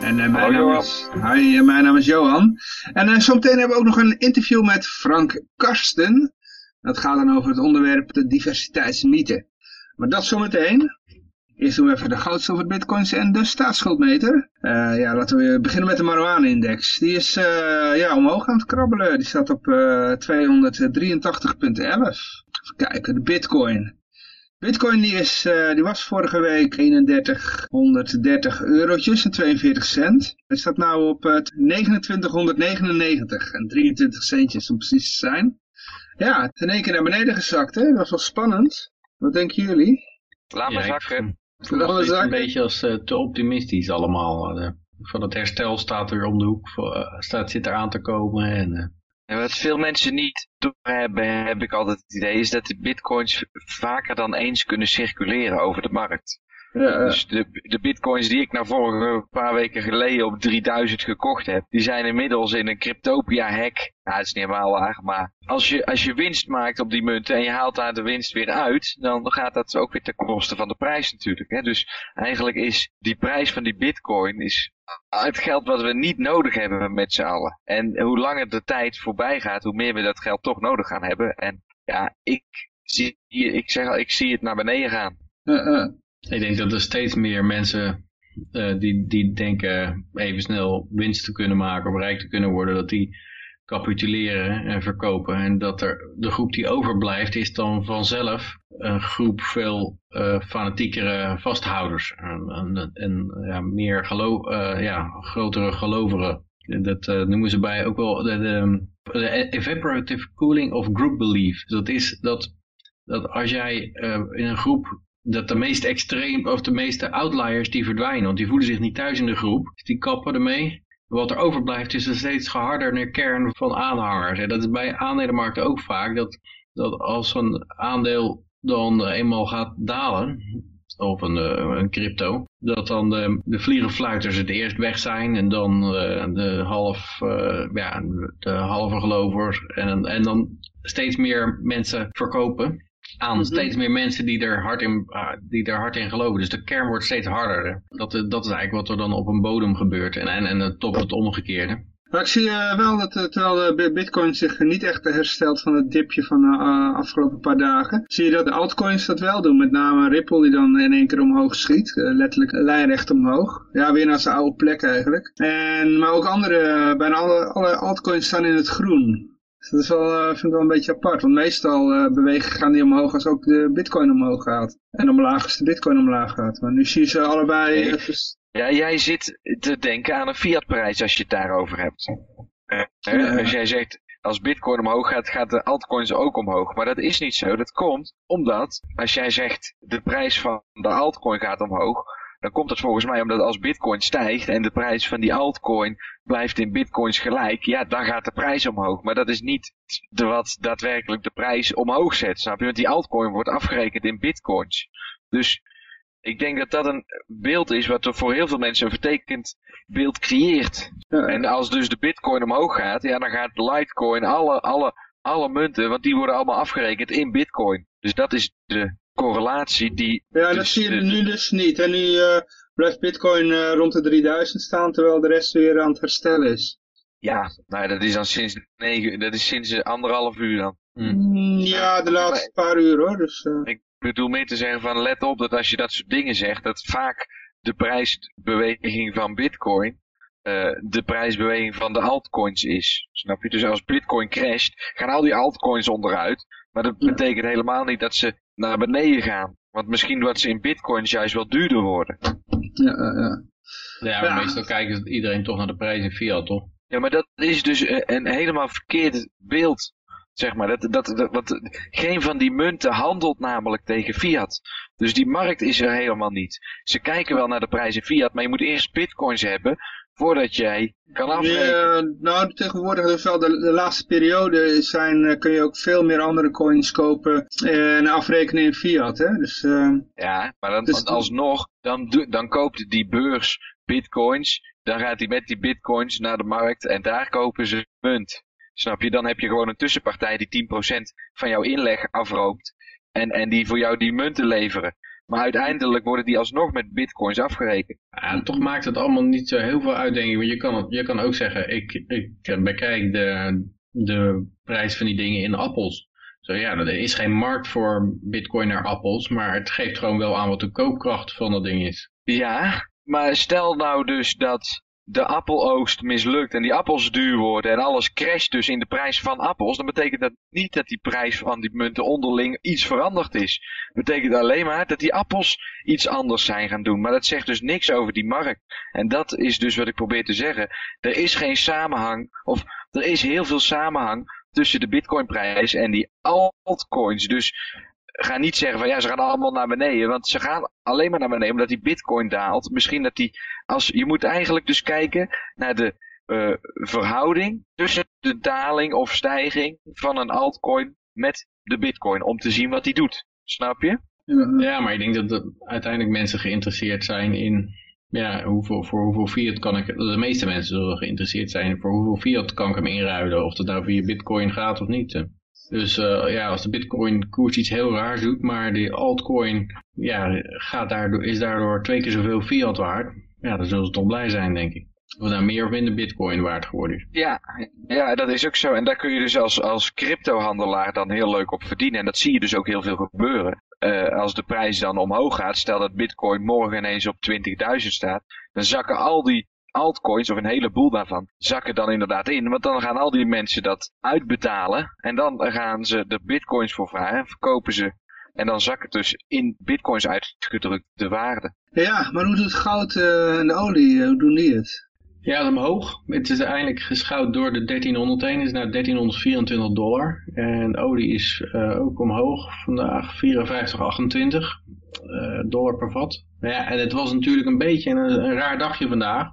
En uh, mijn, naam is, hi, uh, mijn naam is Johan. En uh, zometeen hebben we ook nog een interview met Frank Karsten. Dat gaat dan over het onderwerp de diversiteitsmythe. Maar dat zometeen. Eerst doen we even de goud, zilver, bitcoins en de staatsschuldmeter. Uh, ja, laten we beginnen met de marijuana-index. Die is ja, omhoog aan het krabbelen. Die staat op uh, 283,11. Even kijken, de bitcoin. Bitcoin die is, uh, die was vorige week 3130 eurotjes en 42 cent. Hij staat nu op uh, 2999 en 23 centjes om precies te zijn. Ja, het is in één keer naar beneden gezakt, hè? Dat was wel spannend. Wat denken jullie? Laat maar zakken. Dat is een beetje als uh, te optimistisch allemaal. Uh, van het herstel staat er om de hoek, uh, staat, zit er aan te komen. En, en wat veel mensen niet doorhebben, heb ik altijd het idee, is dat de bitcoins vaker dan eens kunnen circuleren over de markt. Ja, dus de, de bitcoins die ik nou vorige paar weken geleden op 3000 gekocht heb, die zijn inmiddels in een Cryptopia hack. Nou, dat is niet helemaal waar, maar als je, als je winst maakt op die munten en je haalt daar de winst weer uit, dan gaat dat ook weer ten koste van de prijs natuurlijk. Hè? Dus eigenlijk is die prijs van die bitcoin is het geld wat we niet nodig hebben met z'n allen. En hoe langer de tijd voorbij gaat, hoe meer we dat geld toch nodig gaan hebben. En ja, ik zie, ik zeg al, ik zie het naar beneden gaan. Uh, uh. Ik denk dat er steeds meer mensen uh, die, die denken even snel winst te kunnen maken of rijk te kunnen worden, dat die capituleren en verkopen. En dat er de groep die overblijft is dan vanzelf een groep veel uh, fanatiekere vasthouders. En, en, ja, meer geloof, uh, ja, grotere gelovigen. Dat noemen ze bij ook wel de, de, evaporative cooling of group belief. Dat is dat, dat als jij in een groep dat de meest extreem, of de meeste outliers die verdwijnen, want die voelen zich niet thuis in de groep, dus die kappen ermee. Wat er overblijft is een steeds geharderde kern van aanhangers. En dat is bij aandelenmarkten ook vaak, dat, dat als een aandeel dan eenmaal gaat dalen, of een, een crypto, dat dan de, de vliegenfluiters het eerst weg zijn en dan uh, de, half, uh, ja, de halve gelovers en, en dan steeds meer mensen verkopen aan mm -hmm. steeds meer mensen die er, hard in, uh, die er hard in geloven. Dus de kern wordt steeds harder. Dat, dat is eigenlijk wat er dan op een bodem gebeurt. En, en, en top het omgekeerde. Maar ik zie uh, wel dat uh, terwijl de bitcoin zich niet echt herstelt van het dipje van de uh, afgelopen paar dagen, zie je dat de altcoins dat wel doen. Met name Ripple die dan in één keer omhoog schiet, letterlijk lijnrecht omhoog. Ja, weer naar zijn oude plek eigenlijk. En, maar ook andere, bijna alle, alle altcoins staan in het groen. Dus dat is wel, uh, vind ik wel een beetje apart. Want meestal uh, bewegen gaan die omhoog als ook de bitcoin omhoog gaat. En omlaag als de bitcoin omlaag gaat. Maar nu zie je ze allebei... Nee. Even... Ja, jij zit te denken aan een fiatprijs als je het daarover hebt. Ja. Als jij zegt, als bitcoin omhoog gaat, gaat de altcoins ook omhoog. Maar dat is niet zo. Dat komt omdat, als jij zegt, de prijs van de altcoin gaat omhoog dan komt het volgens mij omdat als bitcoin stijgt en de prijs van die altcoin blijft in bitcoins gelijk, ja, dan gaat de prijs omhoog. Maar dat is niet de wat daadwerkelijk de prijs omhoog zet, snap je? Want die altcoin wordt afgerekend in bitcoins. Dus ik denk dat dat een beeld is wat er voor heel veel mensen een vertekend beeld creëert. Ja. En als dus de bitcoin omhoog gaat, ja, dan gaat de litecoin, alle, alle, alle munten, want die worden allemaal afgerekend in bitcoin. Dus dat is de correlatie die... Ja, dat dus zie je nu dus niet. En nu uh, blijft bitcoin uh, rond de 3000 staan, terwijl de rest weer aan het herstellen is. Ja, nou dat is dan sinds, negen, dat is sinds anderhalf uur dan. Mm. Ja, de laatste paar uur hoor. Dus, uh... Ik bedoel meer te zeggen van let op dat als je dat soort dingen zegt, dat vaak de prijsbeweging van bitcoin uh, de prijsbeweging van de altcoins is. Snap je? Dus als bitcoin crasht, gaan al die altcoins onderuit. Maar dat betekent helemaal niet dat ze naar beneden gaan. Want misschien wordt ze in bitcoins juist wel duurder worden. Ja, ja. Ja, maar ja. meestal kijkt iedereen toch naar de prijs in fiat, toch? Ja, maar dat is dus een helemaal verkeerd beeld. Zeg maar, dat, dat, dat, geen van die munten handelt namelijk tegen fiat. Dus die markt is er helemaal niet. Ze kijken wel naar de prijs in fiat, maar je moet eerst bitcoins hebben voordat jij kan afrekenen. Ja, nou, tegenwoordig dus wel de, de laatste periode zijn, eh, kun je ook veel meer andere coins kopen en afrekenen in fiat. Hè? Dus, uh, ja, maar dan, dus- alsnog, dan, dan koopt die beurs bitcoins, dan gaat hij met die bitcoins naar de markt en daar kopen ze munt. Snap je? Dan heb je gewoon een tussenpartij die 10% van jouw inleg afroopt en, en die voor jou die munten leveren. Maar uiteindelijk worden die alsnog met bitcoins afgerekend. Ja, toch maakt het allemaal niet zo heel veel uit, denk ik. Want je kan, je kan ook zeggen, ik, ik bekijk de, de prijs van die dingen in appels. Zo ja, er is geen markt voor bitcoin naar appels, maar het geeft gewoon wel aan wat de koopkracht van dat ding is. Ja, maar stel nou dus dat de appeloogst mislukt en die appels duur worden en alles crasht dus in de prijs van appels, dan betekent dat niet dat die prijs van die munten onderling iets veranderd is. Dat betekent alleen maar dat die appels iets anders zijn gaan doen. Maar dat zegt dus niks over die markt. En dat is dus wat ik probeer te zeggen. Er is geen samenhang, of er is heel veel samenhang tussen de bitcoinprijs en die altcoins. Dus ga niet zeggen van ja, ze gaan allemaal naar beneden. Want ze gaan alleen maar naar beneden omdat die bitcoin daalt. Misschien dat die, als, je moet eigenlijk dus kijken naar de eh, verhouding tussen de daling of stijging van een altcoin met de bitcoin. Om te zien wat die doet. Snap je? ja, Ja, maar ik denk dat de, uiteindelijk mensen geïnteresseerd zijn in, ja, hoeveel, voor hoeveel fiat kan ik, de meeste mensen zullen geïnteresseerd zijn voor hoeveel fiat kan ik hem inruilen, of dat nou via bitcoin gaat of niet. Dus eh, ja, als de bitcoin koers iets heel raars doet, maar de altcoin ja, gaat daardoor, is daardoor twee keer zoveel fiat waard, ja, dan zullen ze toch blij zijn, denk ik. Of het nou meer of minder bitcoin waard geworden is. Ja, ja, dat is ook zo. En daar kun je dus als, als cryptohandelaar dan heel leuk op verdienen. En dat zie je dus ook heel veel gebeuren. Eh, als de prijs dan omhoog gaat, stel dat bitcoin morgen ineens op 20.000 staat, dan zakken al die altcoins, of een heleboel daarvan, zakken dan inderdaad in. Want dan gaan al die mensen dat uitbetalen. En dan gaan ze er bitcoins voor vragen, verkopen ze. En dan zakt het dus in bitcoins uitgedrukt de waarde. ja, maar hoe doet het goud eh, en de olie, eh, hoe doen die het? Ja, omhoog. Het is eindelijk geschouwd door de 1301, is naar 1324 dollar. En olie is eh, ook omhoog, vandaag 54,28 eh, dollar per vat. Maar ja, en het was natuurlijk een beetje een, een raar dagje vandaag.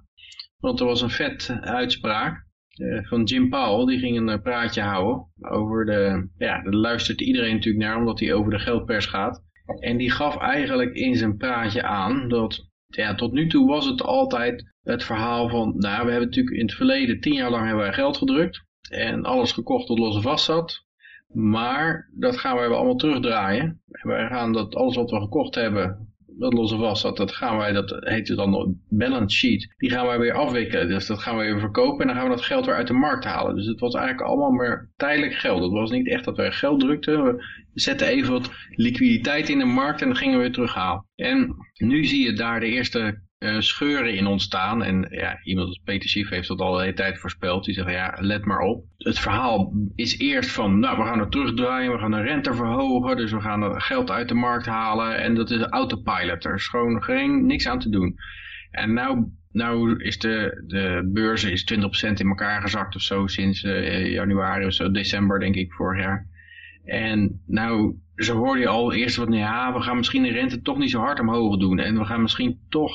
Want er was een vet uitspraak eh, van Jim Powell. Die ging een eh, praatje houden over de... Ja, daar luistert iedereen natuurlijk naar, omdat hij over de geldpers gaat. En die gaf eigenlijk in zijn praatje aan dat ja, tot nu toe was het altijd het verhaal van, nou, we hebben natuurlijk in het verleden tien jaar lang hebben wij geld gedrukt en alles gekocht tot losse vast zat. Maar dat gaan wij allemaal terugdraaien. En wij gaan dat alles wat we gekocht hebben, dat losse vast zat, dat gaan wij, dat heet het dan een balance sheet, die gaan wij weer afwikkelen. Dus dat gaan we weer verkopen en dan gaan we dat geld weer uit de markt halen. Dus het was eigenlijk allemaal maar tijdelijk geld. Het was niet echt dat wij geld drukten. We zetten even wat liquiditeit in de markt en dan gingen we weer terughalen. En nu zie je daar de eerste eh, scheuren in ontstaan. En ja, iemand als Peter Schief heeft dat al de hele tijd voorspeld. Die zegt, ja, let maar op. Het verhaal is eerst van, nou, we gaan het terugdraaien. We gaan de rente verhogen. Dus we gaan geld uit de markt halen. En dat is autopilot. Er is gewoon geen, niks aan te doen. En nou, nou is de, de beurs is 20% in elkaar gezakt of zo sinds eh, januari of zo, december denk ik vorig jaar. En nou, zo hoorde je al eerst wat, nou ja, we gaan misschien de rente toch niet zo hard omhoog doen. En we gaan misschien toch,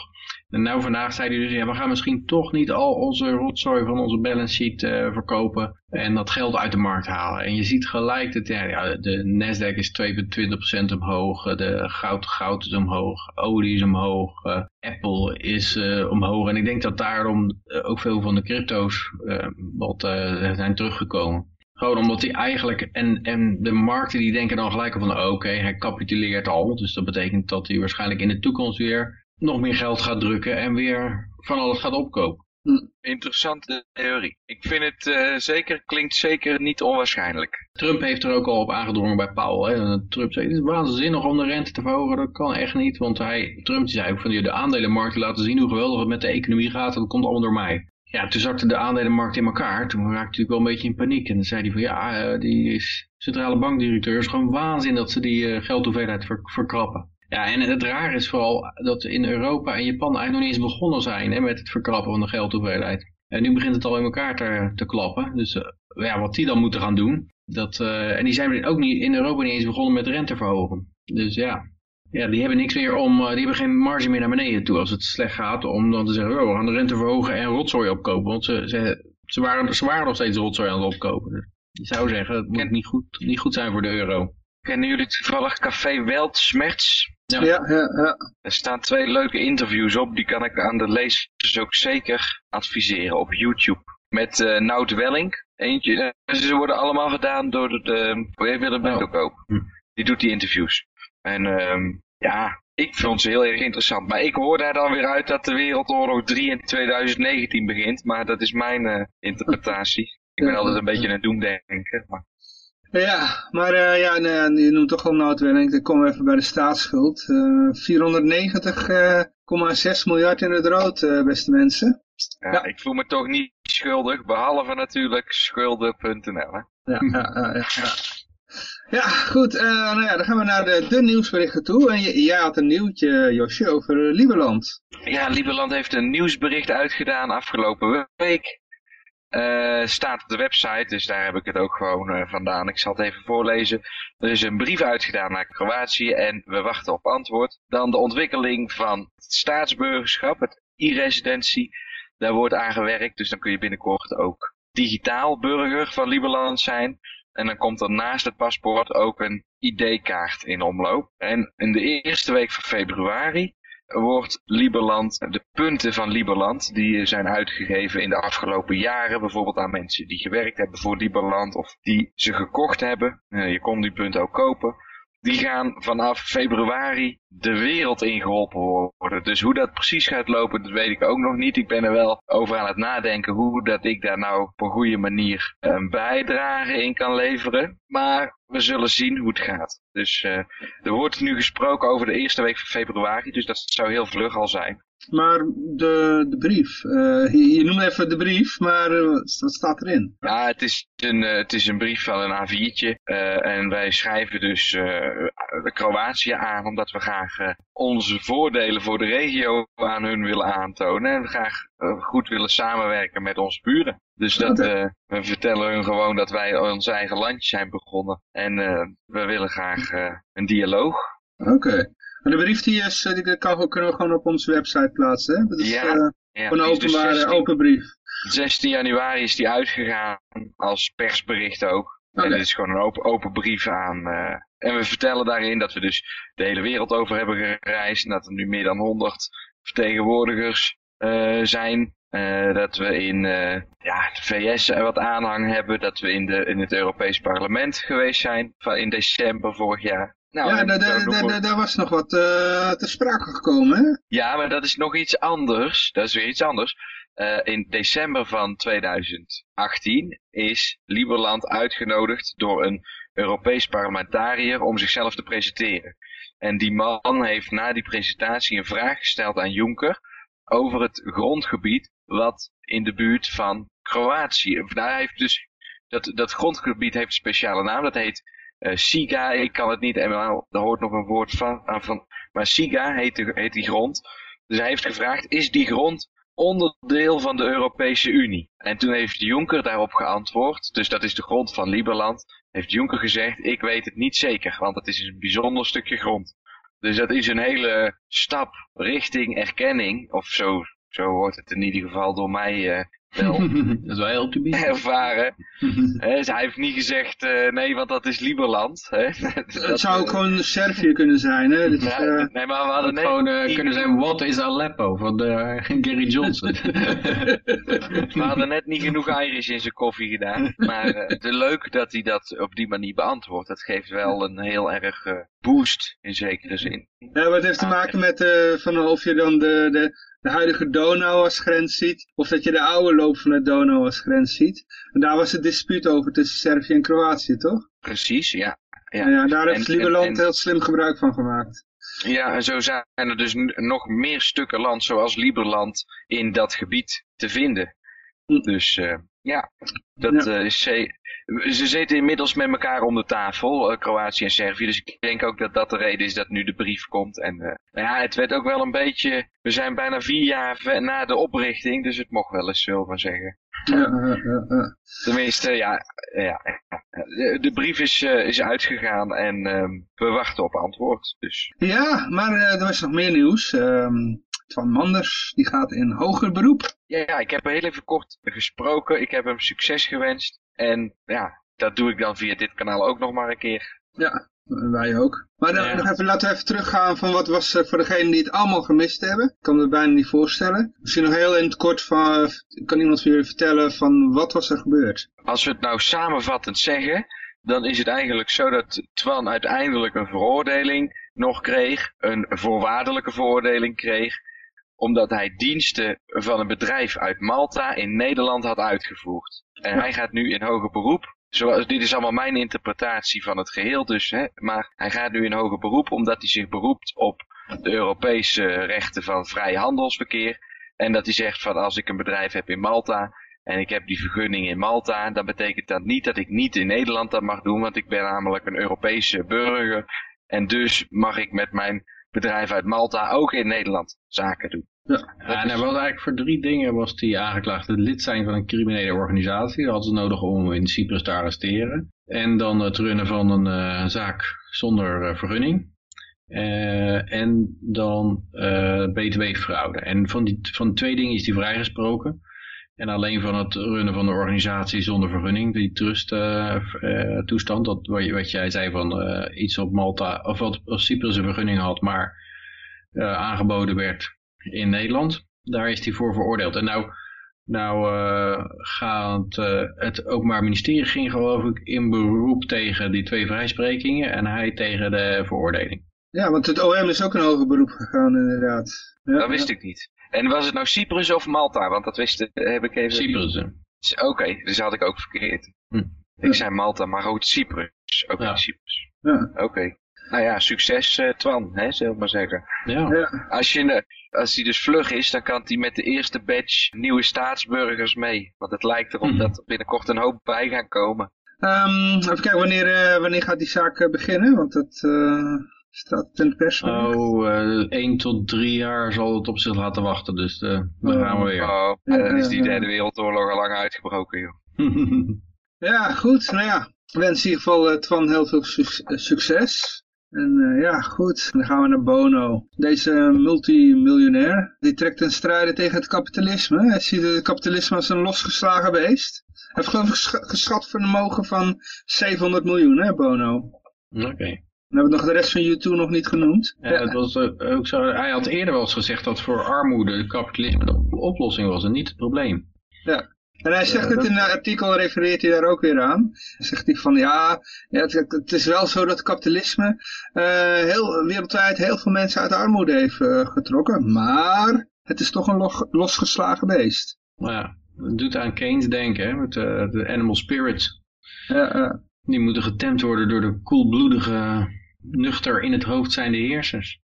nou vandaag zei hij dus, ja, we gaan misschien toch niet al onze rotzooi van onze balance sheet eh, verkopen en dat geld uit de markt halen. En je ziet gelijk dat ja, de Nasdaq is 2,20% omhoog, eh, de goud, goud is omhoog, olie is omhoog, eh, Apple is omhoog. En ik denk dat daarom ook veel van de crypto's wat zijn teruggekomen. Gewoon omdat hij eigenlijk, en, en de markten die denken dan gelijk van oké, hij capituleert al. Dus dat betekent dat hij waarschijnlijk in de toekomst weer nog meer geld gaat drukken en weer van alles gaat opkopen. Interessante theorie. Ik vind het eh, zeker, klinkt zeker niet onwaarschijnlijk. Trump heeft er ook al op aangedrongen bij Powell. Hè. En Trump zei, het is waanzinnig om de rente te verhogen. Dat kan echt niet, want hij, Trump zei ook van de aandelenmarkten laten zien hoe geweldig het met de economie gaat. Dat komt allemaal door mij. Ja, toen zakte de aandelenmarkt in elkaar. Toen raakte hij natuurlijk wel een beetje in paniek. En dan zei hij van ja, eh, die is centrale bankdirecteur is gewoon waanzin dat ze die eh, geldhoeveelheid ver- verkrappen. Ja, en het raar is vooral dat in Europa en Japan eigenlijk nog niet eens begonnen zijn hè, met het verkrappen van de geldhoeveelheid. En nu begint het al in elkaar te, te klappen. Dus eh, ja, wat die dan moeten gaan doen. Dat, eh, en die zijn ook niet in Europa niet eens begonnen met rente verhogen. Dus ja, ja, die hebben niks meer om, die hebben geen marge meer naar beneden toe als het slecht gaat. Om dan te zeggen, oh, we gaan de rente verhogen en rotzooi opkopen. Want ze, ze, ze, waren, ze waren nog steeds rotzooi aan het opkopen. Dus je zou zeggen, het moet niet goed, niet goed zijn voor de euro. Kennen jullie toevallig Café Weltschmerz? Ja. Ja, ja, ja. Er staan twee leuke interviews op, die kan ik aan de lezers ook zeker adviseren op YouTube. Met uh, Nout Welling, eentje. Ze worden allemaal gedaan door de, de Willem oh. ook. Hm. Die doet die interviews. En um, ja, ik vond ze heel erg interessant. Maar ik hoor daar dan weer uit dat de Wereldoorlog 3 in 2019 begint. Maar dat is mijn uh, interpretatie. Ik ben altijd een beetje een doemdenker. Maar... Ja, maar uh, ja, nou, je noemt toch wel noodwilling. Dan komen we even bij de staatsschuld. Uh, 490,6 miljard in het rood, beste mensen. Ja, ja, ik voel me toch niet schuldig, behalve natuurlijk schulden.nl. Ja, ja, ja, ja. Ja, goed. Nou ja, dan gaan we naar de, de nieuwsberichten toe. En jij had een nieuwtje, Josje, over Lieberland. Ja, Lieberland heeft een nieuwsbericht uitgedaan afgelopen week. Uh, staat op de website, dus daar heb ik het ook gewoon uh, vandaan. Ik zal het even voorlezen. Er is een brief uitgedaan naar Kroatië en we wachten op antwoord. Dan de ontwikkeling van het staatsburgerschap, het e-residentie. Daar wordt aan gewerkt, dus dan kun je binnenkort ook digitaal burger van Lieberland zijn. En dan komt er naast het paspoort ook een ID-kaart in omloop. En in de eerste week van februari wordt Liberland, de punten van Liberland, die zijn uitgegeven in de afgelopen jaren, bijvoorbeeld aan mensen die gewerkt hebben voor Liberland of die ze gekocht hebben. Eh, je kon die punten ook kopen die gaan vanaf februari de wereld ingeholpen worden. Dus hoe dat precies gaat lopen, dat weet ik ook nog niet. Ik ben er wel over aan het nadenken hoe dat ik daar nou op een goede manier een bijdrage in kan leveren. Maar we zullen zien hoe het gaat. Dus uh, er wordt nu gesproken over de eerste week van februari, dus dat zou heel vlug al zijn. Maar de, de brief, uh, je, je noemt even de brief, maar uh, wat staat erin? Ja, het is een, uh, het is een brief van een A4'tje en wij schrijven dus de Kroatië aan omdat we graag onze voordelen voor de regio aan hun willen aantonen en we graag goed willen samenwerken met onze buren. Dus dat, we vertellen hun gewoon dat wij ons eigen landje zijn begonnen en we willen graag een dialoog. Oké. Maar de brief die, is, eh, die kan, kunnen we gewoon op onze website plaatsen. Hè? Dat is ja, uh, ja, een openbare, open brief. 16 januari is die uitgegaan als persbericht ook. Okay. En dit is gewoon een open, open brief aan. Uh, en we vertellen daarin dat we dus de hele wereld over hebben gereisd. En dat er nu meer dan 100 vertegenwoordigers uh, zijn. Uh, dat we in ja, de VS wat aanhang hebben. Dat we in, de, in het Europees parlement geweest zijn. in december vorig jaar. Nou, ja, daar was nog wat uh, te sprake gekomen, hè? Ja, maar dat is nog iets anders. Dat is weer iets anders. Uh, in december van 2018 is Lieberland uitgenodigd door een Europees parlementariër om zichzelf te presenteren. En die man heeft na die presentatie een vraag gesteld aan Juncker over het grondgebied wat in de buurt van Kroatië. Nou, hij heeft dus, dat, dat grondgebied heeft een speciale naam, dat heet Siga, ik kan het niet, en daar hoort nog een woord van, aan van maar Siga heet, de, die grond. Dus hij heeft gevraagd, is die grond onderdeel van de Europese Unie? En toen heeft Juncker daarop geantwoord, dus dat is de grond van Liberland, heeft Juncker gezegd, ik weet het niet zeker, want het is een bijzonder stukje grond. Dus dat is een hele stap richting erkenning, of zo, zo wordt het in ieder geval door mij uh, wel dat is wel heel optimistisch. ervaren. dus hij heeft niet gezegd, uh, nee, want dat is Liberland. Het zou ook gewoon Servië kunnen zijn. Hè? Dat is, uh... Nee, maar we hadden net... gewoon uh, kunnen zijn, what is Aleppo van de, Gary Johnson. we hadden net niet genoeg Irish in zijn koffie gedaan. Maar het is leuk dat hij dat op die manier beantwoordt. Dat geeft wel een heel erg boost in zekere zin. Ja, wat heeft te maken met van of je dan de, de de huidige Donau als grens ziet, of dat je de oude loop van de Donau als grens ziet. En daar was het dispuut over tussen Servië en Kroatië, toch? Precies, ja. Ja, ja daar heeft Lieberland heel slim gebruik van gemaakt. Ja, en zo zijn er dus nog meer stukken land zoals Lieberland in dat gebied te vinden. Hm. Dus uh, ja, dat ja. Uh, is ze zitten inmiddels met elkaar om de tafel, uh, Kroatië en Servië. Dus ik denk ook dat dat de reden is dat nu de brief komt. En uh, ja, het werd ook wel een beetje... We zijn bijna vier jaar na de oprichting, dus het mocht wel eens, zullen we maar zeggen. Ja, ja, ja. Tenminste, ja, ja, De, de brief is, uh, is uitgegaan en um, we wachten op antwoord. Dus. Ja, maar uh, er was nog meer nieuws. Um, Van Manders, die gaat in hoger beroep. Ja, ik heb heel even kort gesproken. Ik heb hem succes gewenst. En ja, dat doe ik dan via dit kanaal ook nog maar een keer. Ja, wij ook. Maar dan, ja. even, laten we even teruggaan van wat was voor degenen die het allemaal gemist hebben. Ik kan me bijna niet voorstellen. Misschien nog heel in het kort van, kan iemand voor jullie vertellen van wat was er gebeurd? Als we het nou samenvattend zeggen, dan is het eigenlijk zo dat Twan uiteindelijk een veroordeling nog kreeg. Een voorwaardelijke veroordeling kreeg omdat hij diensten van een bedrijf uit Malta in Nederland had uitgevoerd. En hij gaat nu in hoger beroep. Zoals, dit is allemaal mijn interpretatie van het geheel dus. Hè? Maar hij gaat nu in hoger beroep omdat hij zich beroept op de Europese rechten van vrij handelsverkeer. En dat hij zegt van als ik een bedrijf heb in Malta en ik heb die vergunning in Malta, dan betekent dat niet dat ik niet in Nederland dat mag doen. Want ik ben namelijk een Europese burger. En dus mag ik met mijn bedrijf uit Malta ook in Nederland zaken doen. Ja, en hij was eigenlijk voor drie dingen was hij aangeklaagd. Het lid zijn van een criminele organisatie. Dat hadden ze nodig om in Cyprus te arresteren. En dan het runnen van een uh, zaak zonder uh, vergunning. En dan btw-fraude. En van die van twee dingen is hij vrijgesproken. En alleen van het runnen van de organisatie zonder vergunning, die trust toestand, dat wat jij zei van iets op Malta, of wat Cyprus een vergunning had, maar aangeboden werd in Nederland. Daar is hij voor veroordeeld. En nou, nou uh, gaat uh, het Openbaar Ministerie ging geloof ik in beroep tegen die twee vrijsprekingen en hij tegen de veroordeling. Ja, want het OM is ook een hoger beroep gegaan inderdaad. Ja, dat wist ik niet. En was het nou Cyprus of Malta? Want dat wist heb ik even... Cyprus. Oké, okay, dus had ik ook verkeerd. Hm. Ik zei Malta, maar ook Cyprus. Ook ja. Cyprus. Ja. Oké. Okay. Nou ja, succes uh, Twan, hè, zullen we maar zeggen. Ja. ja. Als, je, als hij dus vlug is, dan kan hij met de eerste batch nieuwe staatsburgers mee. Want het lijkt erop mm -hmm. dat er binnenkort een hoop bij gaan komen. Um, even kijken, wanneer, uh, wanneer gaat die zaak uh, beginnen? Want dat staat in de pers. Oh, 1 tot 3 jaar zal het op zich laten wachten, dus dan oh. gaan we weer. Oh, dan is die derde wereldoorlog al lang uitgebroken, joh. ja, goed. Nou ja, ik wens in ieder geval Twan heel veel su succes. En uh, ja, goed, dan gaan we naar Bono. Deze multimiljonair, die trekt een strijden tegen het kapitalisme. Hij ziet het kapitalisme als een losgeslagen beest. Hij heeft geloof ik geschat vermogen van 700 miljoen, hè, Bono. Oké. Okay. Dan hebben we nog de rest van YouTube nog niet genoemd. Ja, Het was ook zo, hij had eerder wel eens gezegd dat voor armoede kapitalisme de oplossing was en niet het probleem. Ja, en hij zegt het in het artikel, refereert hij daar ook weer aan. Dan zegt hij van ja, het, het, is wel zo dat kapitalisme uh, heel, wereldwijd heel veel mensen uit de armoede heeft uh, getrokken. Maar het is toch een losgeslagen beest. Ja, het doet aan Keynes denken, hè, met uh, de animal spirits. Ja, Die moeten getemd worden door de koelbloedige, nuchter in het hoofd zijnde heersers.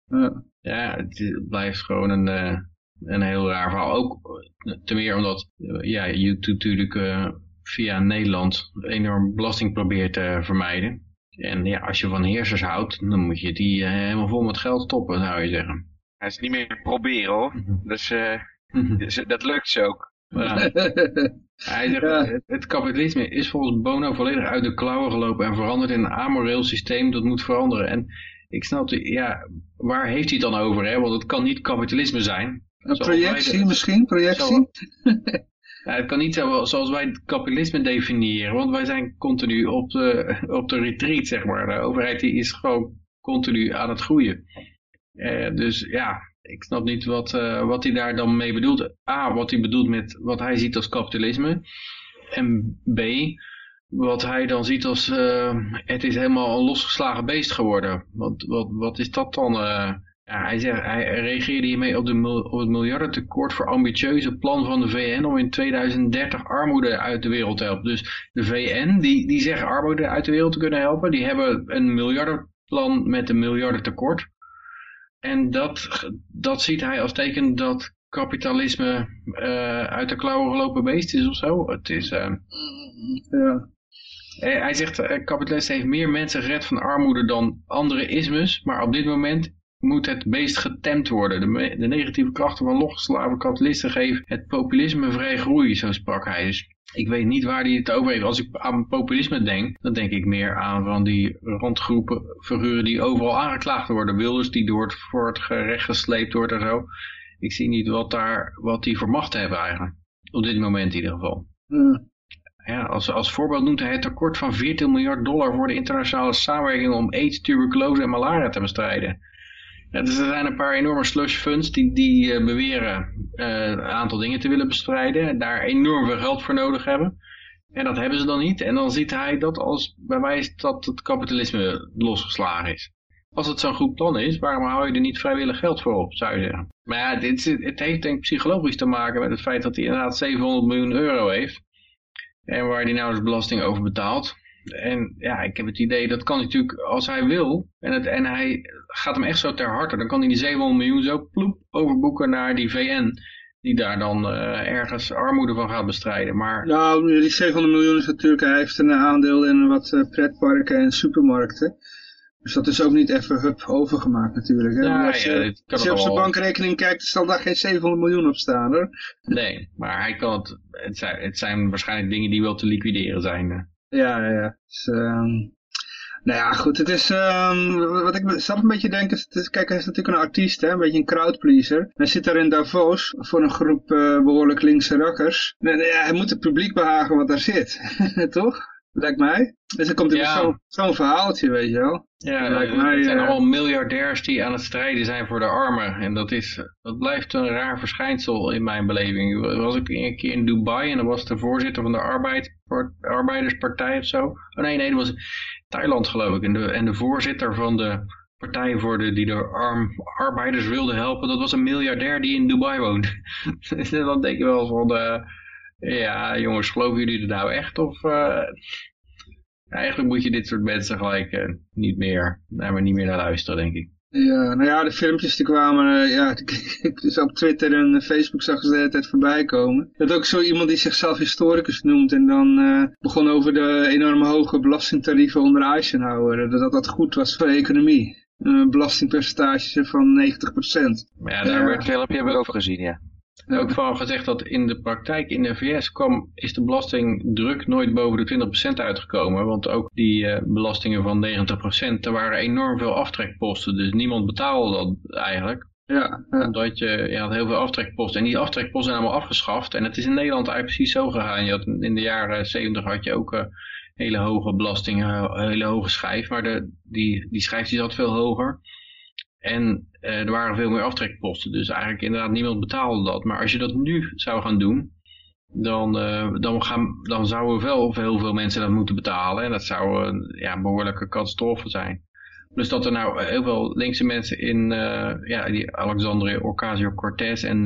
Ja het blijft gewoon een een heel raar verhaal. Ook te meer omdat ja, YouTube natuurlijk uh, via Nederland enorm belasting probeert te vermijden. En ja, als je van heersers houdt, dan moet je die uh, helemaal vol met geld stoppen, zou je zeggen. Hij is niet meer proberen hoor. Dus, uh, dus dat lukt ze ook. Ja. Hij zegt, ja. het kapitalisme is volgens Bono volledig uit de klauwen gelopen en veranderd in een amoreel systeem dat moet veranderen. En ik snap, ja, waar heeft hij het dan over? Hè? Want het kan niet kapitalisme zijn. Een projectie misschien, projectie? ja, het kan niet zo zoals wij het kapitalisme definiëren, want wij zijn continu op de, op de retreat, zeg maar. De overheid die is gewoon continu aan het groeien. Uh, dus ja, ik snap niet wat, uh, wat hij daar dan mee bedoelt. A, wat hij bedoelt met wat hij ziet als kapitalisme. En B, wat hij dan ziet als uh, het is helemaal een losgeslagen beest geworden. Wat, wat, wat is dat dan? Hij, hij reageerde hiermee op, de, op het miljardentekort voor ambitieuze plan van de VN om in 2030 armoede uit de wereld te helpen. Dus de VN, die, die zeggen armoede uit de wereld te kunnen helpen, die hebben een miljardenplan met een miljardentekort. En dat, dat ziet hij als teken dat kapitalisme uh, uit de klauwen gelopen beest is of zo. Het is... Uh, ja. Hij zegt, uh, kapitalisme heeft meer mensen gered van armoede dan andere ismes, maar op dit moment moet het beest getemd worden. De, de negatieve krachten van losgeslagen kapitalisten geven het populisme vrij groei, zo sprak hij. Dus ik weet niet waar hij het over heeft. Als ik aan populisme denk, dan denk ik meer aan van die rondgroepen figuren die overal aangeklaagd worden. Wilders die door het, voor het gerecht gesleept wordt en zo. Ik zie niet wat, daar, wat die voor macht hebben eigenlijk. Op dit moment in ieder geval. Hmm. Ja, als, als voorbeeld noemt hij het tekort van 14 miljard dollar voor de internationale samenwerking om aids, tuberculose en malaria te bestrijden. Dus er zijn een paar enorme slush funds die, die uh, beweren uh, een aantal dingen te willen bestrijden. En daar enorm veel geld voor nodig hebben. En dat hebben ze dan niet. En dan ziet hij dat als bewijs dat het kapitalisme losgeslagen is. Als het zo'n goed plan is, waarom hou je er niet vrijwillig geld voor op, zou je zeggen. Maar ja, dit, het heeft denk ik psychologisch te maken met het feit dat hij inderdaad 700 miljoen euro heeft. En waar hij nou eens belasting over betaalt. En ja, ik heb het idee, dat kan natuurlijk, als hij wil, en, en hij gaat hem echt zo ter harte, dan kan hij die 700 miljoen zo ploep overboeken naar die VN, die daar dan uh, ergens armoede van gaat bestrijden. Maar... Nou, die 700 miljoen is natuurlijk, hij heeft een aandeel in wat uh, pretparken en supermarkten. Dus dat is ook niet even hup overgemaakt natuurlijk. Hè? Ja, als, ja, je op zijn bankrekening kijkt, zal daar geen 700 miljoen op staan hoor. Nee, maar hij kan het, het zijn, het zijn waarschijnlijk dingen die wel te liquideren zijn. Ja, ja, ja. Dus, um, nou ja, goed, het is, um, wat ik zelf een beetje denk, is, het is, kijk, hij is natuurlijk een artiest, hè, een beetje een crowdpleaser. Hij zit daar in Davos voor een groep uh, behoorlijk linkse rakkers. En, ja, hij moet het publiek behagen wat daar zit, toch? Lijkt mij. Dus dan komt er ja. zo'n zo verhaaltje, weet je wel. Ja, lijkt mij, het zijn uh, allemaal miljardairs die aan het strijden zijn voor de armen. En dat, is, dat blijft een raar verschijnsel in mijn beleving. Was ik een keer in Dubai en dan was de voorzitter van de arbeid, arbeiderspartij of zo. Oh nee, nee, dat was Thailand geloof ik. En de, en de voorzitter van de partij voor de, die de arm, arbeiders wilde helpen, dat was een miljardair die in Dubai woont. dan denk je wel van... Uh, ja, jongens, geloven jullie er nou echt? Of uh, eigenlijk moet je dit soort mensen gelijk uh, niet meer, naar maar niet meer naar luisteren, denk ik. Ja, nou ja, de filmpjes die kwamen, uh, ja, ik dus op Twitter en Facebook zag ze de hele tijd voorbij komen. Dat ook zo iemand die zichzelf historicus noemt en dan uh, begon over de enorme hoge belastingtarieven onder Eisenhower, dat dat goed was voor de economie. Een belastingpercentage van 90%. Ja, daar werd filmpje hebben we ook gezien, ja. Er ook van gezegd dat in de praktijk in de VS kwam, is de belastingdruk nooit boven de 20% uitgekomen. Want ook die uh, belastingen van 90%, er waren enorm veel aftrekposten. Dus niemand betaalde dat eigenlijk. Ja, ja. Omdat je, je had heel veel aftrekposten. En die aftrekposten zijn allemaal afgeschaft. En het is in Nederland eigenlijk precies zo gegaan. Je had, in de jaren 70 had je ook uh, hele hoge belastingen, hele hoge schijf. Maar de, die, die schijf die zat veel hoger. En er waren veel meer aftrekposten. Dus eigenlijk inderdaad niemand betaalde dat. Maar als je dat nu zou gaan doen, dan, uh, dan, gaan, dan zouden wel heel veel mensen dat moeten betalen. En dat zou een ja, behoorlijke catastrofe zijn. Dus dat er nou heel veel linkse mensen in, uh, ja, die Alexandria Ocasio-Cortez en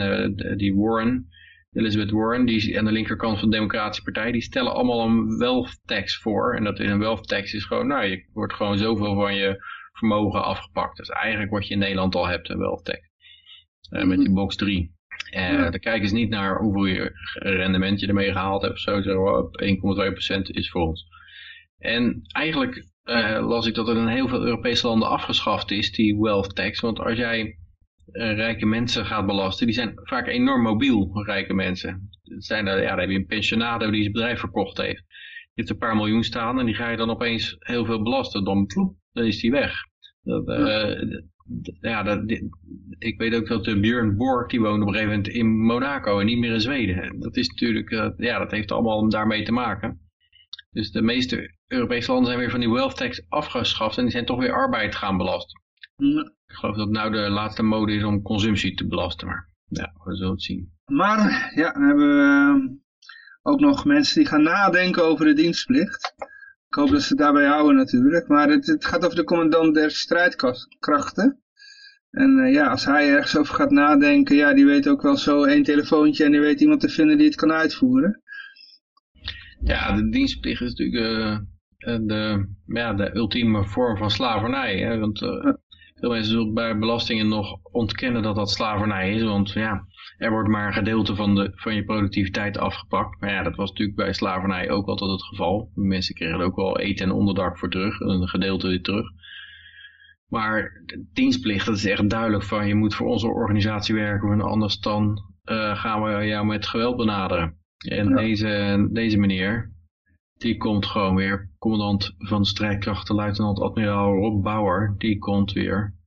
die Warren, Elizabeth Warren, die aan de linkerkant van de Democratische Partij, die stellen allemaal een wealth tax voor. En dat is een wealth tax is gewoon, nou, je wordt gewoon zoveel van je vermogen afgepakt. Dus eigenlijk wat je in Nederland al hebt, een wealth tax. Uh, met die box 3. Uh, ja. Daar kijken ze niet naar hoeveel je rendement je ermee gehaald hebt. Zo zeggen 1,2% is voor ons. En eigenlijk uh, las ik dat er in heel veel Europese landen afgeschaft is, die wealth tax. Want als jij rijke mensen gaat belasten, die zijn vaak enorm mobiel, rijke mensen. Het zijn er, ja, dan heb je een pensionado die zijn bedrijf verkocht heeft. Je hebt een paar miljoen staan en die ga je dan opeens heel veel belasten. Dan, ploep, dan is die weg. Dat, uh, ja, dat, ik weet ook dat uh, Björn Borg, die woonde op een gegeven moment in Monaco en niet meer in Zweden. Dat is natuurlijk, uh, ja, dat heeft allemaal daarmee te maken. Dus de meeste Europese landen zijn weer van die wealth tax afgeschaft en die zijn toch weer arbeid gaan belasten. Ik geloof dat nou de laatste mode is om consumptie te belasten, maar ja, we zullen het zien. Maar ja, dan hebben we ook nog mensen die gaan nadenken over de dienstplicht. Ik hoop dat ze het daarbij houden natuurlijk. Maar het, het gaat over de commandant der strijdkrachten. En uh, ja, als hij ergens over gaat nadenken, ja, die weet ook wel zo één telefoontje en die weet iemand te vinden die het kan uitvoeren. Ja, de dienstplicht is natuurlijk uh, de, ja, de ultieme vorm van slavernij. Hè? Want uh, veel mensen zullen bij belastingen nog ontkennen dat dat slavernij is. Want ja, er wordt maar een gedeelte van, de, van je productiviteit afgepakt. Maar ja, dat was natuurlijk bij slavernij ook altijd het geval. Mensen kregen er ook wel eten en onderdak voor terug, een gedeelte weer terug. Maar de dienstplicht, dat is echt duidelijk van je moet voor onze organisatie werken, want anders dan uh, gaan we jou met geweld benaderen. En Ja. deze, deze meneer, die komt gewoon weer, commandant van de strijdkrachten, luitenant-admiraal Rob Bauer, die komt weer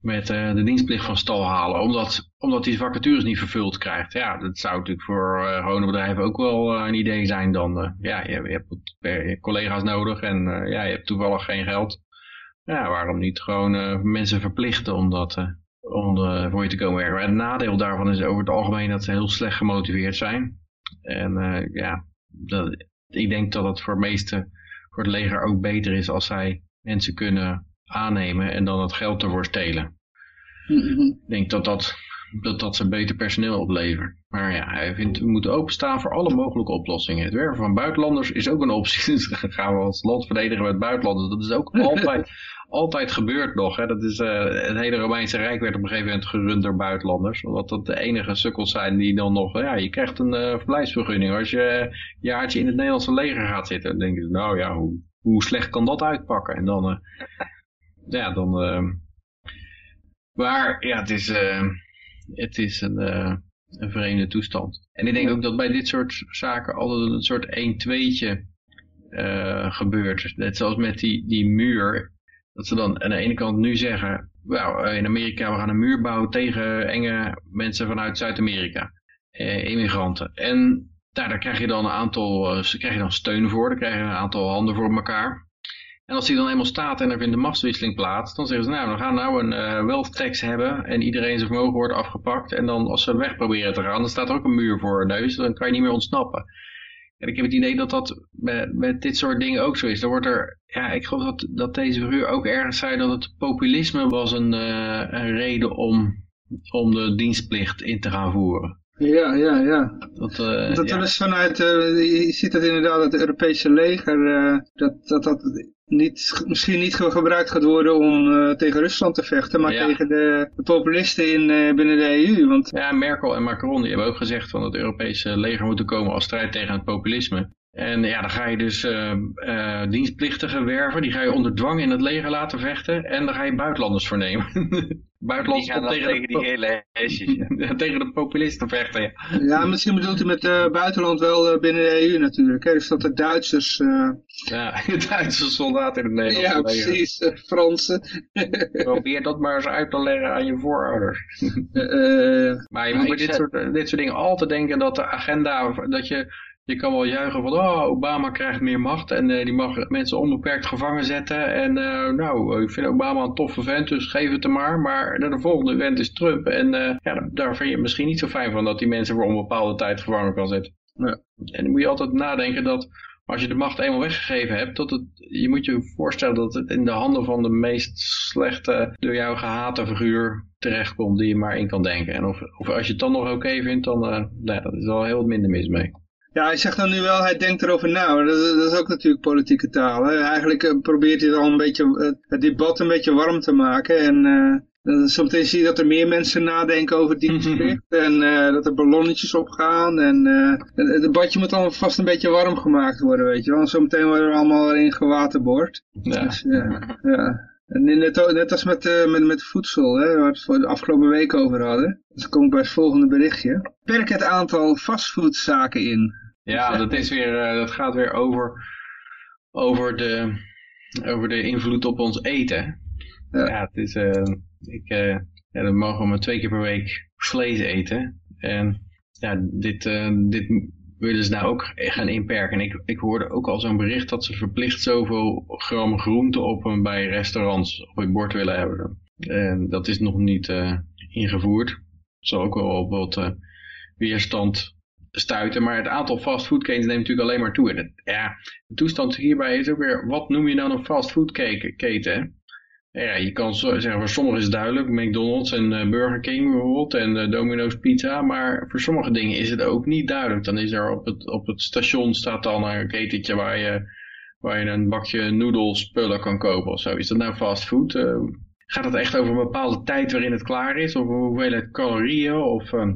met eh, de dienstplicht van stal halen, omdat, omdat hij vacatures niet vervuld krijgt. Ja, dat zou natuurlijk voor eh, gewone bedrijven ook wel eh, een idee zijn dan. ja, je, hebt collega's nodig en ja, je hebt toevallig geen geld. Ja, waarom niet gewoon mensen verplichten om dat om voor je te komen werken. Het nadeel daarvan is over het algemeen dat ze heel slecht gemotiveerd zijn. En ja, ik denk dat het voor meeste, voor het leger ook beter is als zij mensen kunnen aannemen en dan het geld ervoor stelen. Mhm. Ik denk dat dat, dat, dat ze beter personeel oplevert. Maar ja, hij vindt, we moeten openstaan voor alle mogelijke oplossingen. Het werven van buitenlanders is ook een optie. Dus dan gaan we ons land verdedigen met buitenlanders. Dat is ook altijd, altijd gebeurd nog. Hè. Dat is, eh, het hele Romeinse Rijk werd op een gegeven moment gerund door buitenlanders. Omdat dat de enige sukkels zijn die dan nog... Ja, je krijgt een eh, verblijfsvergunning als je een jaartje in het Nederlandse leger gaat zitten. Dan denk je, nou ja, hoe, hoe slecht kan dat uitpakken? En dan... eh, ja, dan... eh, maar ja, het is, eh, het is een, eh, een vreemde toestand. En ik denk ook dat bij dit soort zaken altijd een soort 1-2'tje eh gebeurt. Net zoals met die, die muur. Dat ze dan aan de ene kant nu zeggen, nou, in Amerika we gaan een muur bouwen tegen enge mensen vanuit Zuid-Amerika. Eh, immigranten. En daar, daar krijg je dan een aantal, eh, krijg je dan steun voor, daar krijg je een aantal handen voor elkaar. En als die dan eenmaal staat en er vindt een machtswisseling plaats, dan zeggen ze, nou, we gaan nou een eh wealth tax hebben en iedereen zijn vermogen wordt afgepakt. En dan als ze weg proberen te gaan, dan staat er ook een muur voor hun neus, dan kan je niet meer ontsnappen. En ik heb het idee dat dat met, met dit soort dingen ook zo is. Dan wordt er, ja, ik geloof dat, dat deze figuur ook ergens zei dat het populisme was een, eh, een reden om, om de dienstplicht in te gaan voeren. Ja, ja, ja. Dat, eh, Dat ja. vanuit, je ziet dat inderdaad, het Europese leger, dat, dat dat niet, misschien niet ge- gebruikt gaat worden om eh, tegen Rusland te vechten, maar Ja. tegen de, de populisten in, eh, binnen de EU. Want Ja, Merkel en Macron die hebben ook gezegd van het Europese leger moet er komen als strijd tegen het populisme. En ja, dan ga je dus eh, dienstplichtigen werven, die ga je onder dwang in het leger laten vechten en dan ga je buitenlanders vernemen. Die gaan tegen de, die gele hesjes. ja. tegen de populisten vechten. Ja. ja, misschien bedoelt hij met eh, buitenland wel eh, binnen de EU natuurlijk. Hè? Dus dat de Duitsers, eh, Ja, Duitse soldaten in het Nederlandse ja leger. precies, Fransen. Probeer dat maar eens uit te leggen aan je voorouders. Maar je Maar moet bij dit soort, dit soort dingen altijd denken dat de agenda, dat je, je kan wel juichen van, oh, Obama krijgt meer macht en eh, die mag mensen onbeperkt gevangen zetten. En eh, nou, ik vind Obama een toffe vent, dus geef het hem maar. Maar de, de volgende vent is Trump. En eh, ja, daar vind je het misschien niet zo fijn van dat die mensen voor onbepaalde tijd gevangen kan zetten. Ja. En dan moet je altijd nadenken dat als je de macht eenmaal weggegeven hebt, dat het, je moet je voorstellen dat het in de handen van de meest slechte, door jou gehate figuur terechtkomt die je maar in kan denken. En of, of als je het dan nog oké vindt, dan nou, dat is wel heel wat minder mis mee. Ja, hij zegt dan nu wel, hij denkt erover na. maar Dat, is- dat is ook natuurlijk politieke taal. Hè? Eigenlijk eh, probeert hij dan een beetje eh, het debat een beetje warm te maken. En dan soms zie je dat er meer mensen nadenken over dienstplicht. en eh, dat er ballonnetjes opgaan. En het, debatje moet dan vast een beetje warm gemaakt worden, weet je wel. En zometeen worden we allemaal erin gewaterboord. Ja. Dus, ja. En net, als met, met, met voedsel, hè, waar we het voor de afgelopen week over hadden. Dus dan kom ik bij het volgende berichtje. Perk het aantal fastfoodzaken in. Ja, dat, is weer, eh, dat gaat weer over, over, de, over de invloed op ons eten. Ja. Ja, het is, eh, ik, ja, dan mogen we maar twee keer per week vlees eten. En ja, dit, dit willen ze nou ook gaan inperken. En ik, ik hoorde ook al zo'n bericht dat ze verplicht zoveel gram groente op een, bij restaurants op het bord willen hebben. En dat is nog niet ingevoerd. Het zal ook wel op wat weerstand stuiten. Maar het aantal fastfoodketens neemt natuurlijk alleen maar toe. Ja, de toestand hierbij is ook weer, wat noem je dan een fastfoodketen? Ja, je kan zeggen, voor sommigen is het duidelijk, McDonald's en eh, Burger King bijvoorbeeld en eh, Domino's Pizza, maar voor sommige dingen is het ook niet duidelijk. Dan is er op het, op het station staat dan een ketentje waar je, waar je een bakje noedelspullen kan kopen of zo. Is dat nou fastfood? Eh, gaat het echt over een bepaalde tijd waarin het klaar is? Of hoeveelheid calorieën? Of, eh,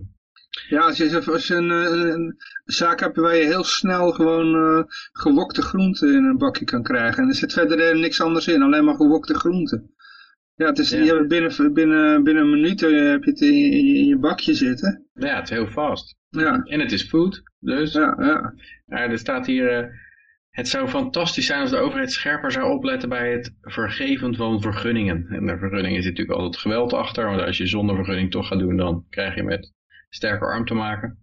Ja, als je, als je een, eh, een zaak hebt waar je heel snel gewoon eh, gewokte groenten in een bakje kan krijgen. En er zit verder niks anders in, alleen maar gewokte groenten. Ja, het is, Ja. Je hebt binnen, binnen, binnen een minuut heb je het in, je- in je bakje zitten. ja, het is heel vast. Ja. En het is food, dus. Ja, ja. Ja, er staat hier, eh, het zou fantastisch zijn als de overheid scherper zou opletten bij het vergeven van vergunningen. En de vergunningen zit natuurlijk altijd geweld achter, want als je zonder vergunning toch gaat doen, dan krijg je met sterke arm te maken.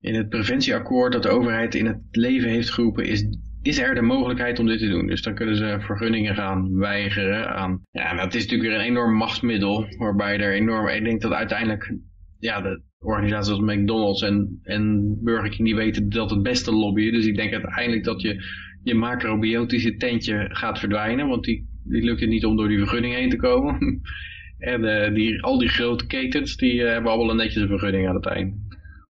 In het preventieakkoord dat de overheid in het leven heeft geroepen is, is er de mogelijkheid om dit te doen. Dus dan kunnen ze vergunningen gaan weigeren aan. Ja, dat is natuurlijk weer een enorm machtsmiddel, waarbij er enorm, ik denk dat uiteindelijk, ja, de organisaties als McDonald's en, en Burger King, die weten dat het beste lobbyen. Dus ik denk uiteindelijk dat je, je macrobiotische tentje gaat verdwijnen, want die, die lukt het niet om door die vergunning heen te komen. En eh, die, al die grote ketens, die eh, hebben allemaal een netjes een vergunning aan het eind.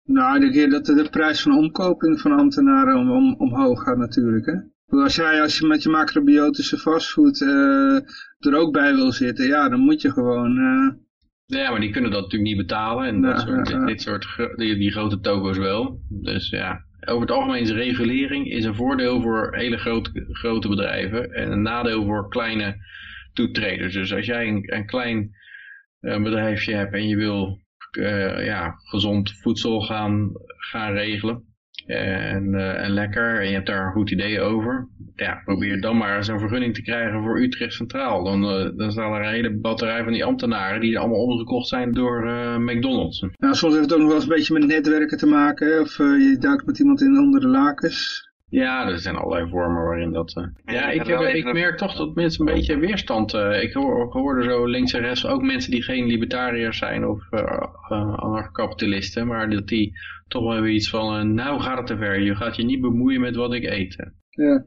Nou, ik denk dat de, de prijs van omkoping van ambtenaren om, om, omhoog gaat natuurlijk, hè. Als jij als je met je macrobiotische fastfood eh, er ook bij wil zitten, ja, dan moet je gewoon... Ja, maar die kunnen dat natuurlijk niet betalen. En dat soort, ja, ja. dit soort, die, die grote togo's wel. Dus ja, over het algemeen is regulering is een voordeel voor hele grote, grote bedrijven. En een nadeel voor kleine toetreders. Dus als jij een, een klein eh, bedrijfje hebt en je wil eh, ja, gezond voedsel gaan, gaan regelen. En, eh, en lekker, en je hebt daar een goed idee over. Ja, probeer dan maar eens een vergunning te krijgen voor Utrecht Centraal. Dan, dan staan er een hele batterij van die ambtenaren die allemaal omgekocht zijn door McDonald's. Nou, soms heeft het ook nog wel eens een beetje met netwerken te maken, of je duikt met iemand in onder de lakens. Ja, er zijn allerlei vormen waarin dat... eh, Ja, Ja, ik, heb, ik merk toch dat mensen een beetje weerstand... eh, ik, hoor, ik hoorde zo links en rechts ook mensen die geen libertariërs zijn of eh eh, anarcho-kapitalisten, maar dat die toch wel weer iets van... nou gaat het te ver, je gaat je niet bemoeien met wat ik eet. Ja.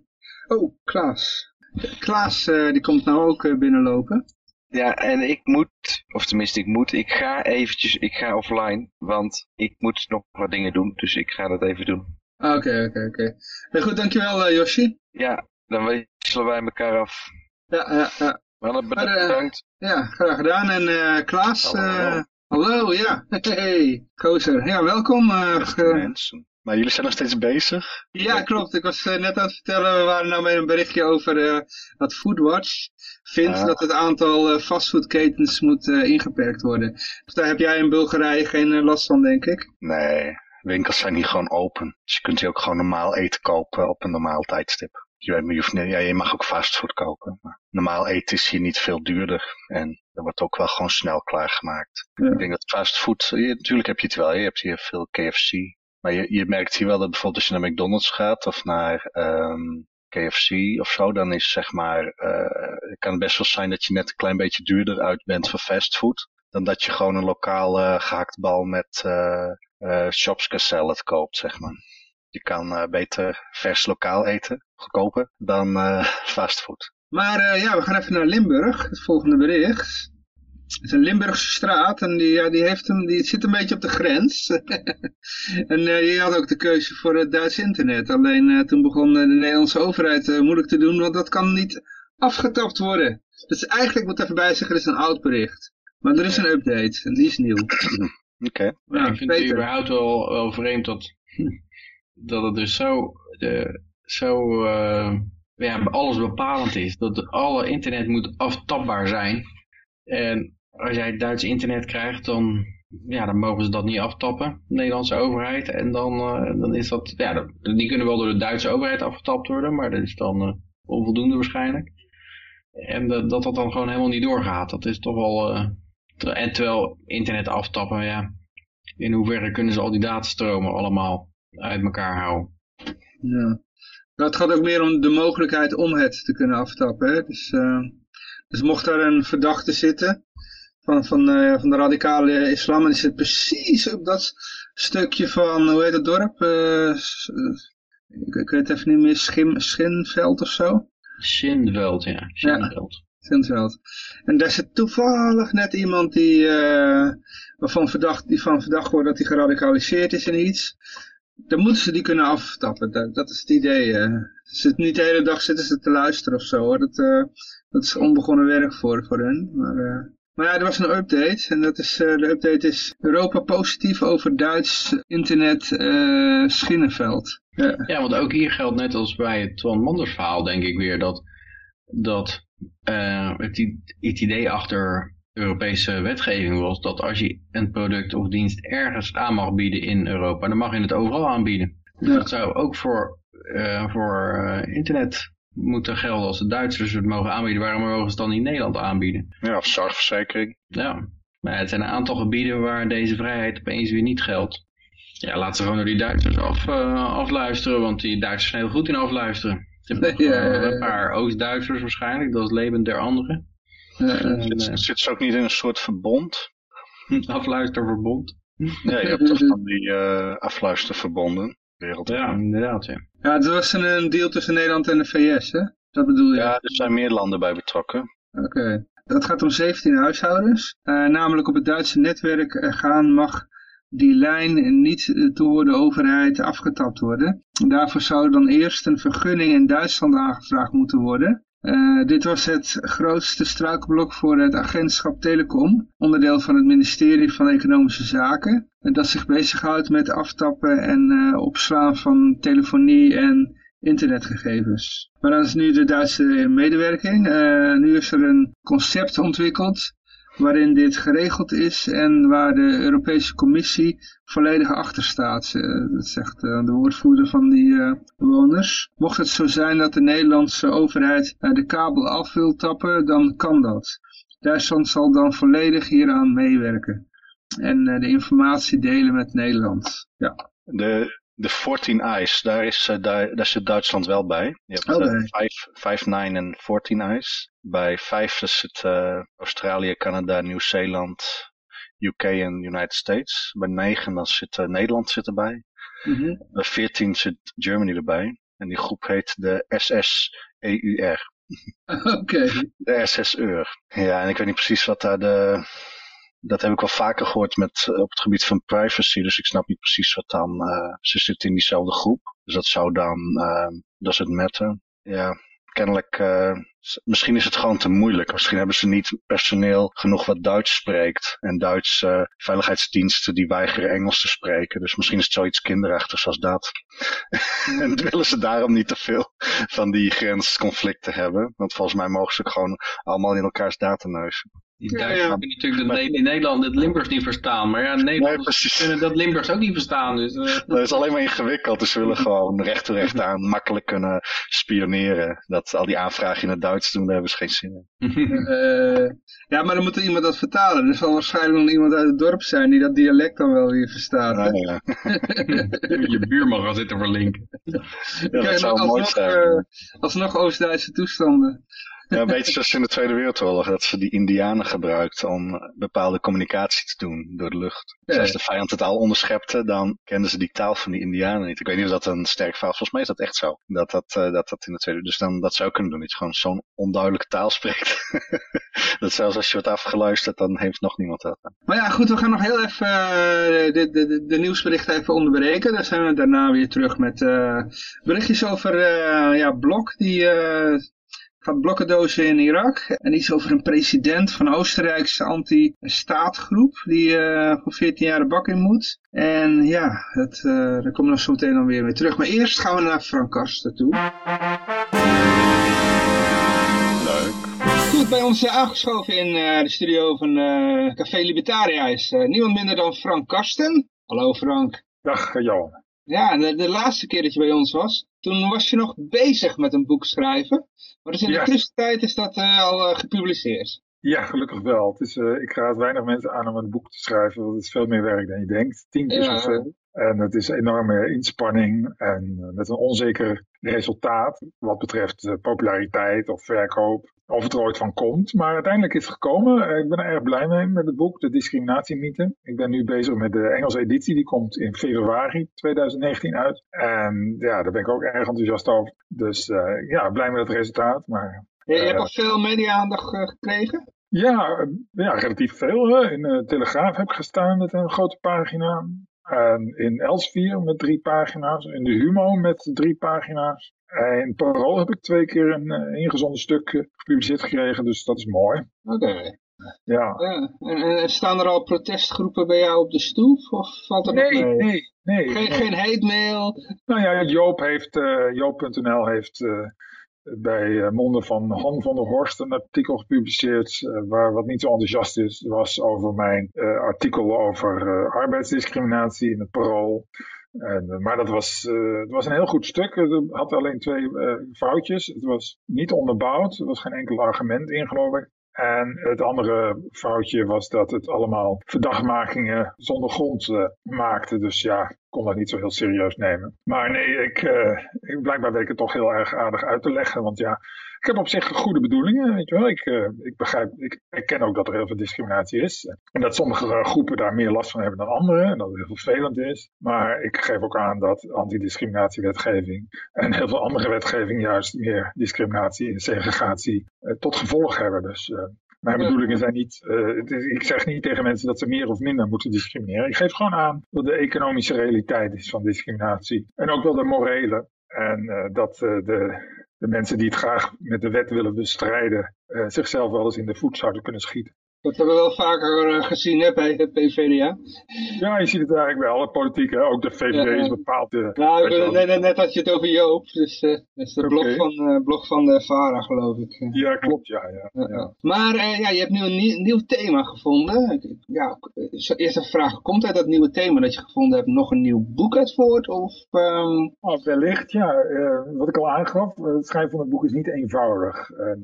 Oh, Klaas. Klaas, eh, die komt nou ook binnenlopen. Ja, en ik moet, of tenminste ik moet, ik ga eventjes, ik ga offline, want ik moet nog wat dingen doen, dus ik ga dat even doen. Ah, Oké, oké, oké. Heel goed, dankjewel eh Yoshi. Ja, dan wisselen wij elkaar af. Ja, ja, ja. Mannen, Maar, eh, bedankt. ja, graag gedaan. En eh Klaas, Hallo. eh, hallo, ja. Hey, Kozer. Ja, welkom. eh, mensen. Maar jullie zijn nog steeds bezig? Ja, klopt. Ik was net aan het vertellen, we waren nou met een berichtje over eh, dat Foodwatch vindt Ja. dat het aantal eh, fastfoodketens moet eh, ingeperkt worden. Dus daar heb jij in Bulgarije geen last van, denk ik. Nee, winkels zijn hier gewoon open. Dus je kunt hier ook gewoon normaal eten kopen op een normaal tijdstip. Je, weet, je, hoeft niet, ja, je mag ook fastfood kopen. Maar normaal eten is hier niet veel duurder. En er wordt ook wel gewoon snel klaargemaakt. Ja. Ik denk dat fastfood, je, natuurlijk heb je het wel. Je hebt hier veel KFC. Maar je, je merkt hier wel dat bijvoorbeeld als je naar McDonald's gaat of naar ehm, KFC of zo, dan is zeg maar, eh, het kan best wel zijn dat je net een klein beetje duurder uit bent voor fastfood. Dan dat je gewoon een lokale gehaktbal met eh shopska salad koopt, zeg maar. Je kan eh, beter vers lokaal eten, goedkoper, dan eh fastfood. Maar ja, we gaan even naar Limburg, het volgende bericht. Het is een Limburgse straat en die, ja, die, heeft hem, die zit een beetje op de grens. en eh, die had ook de keuze voor het Duits internet. Alleen toen begon de Nederlandse overheid moeilijk te doen, want dat kan niet afgetapt worden. Dus eigenlijk moet even bij zeggen, dit is een oud bericht. Maar er is een update en die is nieuw. Oké. Ja, ik vind het überhaupt wel, wel vreemd dat, dat het dus zo, de, zo eh, ja, alles bepalend is. Dat alle internet moet aftapbaar zijn. En als jij Duits internet krijgt, dan, ja, dan mogen ze dat niet aftappen, de Nederlandse overheid. En dan, eh, dan is dat, ja, die kunnen wel door de Duitse overheid afgetapt worden, maar dat is dan eh, onvoldoende waarschijnlijk. En dat, dat dat dan gewoon helemaal niet doorgaat, dat is toch wel... en terwijl internet aftappen, ja, in hoeverre kunnen ze al die datastromen allemaal uit elkaar houden? Ja. Nou, het gaat ook meer om de mogelijkheid om het te kunnen aftappen. Hè? Dus, eh, dus mocht daar een verdachte zitten van, van, eh, van de radicale islam, en die zit precies op dat stukje van, hoe heet het dorp? Eh, ik, ik weet even niet meer, Schim, Schinveld of zo? Shinveld, ja. Shinveld. Schinveld. En daar zit toevallig net iemand die, eh, waarvan verdacht, die van verdacht wordt dat hij geradicaliseerd is in iets. Dan moeten ze die kunnen aftappen. Dat, dat is het idee. zitten niet de hele dag zitten ze te luisteren of zo. Hoor. Dat, eh, dat is onbegonnen werk voor, voor hen. Maar, eh, maar ja, er was een update. En dat is, de update is Europa positief over Duits internet Schinnenveld. Ja. Ja, want ook hier geldt net als bij het Twan Manders verhaal, denk ik weer, dat, dat eh, het, idee achter Europese wetgeving was dat als je een product of dienst ergens aan mag bieden in Europa, dan mag je het overal aanbieden. Dus Ja. dat zou ook voor, eh, voor eh, internet moeten gelden als de Duitsers het mogen aanbieden. Waarom mogen ze het dan in Nederland aanbieden? Ja, of zorgverzekering. Ja, maar het zijn een aantal gebieden waar deze vrijheid opeens weer niet geldt. Ja, laten ze gewoon door die Duitsers af, eh, afluisteren, want die Duitsers zijn heel goed in afluisteren. Ze hebben nog, Ja, eh, ja, een paar Oost-Duitsers waarschijnlijk, dat is Leben der anderen. En, Zit, zit ze ook niet in een soort verbond? afluisterverbond. Ja, je hebt toch van die eh afluisterverbonden wereldwijd. Ja, inderdaad, ja. ja, het was een, een deal tussen Nederland en de VS, hè? Dat bedoel je? Ja, er zijn meer landen bij betrokken. Oké. Dat gaat om 17 huishoudens. Eh, namelijk op het Duitse netwerk gaan mag die lijn niet eh, door de overheid afgetapt worden. Daarvoor zou dan eerst een vergunning in Duitsland aangevraagd moeten worden. Eh, dit was het grootste struikelblok voor het agentschap Telecom, onderdeel van het ministerie van Economische Zaken, eh, dat zich bezighoudt met aftappen en eh, opslaan van telefonie en internetgegevens. Maar dan is nu de Duitse medewerking. Eh, nu is er een concept ontwikkeld waarin dit geregeld is en waar de Europese Commissie volledig achter staat. Eh, dat zegt eh, de woordvoerder van die eh, bewoners. Mocht het zo zijn dat de Nederlandse overheid de kabel af wil tappen, dan kan dat. Duitsland zal dan volledig hieraan meewerken. En de informatie delen met Nederland. Ja. De, de 14 Ice, daar, is, eh, daar, daar zit Duitsland wel bij. Je hebt Oh, eh, nee. 5, 5, 9 en 14 Ice. Bij 5 zit eh, Australië, Canada, Nieuw-Zeeland, UK en United States. Bij 9 dan zit Nederland zit erbij. Mhm. Bij 14 zit Germany erbij. En die groep heet de SSEUR. Oké. De SSEUR. Ja, en ik weet niet precies wat daar de... Dat heb ik wel vaker gehoord met, eh, op het gebied van privacy. Dus ik snap niet precies wat dan... eh, ze zitten in diezelfde groep. Dus dat zou dan... eh does it matter? Ja, kennelijk... eh, misschien is het gewoon te moeilijk. Misschien hebben ze niet personeel genoeg wat Duits spreekt. En Duitse veiligheidsdiensten die weigeren Engels te spreken. Dus misschien is het zoiets kinderachtigs als dat. en willen ze daarom niet te veel van die grensconflicten hebben. Want volgens mij mogen ze gewoon allemaal in elkaars data. Die Ja, Duitsers ja. kunnen natuurlijk dat Ne- in Nederland het Limburgs niet verstaan. Maar ja, Nederlanders kunnen dat Limburgs ook niet verstaan. Dus, eh, Dat is alleen maar ingewikkeld. Dus ze willen gewoon recht toe recht aan makkelijk kunnen spioneren. Dat al die aanvragen in het Duits doen, daar hebben ze geen zin in. Eh, ja, maar dan moet er iemand dat vertalen. Er zal waarschijnlijk nog iemand uit het dorp zijn die dat dialect dan wel weer verstaat. Nou ja, je buurman gaat zitten verlinken. ja, dat zou maar mooi zijn. eh, alsnog Oost-Duitse toestanden. Ja, weet je, zoals in de Tweede Wereldoorlog, dat ze die indianen gebruikten om bepaalde communicatie te doen door de lucht. Dus als de vijand het al onderschepte, dan kenden ze die taal van die indianen niet. Ik weet niet of dat een sterk verhaal, volgens mij is dat echt zo. Dat dat, eh, dat, dat in de Tweede, dus dan dat zou kunnen doen, dat je gewoon zo'n onduidelijke taal spreekt. dat zelfs als je wordt afgeluisterd, dan heeft nog niemand dat. Maar ja, goed, we gaan nog heel even eh, de, de, de, de nieuwsberichten even onderbreken. Dan zijn we daarna weer terug met eh, berichtjes over ja, Blok, die gaat blokken dozen in Irak. En iets over een president van Oostenrijkse anti-staatgroep, die eh, voor 14 jaar de bak in moet. En ja, dat, eh daar komen we nog zo meteen dan weer mee terug. Maar eerst gaan we naar Frank Karsten toe. Leuk. Goed, bij ons eh, aangeschoven in de studio van Café Libertaria is niemand minder dan Frank Karsten. Hallo Frank. Dag Johan. Ja, de, de laatste keer dat je bij ons was, toen was je nog bezig met een boek schrijven. Maar dus in de tussentijd is dat eh, al eh, gepubliceerd. Ja, gelukkig wel. Het is, eh, ik raad weinig mensen aan om een boek te schrijven, want het is veel meer werk dan je denkt. Tien keer Ja. zoveel. En het is enorme inspanning en eh, met een onzeker resultaat wat betreft eh, populariteit of verkoop. Of het er ooit van komt. Maar uiteindelijk is het gekomen. Eh, Ik ben er erg blij mee met het boek, De Discriminatiemythe. Ik ben nu bezig met de Engelse editie. Die komt in februari 2019 uit. En ja, daar ben ik ook erg enthousiast over. Dus ja, blij met het resultaat. Maar Je, je hebt al veel media-aandacht gekregen? Ja, ja relatief veel. Hè. In de Telegraaf heb ik gestaan met een grote pagina. En in Elsevier met drie pagina's. In de Humo met drie pagina's. En in Parool heb ik twee keer een eh, ingezonden stuk eh, gepubliceerd gekregen. Dus dat is mooi. Oké. Ja. Ja. En, en staan er al protestgroepen bij jou op de stoep? Of valt er nog Nee, mee? nee, nee. Geen, nee. geen hate mail? Nou ja, Joop heeft, eh, Joop.nl heeft eh, bij uh, monden van Han van der Horst een artikel gepubliceerd waar wat niet zo enthousiast is, was over mijn artikel over arbeidsdiscriminatie in het parool. Maar dat was, het was een heel goed stuk. Het had alleen twee foutjes. Het was niet onderbouwd. Er was geen enkel argument in, geloof ik. En het andere foutje was dat het allemaal verdachtmakingen zonder grond uh, maakte. Dus ja, kon dat niet zo heel serieus nemen. Maar nee, ik, uh, ik, blijkbaar weet ik het toch heel erg aardig uit te leggen. Want ja, ik heb op zich goede bedoelingen, weet je wel. Ik, uh, ik begrijp, ik, ik ken ook dat er heel veel discriminatie is. En dat sommige groepen daar meer last van hebben dan anderen. En dat het heel vervelend is. Maar ik geef ook aan dat antidiscriminatiewetgeving en heel veel andere wetgeving juist meer discriminatie en segregatie tot gevolg hebben. Dus mijn bedoelingen zijn niet, uh, ik zeg niet tegen mensen dat ze meer of minder moeten discrimineren. Ik geef gewoon aan dat de economische realiteit is van discriminatie. En ook wel de morele. En uh, dat uh, de, de mensen die het graag met de wet willen bestrijden, zichzelf wel eens in de voet zouden kunnen schieten. Dat hebben we wel vaker uh, gezien hè, bij de PVDA. Ja, je ziet het eigenlijk bij alle politiek. Hè? Ook de VVD is bepaald... De, nou, net, net, net had je het over Joop. Dus uh, dat is de blog, van, uh, blog van de VARA, geloof ik. Ja, klopt. Ja, ja, ja. Maar ja, je hebt nu een nieuw, nieuw thema gevonden. Ja, eerste vraag. Komt uit dat nieuwe thema dat je gevonden hebt nog een nieuw boek uit voort? Of, um... oh, wellicht, ja. wat ik al aangaf, het schrijven van het boek is niet eenvoudig. En,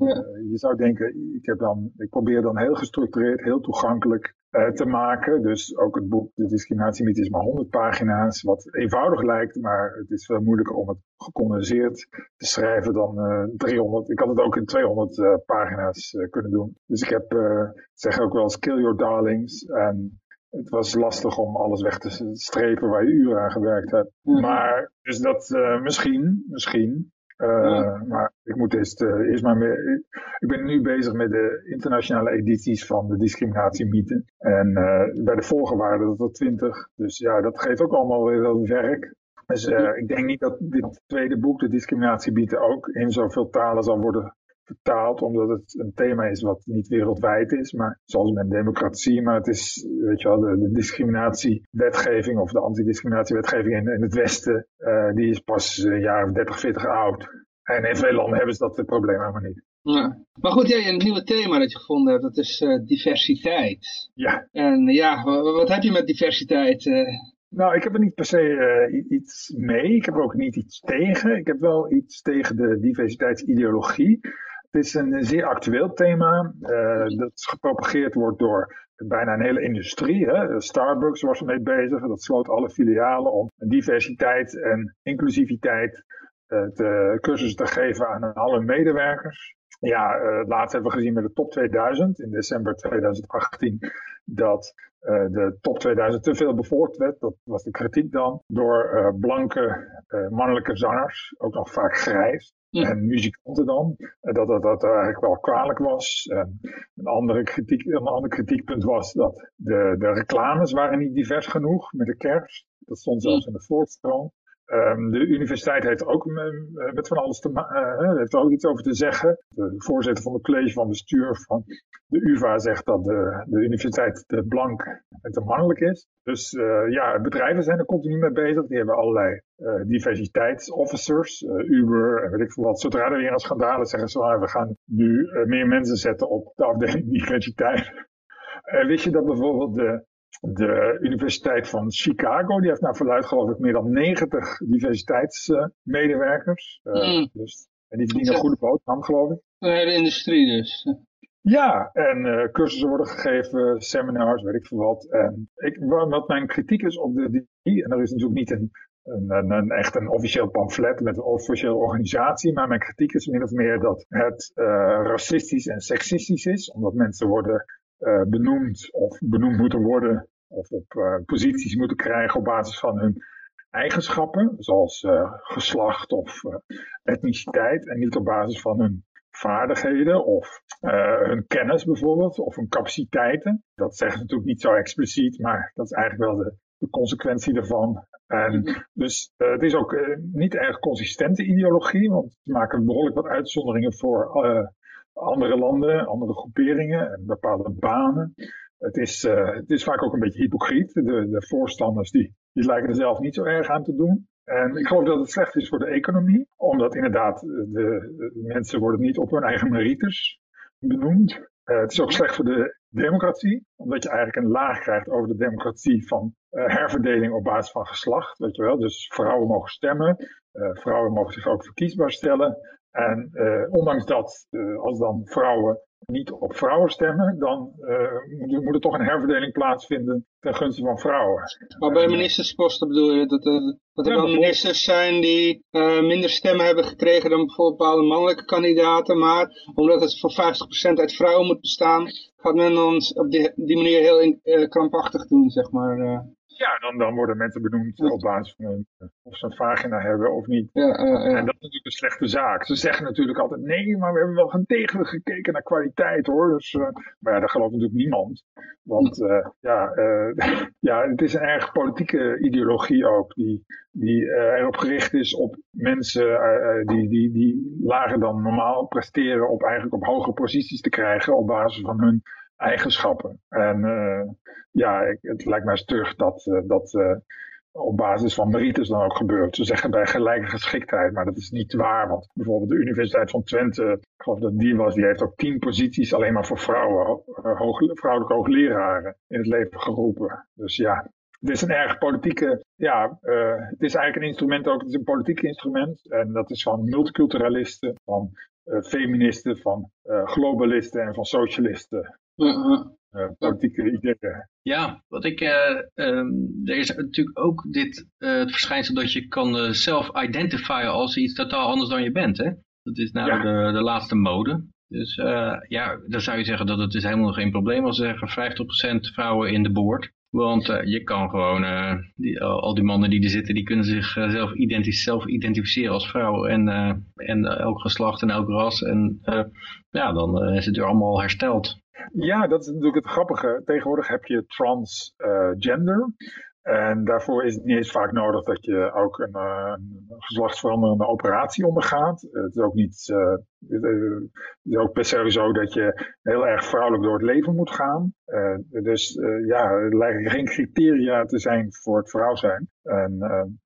je zou denken, ik, heb dan, ik probeer dan heel gestructureerd heel toegankelijk uh, te maken. Dus ook het boek De Discriminatiemythe is maar 100 pagina's, wat eenvoudig lijkt, maar het is veel moeilijker om het gecondenseerd te schrijven dan uh, eh, 300. Ik had het ook in 200 uh, eh, pagina's kunnen doen. Dus ik heb, zeg ook wel eens, kill your darlings. En het was lastig om alles weg te strepen waar je uren aan gewerkt hebt. Mhm. Maar, dus dat misschien, misschien uh, Maar ik moet eerst, uh, eerst maar meer. Ik ben nu bezig met de internationale edities van de discriminatiemythe. En uh, bij de vorige waren dat er twintig. Dus ja, dat geeft ook allemaal weer wel werk. Dus ik denk niet dat dit tweede boek, de discriminatiemythe, ook in zoveel talen zal worden vertaald, omdat het een thema is wat niet wereldwijd is, maar zoals met democratie, maar het is, weet je wel, de, de discriminatiewetgeving of de antidiscriminatiewetgeving in, in het Westen, uh, die is pas een jaar of 30, 40 oud. En in veel landen hebben ze dat probleem helemaal niet. Ja. Maar goed, jij, een nieuwe thema dat je gevonden hebt, dat is uh, diversiteit. Ja. En ja, wat heb je met diversiteit? Uh? Nou, ik heb er niet per se uh, iets mee. Ik heb er ook niet iets tegen. Ik heb wel iets tegen de diversiteitsideologie. Het is een zeer actueel thema uh, dat gepropageerd wordt door bijna een hele industrie. Hè? Starbucks was ermee bezig. Dat sloot alle filialen om diversiteit en inclusiviteit uh, te, cursussen te geven aan alle medewerkers. Ja, uh, laatst hebben we gezien met de top 2000 in december 2018 dat uh, de top 2000 te veel bevoord werd. Dat was de kritiek dan door uh, blanke mannelijke zangers, ook nog vaak grijs. Mm. En muzikanten dan, dat dat, dat eigenlijk wel kwalijk was. een, andere kritiek, een ander kritiekpunt was dat de, de reclames waren niet divers genoeg met de kerst. Dat stond zelfs in de voorstroom. Um, de universiteit heeft ook met van alles te uh, heeft er ook iets over te zeggen. De voorzitter van het college van bestuur van de UvA zegt dat de, de universiteit te blank en te mannelijk is. Dus uh, ja, bedrijven zijn er continu mee bezig. Die hebben allerlei uh, diversiteitsofficers, Uber en weet ik veel wat. Zodra er weer een schandaal is, zeggen ze, ah, we gaan nu meer mensen zetten op de afdeling diversiteit. wist je dat bijvoorbeeld de de Universiteit van Chicago, die heeft naar verluid geloof ik meer dan 90 diversiteitsmedewerkers. Uh, mm. dus, en die verdienen een goede boterham geloof ik. Een hele industrie dus. Ja, en uh, cursussen worden gegeven, seminars, weet ik veel wat. En ik, wat mijn kritiek is op de die, en er is natuurlijk niet een, een, een, echt een officieel pamflet met een officiële organisatie, maar mijn kritiek is min of meer dat het uh, racistisch en seksistisch is, omdat mensen worden uh, benoemd of benoemd moeten worden of op uh, posities moeten krijgen op basis van hun eigenschappen, zoals uh, geslacht of etniciteit, en niet op basis van hun vaardigheden of hun kennis bijvoorbeeld, of hun capaciteiten. Dat zeggen ze natuurlijk niet zo expliciet, maar dat is eigenlijk wel de, de consequentie daarvan. En dus het is ook niet erg consistente ideologie, want ze maken behoorlijk wat uitzonderingen voor andere landen, andere groeperingen en bepaalde banen. Het is, uh, het is vaak ook een beetje hypocriet. De, de voorstanders die, die lijken er zelf niet zo erg aan te doen. En ik geloof dat het slecht is voor de economie, omdat inderdaad de, de mensen worden niet op hun eigen merites benoemd. Uh, het is ook slecht voor de democratie, omdat je eigenlijk een laag krijgt over de democratie van herverdeling op basis van geslacht, weet je wel. Dus vrouwen mogen stemmen, vrouwen mogen zich ook verkiesbaar stellen. En ondanks dat, als dan vrouwen niet op vrouwen stemmen, dan uh, moet er toch een herverdeling plaatsvinden ten gunste van vrouwen. Maar bij ministersposten bedoel je dat, uh, dat er ja, wel ministers zijn die uh, minder stemmen hebben gekregen dan bijvoorbeeld bepaalde mannelijke kandidaten, maar omdat het voor 50% uit vrouwen moet bestaan, gaat men ons op die, die manier heel krampachtig doen, zeg maar. Ja, dan, dan worden mensen benoemd op basis van of ze een vagina hebben of niet. Ja, uh. En dat is natuurlijk een slechte zaak. Ze zeggen natuurlijk altijd, nee, maar we hebben wel gaan tegen gekeken naar kwaliteit hoor. Dus, uh, maar ja, dat gelooft natuurlijk niemand. Want uh, ja, ja, het is een erg politieke ideologie ook, die, die erop gericht is op mensen die, die, die lager dan normaal presteren, op eigenlijk op hoge posities te krijgen op basis van hun eigenschappen. En uh, ja, het lijkt mij stug dat uh, dat uh, op basis van merites dan ook gebeurt. Ze zeggen bij gelijke geschiktheid, maar dat is niet waar. Want bijvoorbeeld de Universiteit van Twente, ik geloof dat die was, die heeft ook tien posities alleen maar voor vrouwen, hoog, vrouwelijke hoogleraren in het leven geroepen. Dus ja, het is een erg politieke, ja, het is eigenlijk een instrument ook, het is een politiek instrument. En dat is van multiculturalisten, van feministen, van globalisten en van socialisten. Uh, politieke ideeën. Ja, wat ik, um, er is natuurlijk ook dit, het verschijnsel dat je kan self-identifyen als iets totaal anders dan je bent. Hè? Dat is nou ja. de, de laatste mode. Dus ja, dan zou je zeggen dat het is helemaal geen probleem als ze zeggen 50% vrouwen in de boord. Want je kan gewoon, die, al die mannen die er zitten, die kunnen zichzelf zelf, identif zelf identificeren als vrouw. En, en elk geslacht en elk ras. En ja, dan is het weer allemaal hersteld. Ja, dat is natuurlijk het grappige. Tegenwoordig heb je transgender. En daarvoor is het niet eens vaak nodig dat je ook een, een geslachtsveranderende operatie ondergaat. het is ook niet, uh, het is ook per se zo dat je heel erg vrouwelijk door het leven moet gaan. Uh, dus ja, er lijken geen criteria te zijn voor het vrouw zijn. En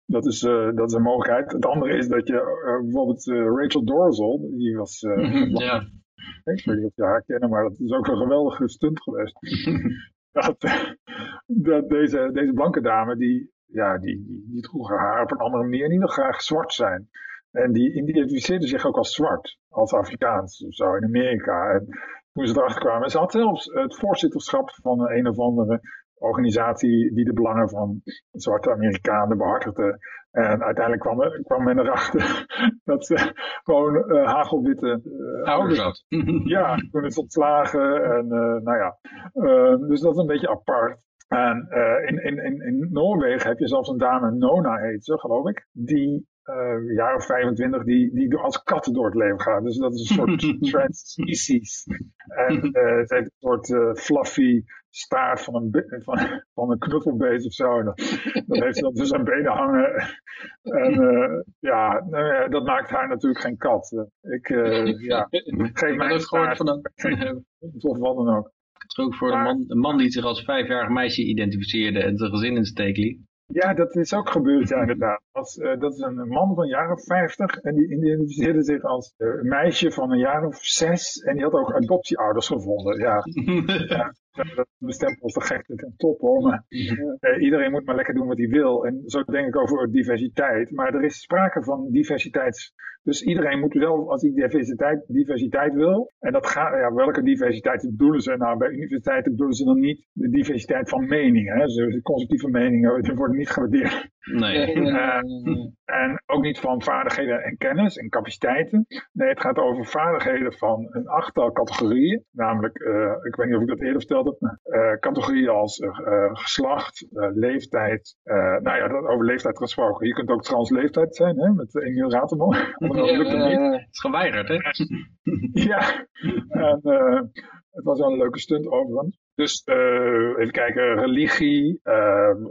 dat, is, dat is een mogelijkheid. Het andere is dat je bijvoorbeeld Rachel Dorsal, die was... ja. Ik weet niet of je haar kennen, maar dat is ook een geweldige stunt geweest. dat, dat deze, deze blanke dame, die, ja, die, die, die droeg haar op een andere manier niet nog graag zwart zijn. En die identificeerde zich ook als zwart, als Afrikaans of zo in Amerika. En toen ze erachter kwamen, ze had zelfs het voorzitterschap van een of andere organisatie die de belangen van zwarte Amerikanen behartigde. En uiteindelijk kwam, kwam men erachter dat ze gewoon uh, hagelwitte uh, ouders had. ja, toen is ontslagen. En uh, nou ja, dus dat is een beetje apart. En in, in, in Noorwegen heb je zelfs een dame, Nona heet ze, geloof ik, die uh, jaar of 25 die, die als katten door het leven gaat. Dus dat is een soort trans-species. En uh, het heeft een soort uh, fluffy staart van een, van, van een knuffelbeest of zo. En dan, dan heeft ze dat dus aan benen hangen. En ja, nou, dat maakt haar natuurlijk geen kat. Ik ja, geef mij een staart. Van een... Of wat dan ook. Het is ook voor maar, een, man, een man die zich als vijfjarig meisje identificeerde en zijn gezin in de steek liet. Ja, dat is ook gebeurd, ja, inderdaad. Als, uh, dat is een man van een jaar of vijftig en die identificeerde zich als uh, een meisje van een jaar of zes en die had ook adoptieouders gevonden. Ja, ja dat bestemt als de gekte ten top hoor, maar uh, iedereen moet maar lekker doen wat hij wil. En zo denk ik over diversiteit, maar er is sprake van diversiteits... Dus iedereen moet wel, als hij diversiteit, diversiteit wil, en dat gaat, ja, welke diversiteit bedoelen ze? Nou, bij universiteiten bedoelen ze dan niet de diversiteit van meningen. Hè? Dus de conservatieve meningen die worden niet gewaardeerd. Nee. Uh, en ook niet van vaardigheden en kennis en capaciteiten. Nee, het gaat over vaardigheden van een achttal categorieën. Namelijk, uh, ik weet niet of ik dat eerder vertelde, uh, categorieën als geslacht, leeftijd. nou ja, dat, over leeftijd gesproken. Je kunt ook transleeftijd zijn, hè, met Emiel Rateman. dat lukt het niet. Het is geweigerd, hè? ja, en het was wel een leuke stunt overigens. Dus even kijken, religie,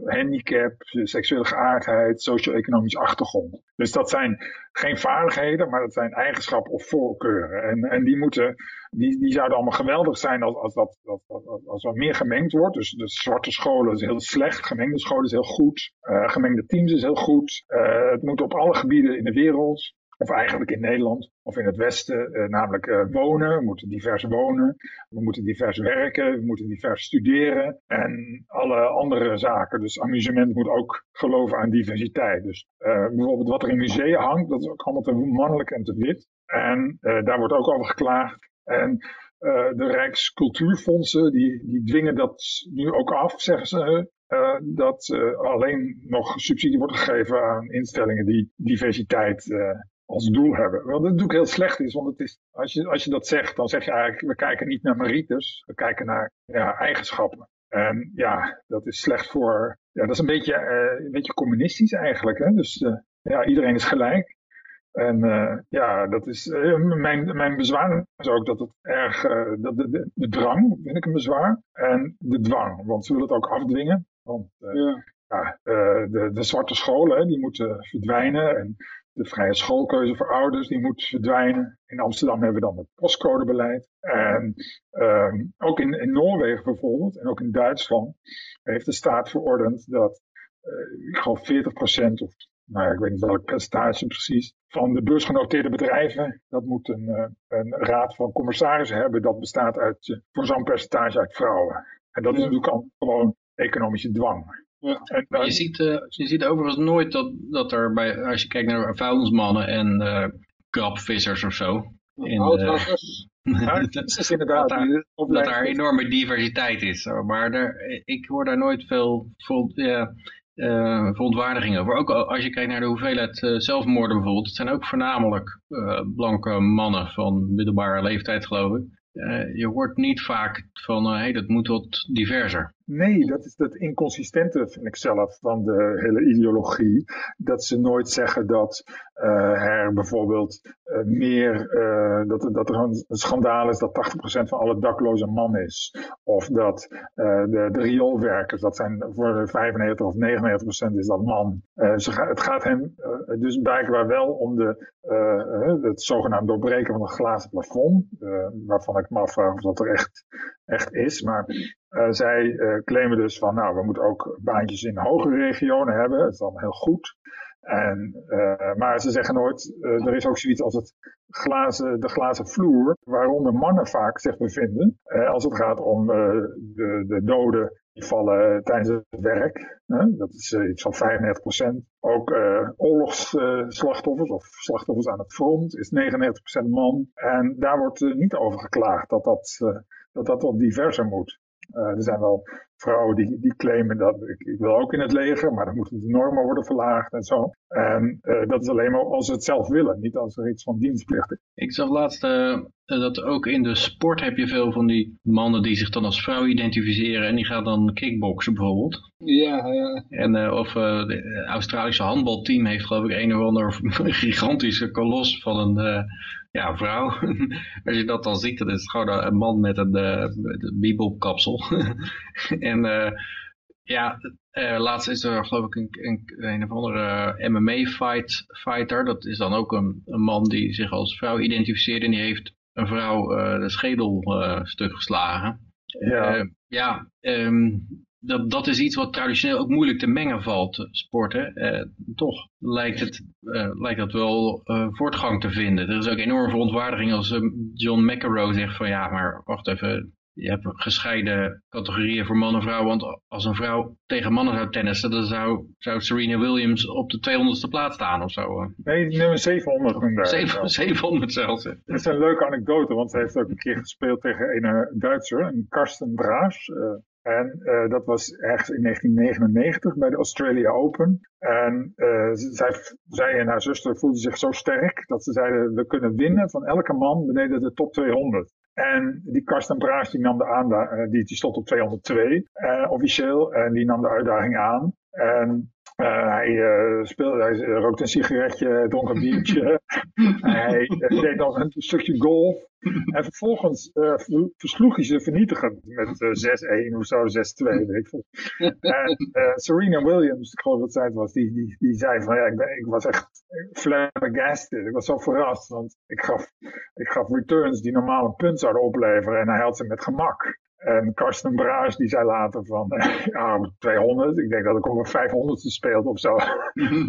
handicap, seksuele geaardheid, socio-economische achtergrond. Dus dat zijn geen vaardigheden, maar dat zijn eigenschappen of voorkeuren. En, en die, moeten, die, die zouden allemaal geweldig zijn als, als, dat, als, als er meer gemengd wordt. Dus de zwarte scholen is heel slecht, gemengde scholen is heel goed, gemengde teams is heel goed. het moet op alle gebieden in de wereld of eigenlijk in Nederland of in het Westen, eh, namelijk uh, wonen. We moeten divers wonen, we moeten divers werken, we moeten divers studeren en alle andere zaken. Dus amusement moet ook geloven aan diversiteit. Dus uh, bijvoorbeeld wat er in musea hangt, dat is ook allemaal te mannelijk en te wit. En daar wordt ook over geklaagd. En de Rijkscultuurfondsen, die, die dwingen dat nu ook af, zeggen ze. Dat uh, alleen nog subsidie wordt gegeven aan instellingen die diversiteit uh, als doel hebben. Wat natuurlijk heel slecht is, want het is, als, je, als je dat zegt, dan zeg je eigenlijk, we kijken niet naar merites, we kijken naar ja, eigenschappen. En ja, dat is slecht voor, ja, dat is een beetje, uh, een beetje communistisch eigenlijk. Hè? Dus uh, ja, iedereen is gelijk. En uh, ja, dat is, mijn, mijn bezwaar is ook dat het erg, dat de, de, de, drang vind ik een bezwaar. En de dwang, want ze willen het ook afdwingen. Want ja. ja de, de zwarte scholen, die moeten verdwijnen. En de vrije schoolkeuze voor ouders, die moet verdwijnen. In Amsterdam hebben we dan het postcodebeleid. En uh, ook in, in Noorwegen bijvoorbeeld, en ook in Duitsland, heeft de staat verordend dat, uh, ik geloof 40% of nou ja, ik weet niet welk percentage precies, van de beursgenoteerde bedrijven, dat moet een, uh, een raad van commissarissen hebben, dat bestaat uit, uh, voor zo'n percentage uit vrouwen. En dat is natuurlijk gewoon economische dwang. Ja. je, ziet, uh, je ziet overigens nooit dat, dat er bij, als je kijkt naar vuilnismannen en uh, krabvissers of zo. In, uh, dat is inderdaad dat daar, dat daar enorme diversiteit is. Maar er, ik hoor daar nooit veel vol, ja, uh, verontwaardiging over. Ook als je kijkt naar de hoeveelheid uh, zelfmoorden bijvoorbeeld. Het zijn ook voornamelijk uh, blanke mannen van middelbare leeftijd geloof ik. je hoort niet vaak van, hé, hey, dat moet wat diverser. Nee, dat is het inconsistente, vind ik zelf, van de hele ideologie. Dat ze nooit zeggen dat uh, er bijvoorbeeld uh, meer, uh, dat, dat er een schandaal is dat 80% van alle daklozen man is. Of dat de, de rioolwerkers, dat zijn voor 95 of 99% is dat man. Ze het gaat hen dus blijkbaar wel om de, het zogenaamd doorbreken van het glazen plafond. waarvan ik me afvraag of dat er echt, echt is. Maar uh, zij uh, claimen dus van, nou, we moeten ook baantjes in hogere regionen hebben. Dat is dan heel goed. En, uh, maar ze zeggen nooit, er is ook zoiets als het glazen, de glazen vloer, waaronder mannen vaak zich bevinden. als het gaat om de, de doden die vallen tijdens het werk. dat is iets van 95%. Ook oorlogsslachtoffers of slachtoffers aan het front is 99% man. En daar wordt niet over geklaagd dat dat, dat, dat wat diverser moet. Uh, er zijn wel vrouwen die, die claimen dat ik, ik, wil ook in het leger, maar dan moeten de normen worden verlaagd en zo. En uh, dat is alleen maar als ze het zelf willen, niet als er iets van dienstplicht is. Ik zag laatst uh, dat ook in de sport heb je veel van die mannen die zich dan als vrouw identificeren en die gaan dan kickboksen bijvoorbeeld. Ja, ja. En of het Australische handbalteam heeft geloof ik een of ander gigantische kolos van een ja, vrouw. Als je dat dan ziet, dan is het gewoon een man met een uh, bibelkapsel. en uh, ja, uh, laatst is er geloof ik een, een, een of andere MMA fight, fighter. Dat is dan ook een, een man die zich als vrouw identificeert en die heeft een vrouw de schedel stuk geslagen. Ja, ja um, dat, dat is iets wat traditioneel ook moeilijk te mengen valt, sporten. Eh, toch lijkt, het, uh, lijkt dat wel uh, voortgang te vinden. Er is ook enorme verontwaardiging als John McEnroe zegt van ja, maar wacht even, je hebt gescheiden categorieën voor man en vrouw. Want als een vrouw tegen mannen zou tennissen, dan zou, zou Serena Williams op de 200ste plaats staan of zo. Nee, nummer 700 7, 700 zelfs. Dat is een leuke anekdote, want ze heeft ook een keer gespeeld tegen een Duitser, een Karsten Braas. En uh, dat was ergens in 1999 bij de Australia Open. En uh, zij, zij en haar zuster voelden zich zo sterk dat ze zeiden, we kunnen winnen van elke man beneden de top 200. En die Karsten Braas die nam de aandacht, uh, die, die stond op 202 officieel, en die nam de uitdaging aan. En Uh, hij, uh, speelde, hij rookte een sigaretje, dronk een biertje. hij uh, deed nog een stukje golf. En vervolgens versloeg hij ze vernietigend met 6-1 of zo, 6-2, weet ik veel. en Serena Williams, ik geloof dat zij het was, die, die, die zei van ja, ik, ben, ik was echt flabbergasted. Ik was zo verrast, want ik gaf, ik gaf returns die normaal een punt zouden opleveren en hij had ze met gemak. En Karsten Braas die zei later van, ja, 200. Ik denk dat ik over 500 speelt of zo.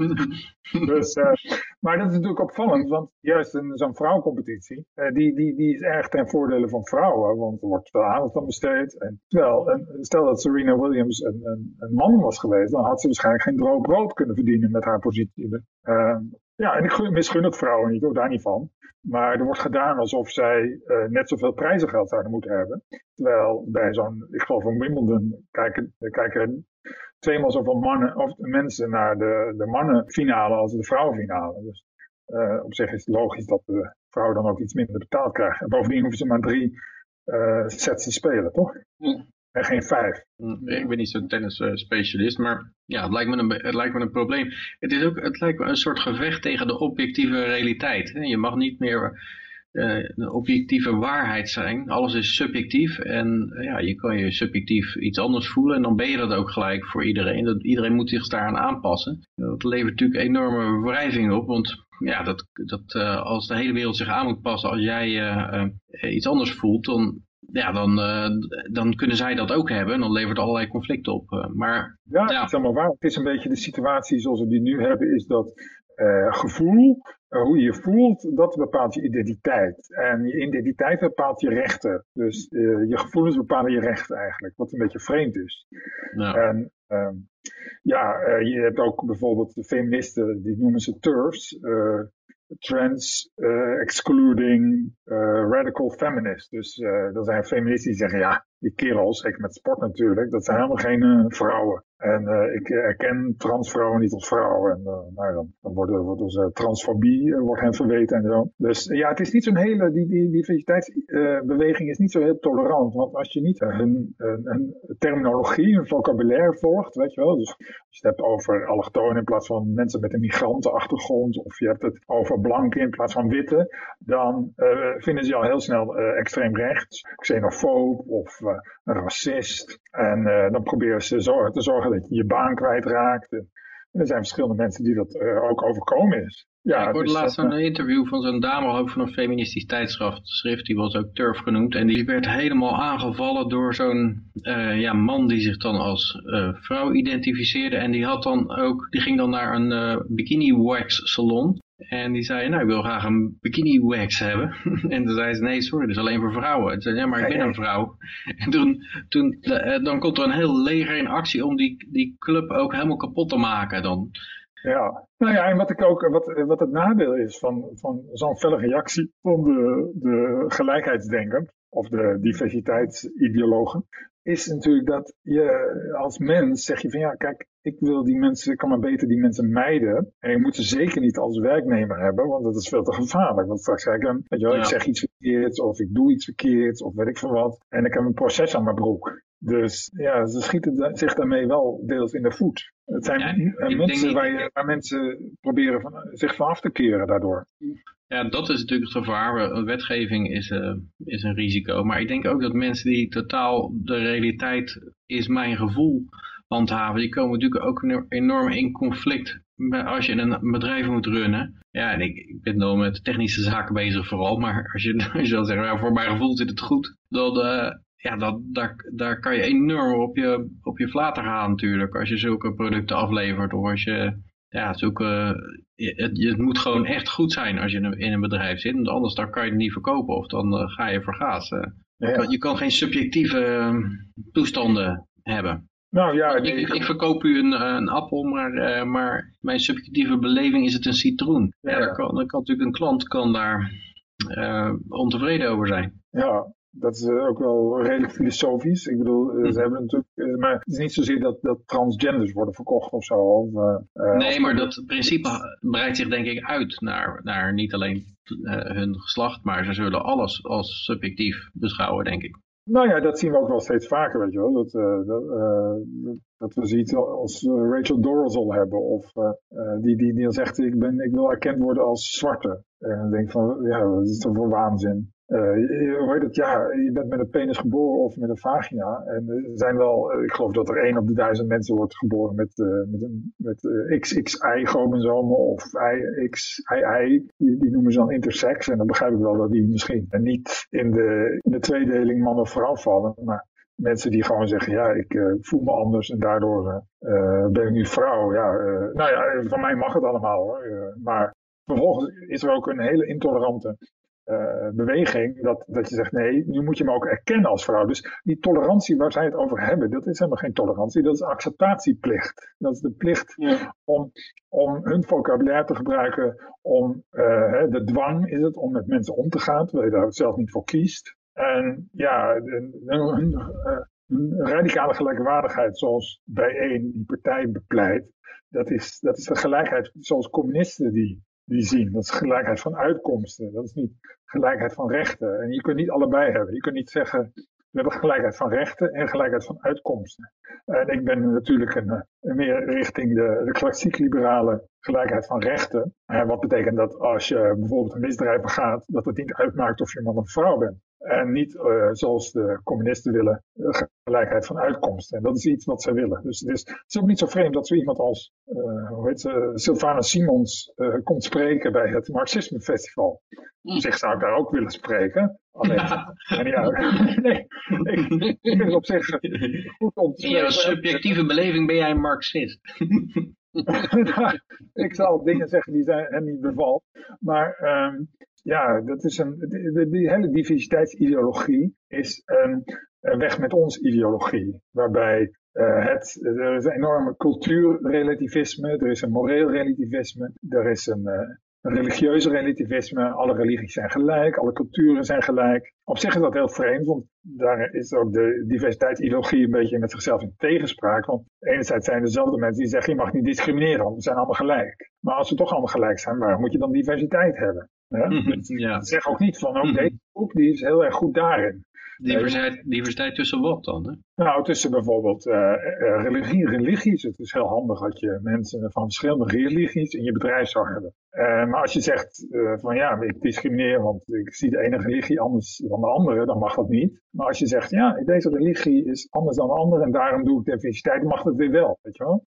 dus, uh, maar dat is natuurlijk opvallend, want juist in zo'n vrouwencompetitie, uh, die, die, die is erg ten voordele van vrouwen, want er wordt veel aandacht aan besteed. En terwijl, en stel dat Serena Williams een, een, een, man was geweest, dan had ze waarschijnlijk geen droog brood kunnen verdienen met haar positie. Uh, ja, en ik misgun het vrouwen niet, ook daar niet van. Maar er wordt gedaan alsof zij uh, net zoveel prijzengeld zouden moeten hebben. Terwijl bij zo'n, ik geloof van Wimbledon, kijken, kijken tweemaal zoveel mannen, of mensen naar de, de mannenfinale als de vrouwenfinale. Dus uh, op zich is het logisch dat de vrouwen dan ook iets minder betaald krijgen. En bovendien hoeven ze maar drie uh, sets te spelen, toch? Ja. En geen vijf. Mm, ik ben niet zo'n tennis-specialist, maar ja, het lijkt, me een, het lijkt me een probleem. Het, is ook, het lijkt me een soort gevecht tegen de objectieve realiteit. Je mag niet meer uh, een objectieve waarheid zijn. Alles is subjectief en ja, je kan je subjectief iets anders voelen en dan ben je dat ook gelijk voor iedereen. Dat, iedereen moet zich daaraan aanpassen. Dat levert natuurlijk enorme wrijving op, want ja, dat, dat, uh, als de hele wereld zich aan moet passen, als jij uh, iets anders voelt, dan ja, dan, uh, dan kunnen zij dat ook hebben en dan levert allerlei conflicten op. Uh, maar, ja, ja. Het is allemaal waar. Het is een beetje de situatie zoals we die nu hebben, is dat uh, gevoel, hoe je je voelt, dat bepaalt je identiteit. En je identiteit bepaalt je rechten. Dus je gevoelens bepalen je rechten eigenlijk, wat een beetje vreemd is. Ja. En ehm, ja, je hebt ook bijvoorbeeld de feministen, die noemen ze TERFs trans uh, excluding uh, radical feminist. Dus uh, dat zijn feministen die zeggen, ja, die kerels, ik met sport natuurlijk, dat zijn helemaal geen vrouwen. En uh, ik erken transvrouwen niet als vrouwen. En uh, nou, dan, wordt, wordt transfobie wordt hen verweten en zo. Dus ja, het is niet zo'n hele, die, die diversiteitsbeweging is niet zo heel tolerant. Want als je niet een, terminologie, een vocabulaire volgt, weet je wel. Dus als je het hebt over allochtonen in plaats van mensen met een migrantenachtergrond. Of je hebt het over blanken in plaats van witte. Dan vinden ze al heel snel extreem rechts, xenofoob of racist. En dan proberen ze te zorgen dat je je baan kwijtraakt. En er zijn verschillende mensen die dat uh, ook overkomen is. Ja, ik hoorde dus laatst een interview van zo'n dame ook van een feministisch tijdschrift, die was ook Turf genoemd. En die werd helemaal aangevallen door zo'n uh, ja, man die zich dan als uh, vrouw identificeerde. En die, had dan ook, die ging dan naar een bikini wax salon. En die zei, nou, ik wil graag een bikini wax hebben. en toen zei ze, nee, sorry, dat is alleen voor vrouwen. En zei, ja, maar ik ben een vrouw. En toen, toen eh, dan komt er een heel leger in actie om die, die club ook helemaal kapot te maken dan. Ja, nou ja, en wat, ik ook, wat, wat het nadeel is van, van zo'n felle reactie van de, de gelijkheidsdenker of de diversiteitsideologen, is natuurlijk dat je als mens zeg je van ja, kijk, ik wil die mensen, ik kan maar beter die mensen mijden. En je moet ze zeker niet als werknemer hebben, want dat is veel te gevaarlijk. Want straks zeg ik, weet je wel, ik zeg iets verkeerds of ik doe iets verkeerds of weet ik veel wat. En ik heb een proces aan mijn broek. Dus ja, ze schieten zich daarmee wel deels in de voet. Het zijn ja, mensen waar, je, waar, mensen proberen van, zich van af te keren daardoor. Ja, dat is natuurlijk het gevaar. Wetgeving is, uh, is een risico. Maar ik denk ook dat mensen die totaal de realiteit is mijn gevoel handhaven, die komen natuurlijk ook enorm in conflict als je een bedrijf moet runnen. Ja, en ik, ik ben dan met technische zaken bezig vooral, maar als je, als je dan zegt, ja, voor mijn gevoel zit het goed, dan, uh, ja, dat, daar, daar kan je enorm op je, op je flater gaan natuurlijk, als je zulke producten aflevert of als je ja, zulke, het, het moet gewoon echt goed zijn als je in een bedrijf zit, want anders dan kan je het niet verkopen of dan uh, ga je vergazen. Ja. Je, kan, je kan geen subjectieve uh, toestanden hebben. Nou ja, ik, ik, ik, verkoop u een, een appel, maar, uh, maar mijn subjectieve beleving is het een citroen. Ja. ja dan, kan, dan kan natuurlijk een klant kan daar ontevreden over zijn. Ja, dat is ook wel redelijk filosofisch. Ik bedoel, hm. ze hebben natuurlijk, maar het is niet zozeer dat, dat transgenders worden verkocht of zo. Of, uh, nee, maar dat principe breidt zich denk ik uit naar, naar niet alleen hun geslacht, maar ze zullen alles als subjectief beschouwen, denk ik. Nou ja, dat zien we ook wel steeds vaker, weet je wel. Dat, uh, dat, uh, Dat we zoiets als Rachel Dolezal hebben. Of die, die, die dan zegt, ik, ben, ik wil erkend worden als zwarte. En dan denk ik van, ja, wat is dat voor waanzin? Uh, hoe heet het? Ja, je bent met een penis geboren of met een vagina. En er zijn wel, ik geloof dat er één op de duizend mensen wordt geboren met, uh, met, een, met uh, XXI-chromosomen of XII. Die, die noemen ze dan intersex. En dan begrijp ik wel dat die misschien niet in de, in de tweedeling man of vrouw vallen. Maar mensen die gewoon zeggen, ja, ik voel me anders en daardoor ben ik nu vrouw. Ja, nou ja, van mij mag het allemaal hoor. maar vervolgens is er ook een hele intolerante uh, beweging dat, dat je zegt nee, nu moet je me ook erkennen als vrouw. Dus die tolerantie waar zij het over hebben, dat is helemaal geen tolerantie, dat is acceptatieplicht. Dat is de plicht om, om hun vocabulaire te gebruiken, om uh, de dwang is het om met mensen om te gaan, terwijl je daar zelf niet voor kiest. En ja, een, een radicale gelijkwaardigheid zoals bijeen die partij bepleit, dat is, dat is de gelijkheid zoals communisten die die zien. Dat is gelijkheid van uitkomsten. Dat is niet gelijkheid van rechten. En je kunt niet allebei hebben. Je kunt niet zeggen, we hebben gelijkheid van rechten en gelijkheid van uitkomsten. En ik ben natuurlijk een, een meer richting de, de klassiek liberale gelijkheid van rechten. En wat betekent dat als je bijvoorbeeld een misdrijf begaat, dat het niet uitmaakt of je man of vrouw bent. En niet uh, zoals de communisten willen, gelijkheid van uitkomsten. En dat is iets wat zij willen. Dus het is, het is ook niet zo vreemd dat zo iemand als uh, hoe heet ze, Sylvana Simons uh, komt spreken bij het Marxisme Festival. Op zich zou ik daar ook willen spreken. Alleen, ja. ja, nee, ik, vind het op zich goed om te In jouw subjectieve beleving ben jij een Marxist. ik zal dingen zeggen die zijn, hem niet bevalt. Maar um, ja, dat is een, die, die hele diversiteitsideologie is een, weg met ons ideologie. Waarbij uh, het, er is een enorme cultuurrelativisme, er is een moreel relativisme, er is een, een religieuze relativisme. Alle religies zijn gelijk, alle culturen zijn gelijk. Op zich is dat heel vreemd, want daar is ook de diversiteitsideologie een beetje met zichzelf in tegenspraak. Want enerzijds zijn er dezelfde mensen die zeggen je mag niet discrimineren, want we zijn allemaal gelijk. Maar als we toch allemaal gelijk zijn, waarom moet je dan diversiteit hebben? Ja? Mhm, ja. Zeg ook niet van, ook mhm. deze groep die is heel erg goed daarin. Diversiteit, diversiteit tussen wat dan? Hè? Nou, tussen bijvoorbeeld uh, religie, religies. Het is heel handig dat je mensen van verschillende religies in je bedrijf zou hebben. Uh, maar als je zegt uh, van ja, ik discrimineer, want ik zie de ene religie anders dan de andere, dan mag dat niet. Maar als je zegt ja, deze religie is anders dan de andere en daarom doe ik diversiteit, dan mag dat weer wel, weet je wel.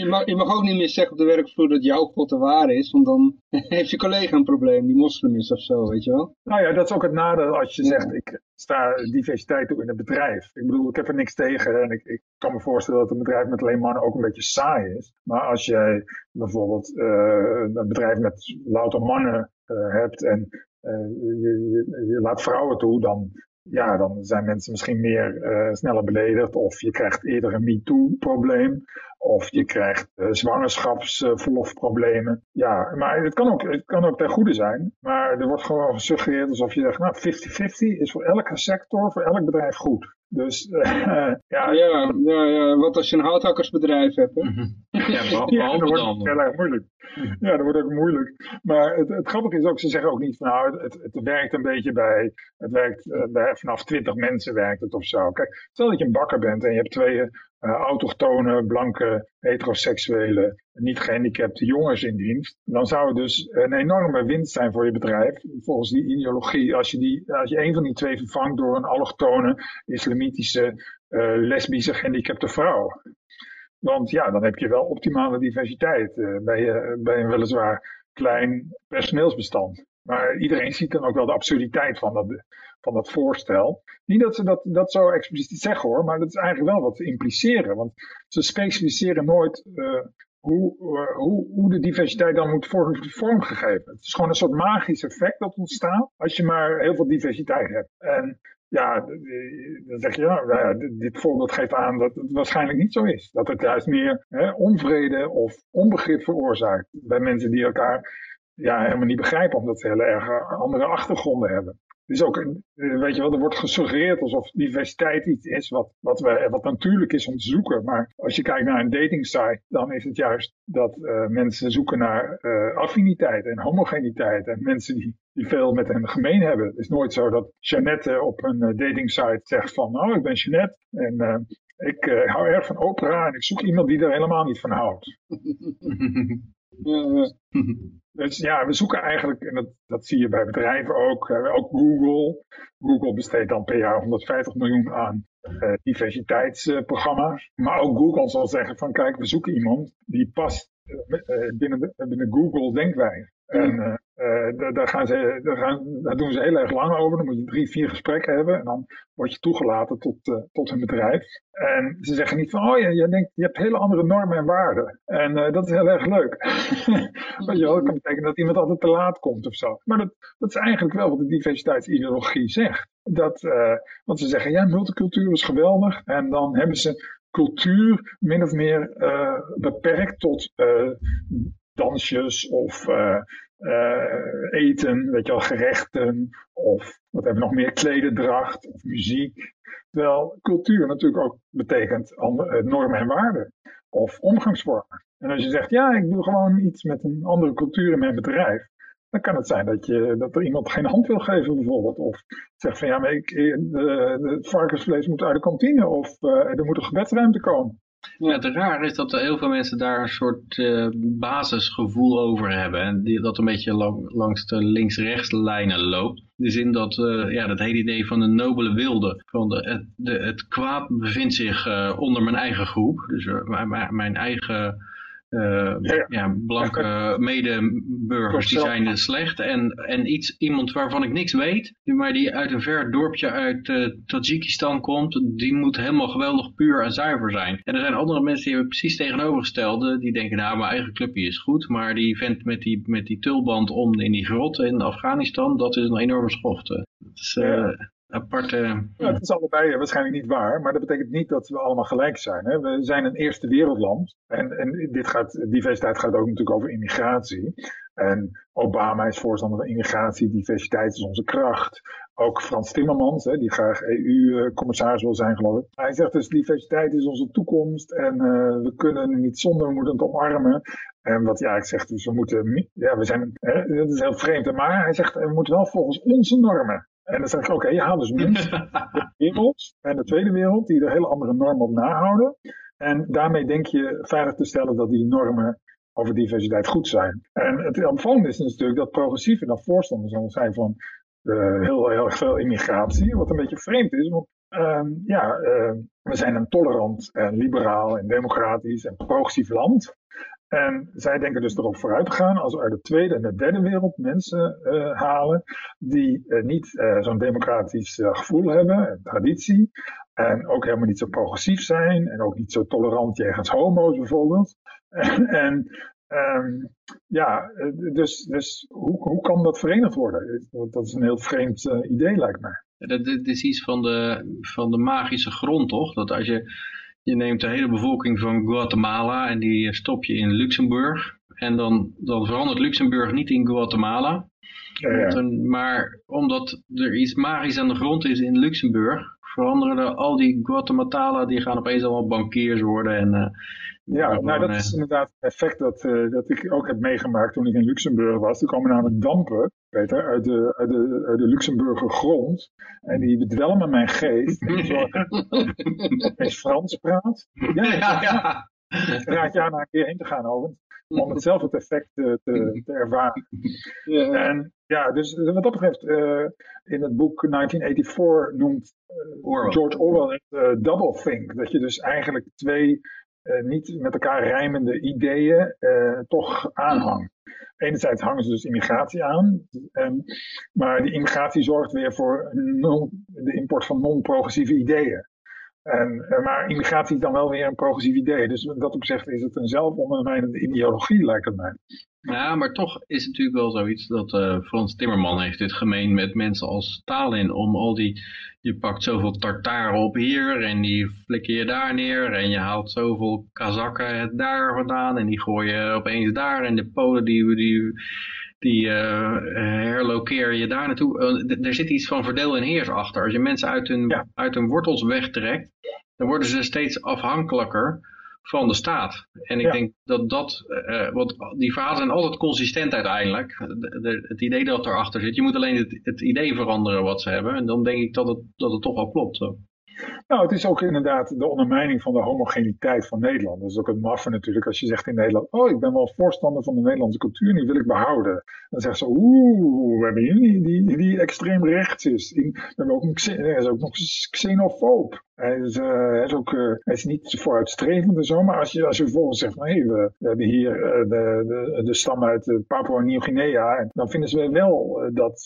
je, mag, je mag ook niet meer zeggen op de werkvloer dat jouw God de waar is, want dan heeft je collega een probleem, die moslim is of zo, weet je wel. Nou ja, dat is ook het nadeel als je zegt ik sta diversiteit toe in het bedrijf. Ik bedoel, ik heb er niks tegen en ik, ik kan me voorstellen dat een bedrijf met alleen mannen ook een beetje saai is. Maar als jij bijvoorbeeld uh, een bedrijf met louter mannen uh, hebt en uh, je, je, je, laat vrouwen toe, dan, ja, dan zijn mensen misschien meer sneller beledigd of je krijgt eerder een MeToo-probleem. Of je krijgt uh, zwangerschapsverlofproblemen. ja, maar het kan, ook, het kan ook ten goede zijn. Maar er wordt gewoon gesuggereerd alsof je zegt, nou 50-50 is voor elke sector, voor elk bedrijf goed. Dus uh, ja, ja, ja, ja, wat als je een houthakkersbedrijf hebt. Hè? Mhm. Ja, ja, dat wordt heel erg moeilijk. Ja, dat wordt ook moeilijk. Maar het, het grappige is ook, ze zeggen ook niet van nou, het, het werkt een beetje bij, het werkt uh, bij, vanaf 20 mensen werkt het of zo. Kijk, stel dat je een bakker bent en je hebt twee autochtone, blanke, heteroseksuele, niet gehandicapte jongens in dienst, dan zou het dus een enorme winst zijn voor je bedrijf. Volgens die ideologie, als je, die, als je een van die twee vervangt door een allochtone, islamitische, uh, lesbische, gehandicapte vrouw. Want ja, dan heb je wel optimale diversiteit uh, bij, uh, bij een weliswaar klein personeelsbestand. Maar iedereen ziet dan ook wel de absurditeit van dat, van dat voorstel. Niet dat ze dat, dat zo expliciet zeggen hoor, maar dat is eigenlijk wel wat ze impliceren. Want ze specificeren nooit uh, hoe, uh, hoe, hoe de diversiteit dan moet worden vormgegeven. Het is gewoon een soort magisch effect dat ontstaat als je maar heel veel diversiteit hebt. En ja, dan zeg je, nou ja, dit voorbeeld geeft aan dat het waarschijnlijk niet zo is. Dat het juist meer hè, onvrede of onbegrip veroorzaakt bij mensen die elkaar ja, helemaal niet begrijpen, omdat ze hele erg andere achtergronden hebben. Dus ook, weet je wel, er wordt gesuggereerd alsof diversiteit iets is wat, wat, we, wat natuurlijk is om te zoeken. Maar als je kijkt naar een dating site, dan is het juist dat uh, mensen zoeken naar uh, affiniteit en homogeniteit. En mensen die, die veel met hen gemeen hebben. Het is nooit zo dat Jeannette op een uh, dating site zegt van, nou, ik ben Jeannette en Ik hou erg van opera en ik zoek iemand die er helemaal niet van houdt. uh, dus ja, we zoeken eigenlijk, en dat, dat zie je bij bedrijven ook, uh, ook Google. Google besteedt dan per jaar 150 miljoen aan diversiteitsprogramma's. maar ook Google zal zeggen van kijk, we zoeken iemand die past binnen, de, binnen Google denkwijze. En uh, daar, gaan ze, daar, gaan, daar doen ze heel erg lang over. Dan moet je drie, vier gesprekken hebben. En dan word je toegelaten tot, uh, tot hun bedrijf. En ze zeggen niet van, oh ja, je, denkt, je hebt hele andere normen en waarden. En uh, dat is heel erg leuk. Weet je wel, dat kan betekenen dat iemand altijd te laat komt of zo. Maar dat, dat is eigenlijk wel wat de diversiteitsideologie zegt. Dat, want ze zeggen, ja, multicultuur is geweldig. En dan hebben ze cultuur min of meer beperkt tot dansjes of uh, eten, weet je wel, gerechten of wat hebben we nog meer, klededracht of muziek. Terwijl cultuur natuurlijk ook betekent andere, normen en waarden of omgangsvormen. En als je zegt, ja, ik doe gewoon iets met een andere cultuur in mijn bedrijf, dan kan het zijn dat, je, dat er iemand geen hand wil geven bijvoorbeeld. Of zegt van ja, maar ik, het varkensvlees moet uit de kantine of er moet een gebedsruimte komen. Ja, het raar is dat er heel veel mensen daar een soort uh, basisgevoel over hebben. En die, dat een beetje lang, langs de links-rechts lijnen loopt. In de zin dat, uh, ja, dat hele idee van de nobele wilde. Van de, het, de, het kwaad bevindt zich uh, onder mijn eigen groep. Dus mijn eigen uh, ja, ja. blanke medeburgers die zijn slecht. En, en iets, iemand waarvan ik niks weet, maar die uit een ver dorpje uit uh, Tajikistan komt, die moet helemaal geweldig puur en zuiver zijn. En er zijn andere mensen die hebben precies tegenovergestelde, die denken nou mijn eigen clubje is goed, maar die vent met die, met die tulband om in die grot in Afghanistan, dat is een enorme schofte. Dat is, uh, Ja, het is allebei waarschijnlijk niet waar, maar dat betekent niet dat we allemaal gelijk zijn. Hè? We zijn een eerste wereldland en, en dit gaat, diversiteit gaat ook natuurlijk over immigratie. En Obama is voorstander van immigratie, diversiteit is onze kracht. Ook Frans Timmermans, hè, die graag EU-commissaris wil zijn, geloof ik. Hij zegt dus diversiteit is onze toekomst en uh, we kunnen niet zonder, we moeten het omarmen. En wat hij eigenlijk zegt, dus we moeten, ja, we zijn, hè, dat is heel vreemd, maar hij zegt, we moeten wel volgens onze normen. En dan zeg ik, oké, je haalt dus mensen de wereld en de tweede wereld, die er hele andere normen op nahouden. En daarmee denk je veilig te stellen dat die normen over diversiteit goed zijn. En het opvallende is natuurlijk dat progressieven dan voorstanders zijn van uh, heel, heel erg veel immigratie, wat een beetje vreemd is, want uh, ja, uh, we zijn een tolerant en liberaal en democratisch en progressief land. En zij denken dus erop vooruit te gaan als we uit de tweede en de derde wereld mensen uh, halen die uh, niet uh, zo'n democratisch gevoel hebben en traditie. En ook helemaal niet zo progressief zijn en ook niet zo tolerant jegens homo's bijvoorbeeld. en um, ja, dus, dus hoe, hoe kan dat verenigd worden? Dat is een heel vreemd idee lijkt mij. Dat is iets van de, van de magische grond toch? Dat als je je neemt de hele bevolking van Guatemala en die stop je in Luxemburg. En dan, dan verandert Luxemburg niet in Guatemala. Ja, Maar omdat er iets magisch aan de grond is in Luxemburg, veranderen er al die Guatemala, die gaan opeens allemaal bankiers worden. En, uh, ja, nou dat is inderdaad het effect dat, uh, dat ik ook heb meegemaakt toen ik in Luxemburg was. Er komen namelijk dampen Peter, uit de, uit de, uit de Luxemburger grond. En die bedwelmen mijn geest. En zorgen dat ik Frans praat. Ja, ja, ja. Raad je aan een keer heen te gaan, over Om hetzelfde effect te, te, te ervaren. Ja. En ja, dus wat dat betreft, uh, in het boek 1984 noemt uh, George Orwell het double think. Dat je dus eigenlijk twee niet met elkaar rijmende ideeën toch aanhangt enerzijds hangen ze dus immigratie aan, en, maar die immigratie zorgt weer voor de import van non-progressieve ideeën. En, eh, maar immigratie is dan wel weer een progressief idee. Dus in dat opzicht is het een zelfondermijnende ideologie, lijkt het mij. Ja, maar toch is het natuurlijk wel zoiets dat uh, Frans Timmerman heeft dit gemeen met mensen als Stalin. Om al die, je pakt zoveel tartaren op hier en die flikker je daar neer. En je haalt zoveel Kazakken daar vandaan en die gooi je opeens daar. En de Polen die, die, die uh, herlokeer je daar naartoe. Uh, er zit iets van verdeel en heers achter. Als je mensen uit hun, uit hun wortels wegtrekt, dan worden ze steeds afhankelijker van de staat. En ik denk dat dat, uh, want die verhalen zijn altijd consistent uiteindelijk. De, het idee dat erachter zit, je moet alleen het, het, idee veranderen wat ze hebben. En dan denk ik dat het, dat het toch wel klopt. Zo. Nou, het is ook inderdaad de ondermijning van de homogeniteit van Nederland. Dat is ook het maffe natuurlijk als je zegt in Nederland, oh ik ben wel voorstander van de Nederlandse cultuur en die wil ik behouden. Dan zeggen ze, oeh, we hebben hier die, die, extreem rechts is. We ook hij is ook nog xenofoob. Hij is, is ook uh, is niet vooruitstrevend en zo, maar als je, als je vervolgens zegt hé, we, hebben hier uh, de, de, de stam uit Papua Nieuw-Guinea, dan vinden ze wel dat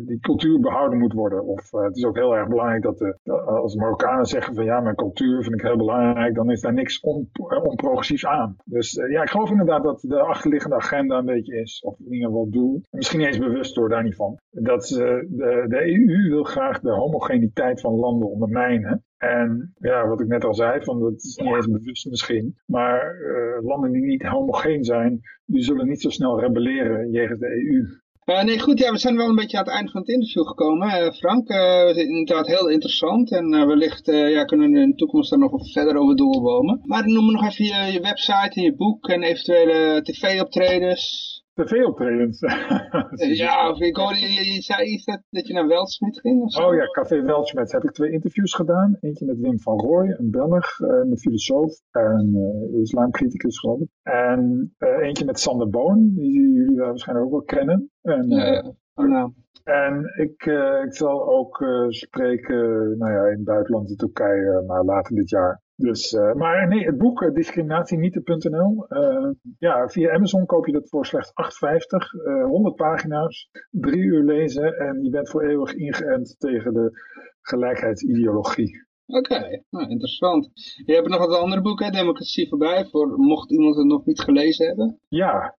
die cultuur behouden moet worden. Of het is ook heel erg belangrijk dat de, als Marokkanen zeggen van ja, mijn cultuur vind ik heel belangrijk, dan is daar niks on, onprogressiefs aan. Dus ja, ik geloof inderdaad dat de achterliggende agenda een beetje is, of in ieder geval doel, misschien niet eens bewust door daar niet van, dat de, EU wil graag de homogeniteit van landen ondermijnen. En ja, wat ik net al zei, van dat is niet eens bewust misschien. Maar uh, landen die niet homogeen zijn, die zullen niet zo snel rebelleren jegens de EU. Uh, nee, goed, ja, we zijn wel een beetje aan het einde van het interview gekomen. Uh, Frank, uh, inderdaad heel interessant en wellicht ja, kunnen we in de toekomst daar nog verder over doorbomen. Maar noem nog even je, je website en je boek en eventuele tv-optredens tv-optredens. ja, of ik hoorde, je, je, zei iets dat, dat je naar Weltsmith ging of zo? Oh ja, Café Weltsmith heb ik twee interviews gedaan. Eentje met Wim van Rooij, een Belg, eh, een filosoof en uh, islamcriticus geloof ik. En uh, eentje met Sander Boon, die jullie waarschijnlijk ook wel kennen. En, ja, ja. Oh, nou. En ik, uh, ik zal ook spreken nou ja, in het buitenland, in Turkije, maar later dit jaar. Dus, uh, maar nee, het boek uh, discriminatienieten.nl. Uh, ja, via Amazon koop je dat voor slechts 8,50. 100 pagina's, drie uur lezen en je bent voor eeuwig ingeënt tegen de gelijkheidsideologie. Oké, okay, nou, interessant. Je hebt nog wat andere boeken, Democratie voorbij, voor mocht iemand het nog niet gelezen hebben. Ja,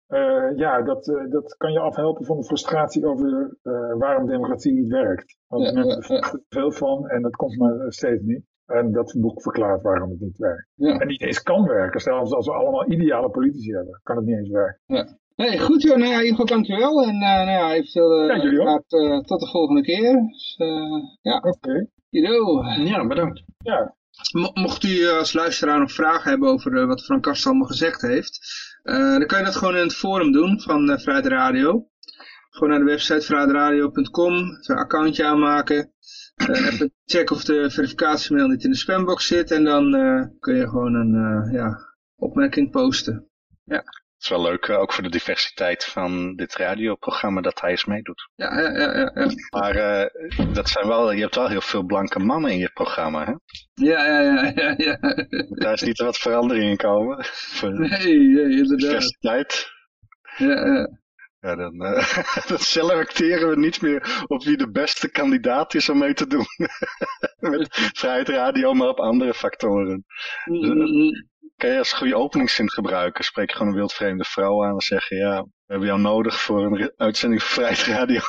ja dat, dat kan je afhelpen van de frustratie over waarom democratie niet werkt. Want ja, mensen er veel van en dat komt maar steeds niet. En dat boek verklaart waarom het niet werkt. Ja. En niet eens kan werken. Zelfs als we allemaal ideale politici hebben, kan het niet eens werken. Ja. Nee, goed joh. Nou ja, in ieder geval dankjewel. En uh, nou ja, eventueel uh, ja, jullie gaat, uh, tot de volgende keer. Dus, ja. Oké. Okay. Ja, bedankt. Ja. Mocht u als luisteraar nog vragen hebben over wat Frank Kast allemaal gezegd heeft, dan kan je dat gewoon in het forum doen van Vrijheid Radio. Gewoon naar de website vrijheidradio.com, een accountje aanmaken. Uh, even checken of de verificatiemail niet in de spambox zit. En dan uh, kun je gewoon een uh, ja, opmerking posten. Ja. Het is wel leuk, ook voor de diversiteit van dit radioprogramma, dat hij eens meedoet. Ja, ja, ja. ja, ja. Maar dat zijn wel, je hebt wel heel veel blanke mannen in je programma, hè? Ja, ja, ja, ja. ja. Daar is niet wat verandering in komen. nee, nee, inderdaad. Diversiteit. Ja, ja. Ja, dan, uh, dan selecteren we niet meer op wie de beste kandidaat is om mee te doen. Met vrijheid radio, maar op andere factoren. Dus, uh, kan je als goede openingszin gebruiken? Spreek je gewoon een wildvreemde vrouw aan en zeggen, ja, we hebben jou nodig voor een uitzending van vrijheid radio.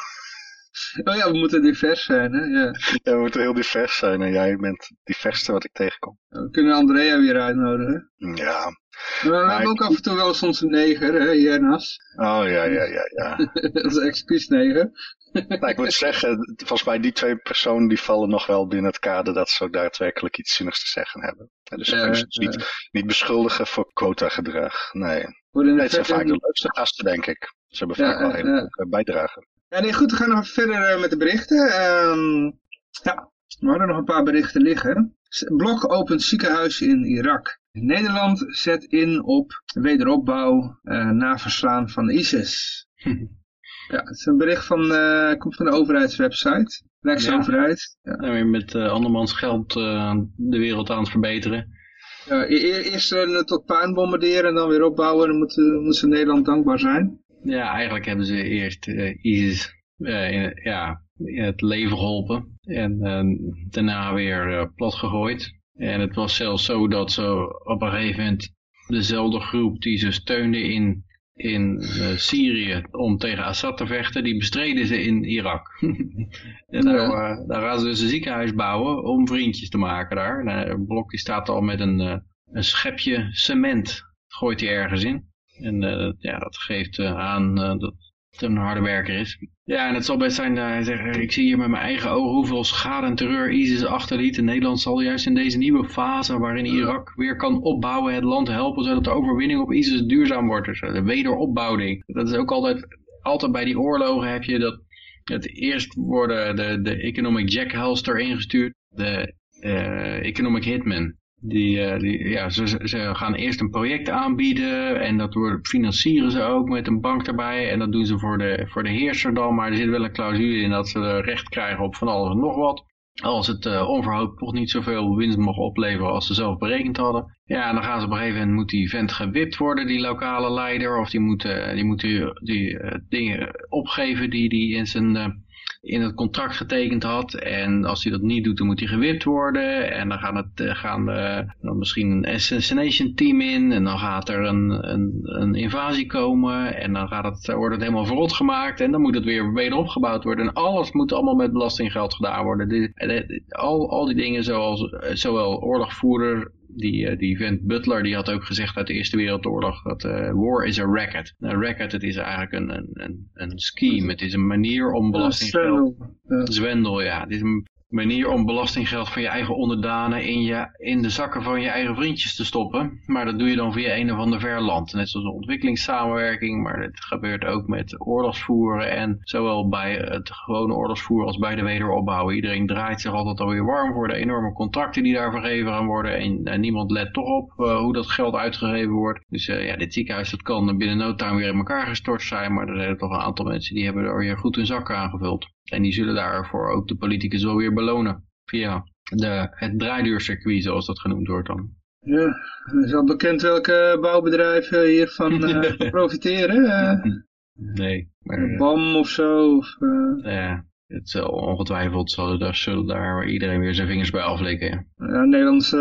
Oh ja, we moeten divers zijn, hè? Ja. ja, we moeten heel divers zijn en jij bent het diverste wat ik tegenkom. We kunnen Andrea weer uitnodigen. Ja. Maar we hebben ook af en toe wel soms een neger, hè, Jernas? Oh, ja, ja, ja, ja. Dat is excuusneger. nou, ik moet zeggen, volgens mij die twee personen die vallen nog wel binnen het kader dat ze ook daadwerkelijk iets zinnigs te zeggen hebben. Dus ze kunnen ze ja. niet, niet beschuldigen voor quota-gedrag. Nee. nee, het zijn vaak de leukste gasten, denk ik. Ze hebben vaak wel heel veel bijdragen. Ja, nee, goed, we gaan nog verder met de berichten. Um, ja, we hadden nog een paar berichten liggen. Blok opent ziekenhuis in Irak. Nederland zet in op wederopbouw uh, na verslaan van ISIS. ja, het is een bericht van, uh, komt van de overheidswebsite. Rijksoverheid. Ja. ja. weer met uh, andermans geld uh, de wereld aan het verbeteren. Ja, e-, eerst tot puin bombarderen en dan weer opbouwen. Dan moet, moet ze Nederland dankbaar zijn. Ja, eigenlijk hebben ze eerst ISIS in, ja, in het leven geholpen. En daarna weer plat gegooid. En het was zelfs zo dat ze op een gegeven moment dezelfde groep die ze steunden in, in uh, Syrië om tegen Assad te vechten, die bestreden ze in Irak. en daar, uh, daar, gaan ze dus een ziekenhuis bouwen om vriendjes te maken daar. Nou, een blokje staat al met een, uh, een schepje cement, gooit hij ergens in. En ja, dat geeft aan dat een harde werker is. Ja, en het zal best zijn, hij zegt, ik zie hier met mijn eigen ogen hoeveel schade en terreur ISIS achterliet. En Nederland zal juist in deze nieuwe fase waarin Irak weer kan opbouwen, het land helpen, zodat de overwinning op ISIS duurzaam wordt. Dus de wederopbouwing. Dat is ook altijd, altijd bij die oorlogen heb je dat het eerst worden de, de economic jackhouse erin gestuurd. De eh, Economic Hitman. Die, eh, die, ja, ze, gaan eerst een project aanbieden en dat financieren ze ook met een bank erbij. En dat doen ze voor de, voor de heerser dan, maar er zit wel een clausule in dat ze recht krijgen op van alles en nog wat. Als het uh, onverhoopt toch niet zoveel winst mogen opleveren als ze zelf berekend hadden. Ja, dan gaan ze op een gegeven moment, moet die vent gewipt worden, die lokale leider. Of die moet, die, moet die, die uh, dingen opgeven die hij in zijn in het contract getekend had. En als hij dat niet doet, dan moet hij gewipt worden. En dan gaan, het, uh, gaan uh, dan misschien een assassination team in. En dan gaat er een, een, een invasie komen. En dan gaat het, wordt het helemaal verrot gemaakt. En dan moet het weer wederopgebouwd opgebouwd worden. En alles moet allemaal met belastinggeld gedaan worden. Dit, al, al die dingen zoals zowel oorlogvoerder die, uh, die vent Butler die had ook gezegd uit de Eerste Wereldoorlog dat uh, war is a racket. Een racket het is eigenlijk een, een, een, een scheme. Het is een manier om belastinggeld... Zwendel. Zwendel, ja. Het is een manier om belastinggeld van je eigen onderdanen in, je, in de zakken van je eigen vriendjes te stoppen. Maar dat doe je dan via een of ander ver land. Net zoals ontwikkelingssamenwerking, maar het gebeurt ook met oorlogsvoeren. En zowel bij het gewone oorlogsvoeren als bij de wederopbouw. Iedereen draait zich altijd alweer warm voor de enorme contracten die daar vergeven gaan worden. En, niemand let toch op uh, hoe dat geld uitgegeven wordt. Dus uh, ja, dit ziekenhuis dat kan binnen no time weer in elkaar gestort zijn. Maar er zijn toch een aantal mensen die hebben er weer goed hun zakken aangevuld. En die zullen daarvoor ook de politicus wel weer belonen. Via de, het draaiduurcircuit, zoals dat genoemd wordt dan. Ja, is al bekend welke bouwbedrijven hiervan uh, profiteren? Uh, nee. Maar, BAM of zo? Of, uh... Ja, het zal ongetwijfeld zullen daar, zullen daar iedereen weer zijn vingers bij aflikken. Ja, Nederlandse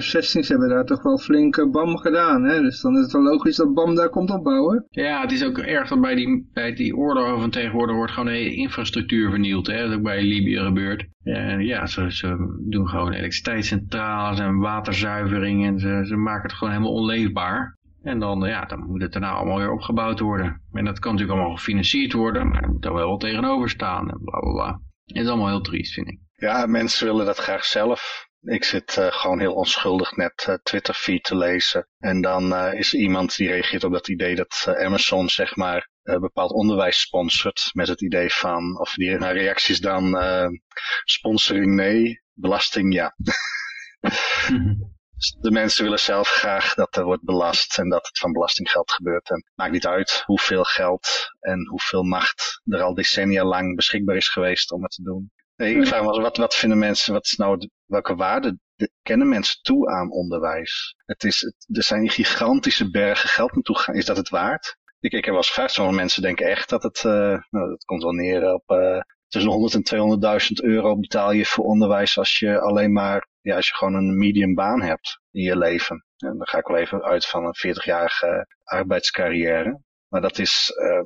F-16's hebben daar toch wel flink BAM gedaan. Hè? Dus dan is het wel logisch dat BAM daar komt opbouwen. Ja, het is ook erg dat bij die, bij die oorlog van tegenwoordig wordt gewoon de hele infrastructuur vernield. Hè? Dat is ook bij Libië gebeurt. En ja, ze, ze doen gewoon elektriciteitscentrales en waterzuivering en ze, ze maken het gewoon helemaal onleefbaar. En dan, ja, dan moet het daarna allemaal weer opgebouwd worden. En dat kan natuurlijk allemaal gefinancierd worden, maar er moet daar wel wat tegenover staan en bla bla bla. Het is allemaal heel triest, vind ik. Ja, mensen willen dat graag zelf. Ik zit uh, gewoon heel onschuldig net uh, Twitter feed te lezen. En dan uh, is er iemand die reageert op dat idee dat Amazon zeg maar bepaald onderwijs sponsort. Met het idee van, of die naar reacties dan, sponsoring nee, belasting ja. de mensen willen zelf graag dat er wordt belast en dat het van belastinggeld gebeurt. En het maakt niet uit hoeveel geld en hoeveel macht er al decennia lang beschikbaar is geweest om het te doen. Nee, ik vraag me wat, wat vinden mensen, wat is nou, de, welke waarde kennen mensen toe aan onderwijs? Het is, het, er zijn gigantische bergen geld naartoe gaan. Is dat het waard? Ik, ik heb wel eens gevraagd, sommige mensen denken echt dat het, uh, nou, dat komt wel neer op uh, tussen 100 en 200.000 euro betaal je voor onderwijs als je alleen maar ja, als je gewoon een medium baan hebt in je leven. En dan ga ik wel even uit van een 40-jarige arbeidscarrière. Maar dat is, uh,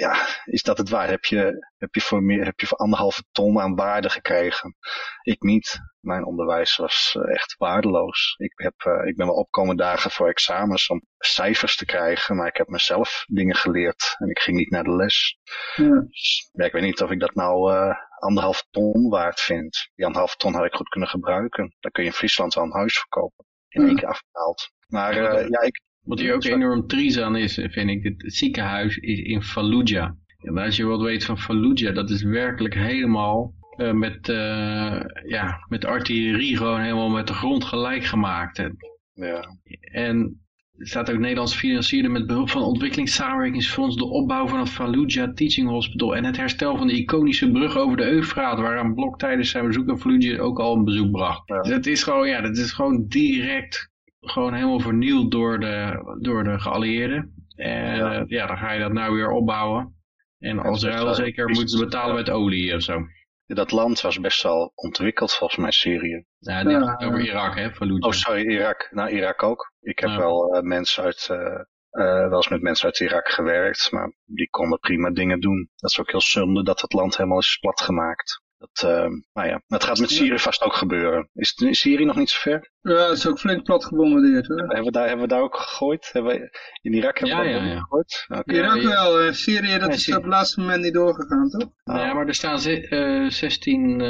ja, is dat het waard? Heb je, heb je, voor, meer, heb je voor anderhalve ton aan waarde gekregen? Ik niet. Mijn onderwijs was uh, echt waardeloos. Ik, heb, uh, ik ben wel opkomen dagen voor examens om cijfers te krijgen, maar ik heb mezelf dingen geleerd en ik ging niet naar de les. Ja. Dus, ja, ik weet niet of ik dat nou uh, anderhalf ton waard vind. Die anderhalf ton had ik goed kunnen gebruiken. Dan kun je in Friesland wel een huis verkopen. In één keer afbetaald. Maar uh, ja, ik... Wat hier ook enorm triest aan is, vind ik, het ziekenhuis is in Fallujah. En als je wat weet van Fallujah, dat is werkelijk helemaal uh, met, uh, ja, met artillerie gewoon helemaal met de grond gelijk gemaakt. En, ja. en er staat ook Nederlands financierde met behulp van ontwikkelingssamenwerkingsfonds de opbouw van het Fallujah Teaching Hospital en het herstel van de iconische brug over de Eufraat, waaraan Blok tijdens zijn bezoek aan Fallujah ook al een bezoek bracht. Ja. Dus dat is gewoon, ja, dat is gewoon direct gewoon helemaal vernield door de, door de geallieerden. En ja. Ja, dan ga je dat nou weer opbouwen. En als ruil zeker moeten ze betalen met olie of zo. Dat land was best wel ontwikkeld volgens mij, Syrië. Ja, dit gaat over Irak, hè, Fallujah. Oh, sorry, Irak. Nou, Irak ook. Ik heb ja. wel uh, mensen uit, uh, uh, wel eens met mensen uit Irak gewerkt, maar die konden prima dingen doen. Dat is ook heel zonde dat het land helemaal is platgemaakt. Dat, uh, nou ja, dat gaat met Syrië vast ook gebeuren. Is, is Syrië nog niet zo ver? Ja, het is ook flink plat gebombardeerd hoor. Hebben we daar, hebben we daar ook gegooid? Hebben we, in Irak hebben ja, we ja, ja. gegooid? Okay. Irak wel, uh, Syrië dat is op het laatste moment niet doorgegaan toch? Oh. Ja, maar er staan uh, 16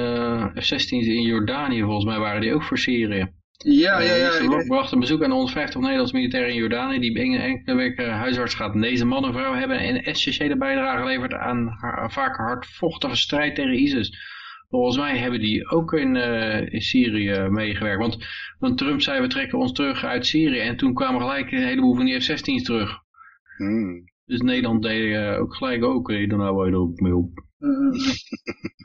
F-16's in Jordanië volgens mij waren die ook voor Syrië. Ja, ja, ja. Ze ja, bracht een bezoek aan 150 Nederlandse militairen in Jordanië die enkele weken huisarts gaat. Deze man en vrouw hebben een essentiële bijdrage geleverd aan haar, vaak hardvochtige strijd tegen ISIS. Volgens mij hebben die ook in, uh, in Syrië meegewerkt. Want, want Trump zei we trekken ons terug uit Syrië. En toen kwamen gelijk een heleboel van die F-16's terug. Hmm. Dus Nederland deed uh, ook gelijk ook. Okay, dan houden wij er ook mee op.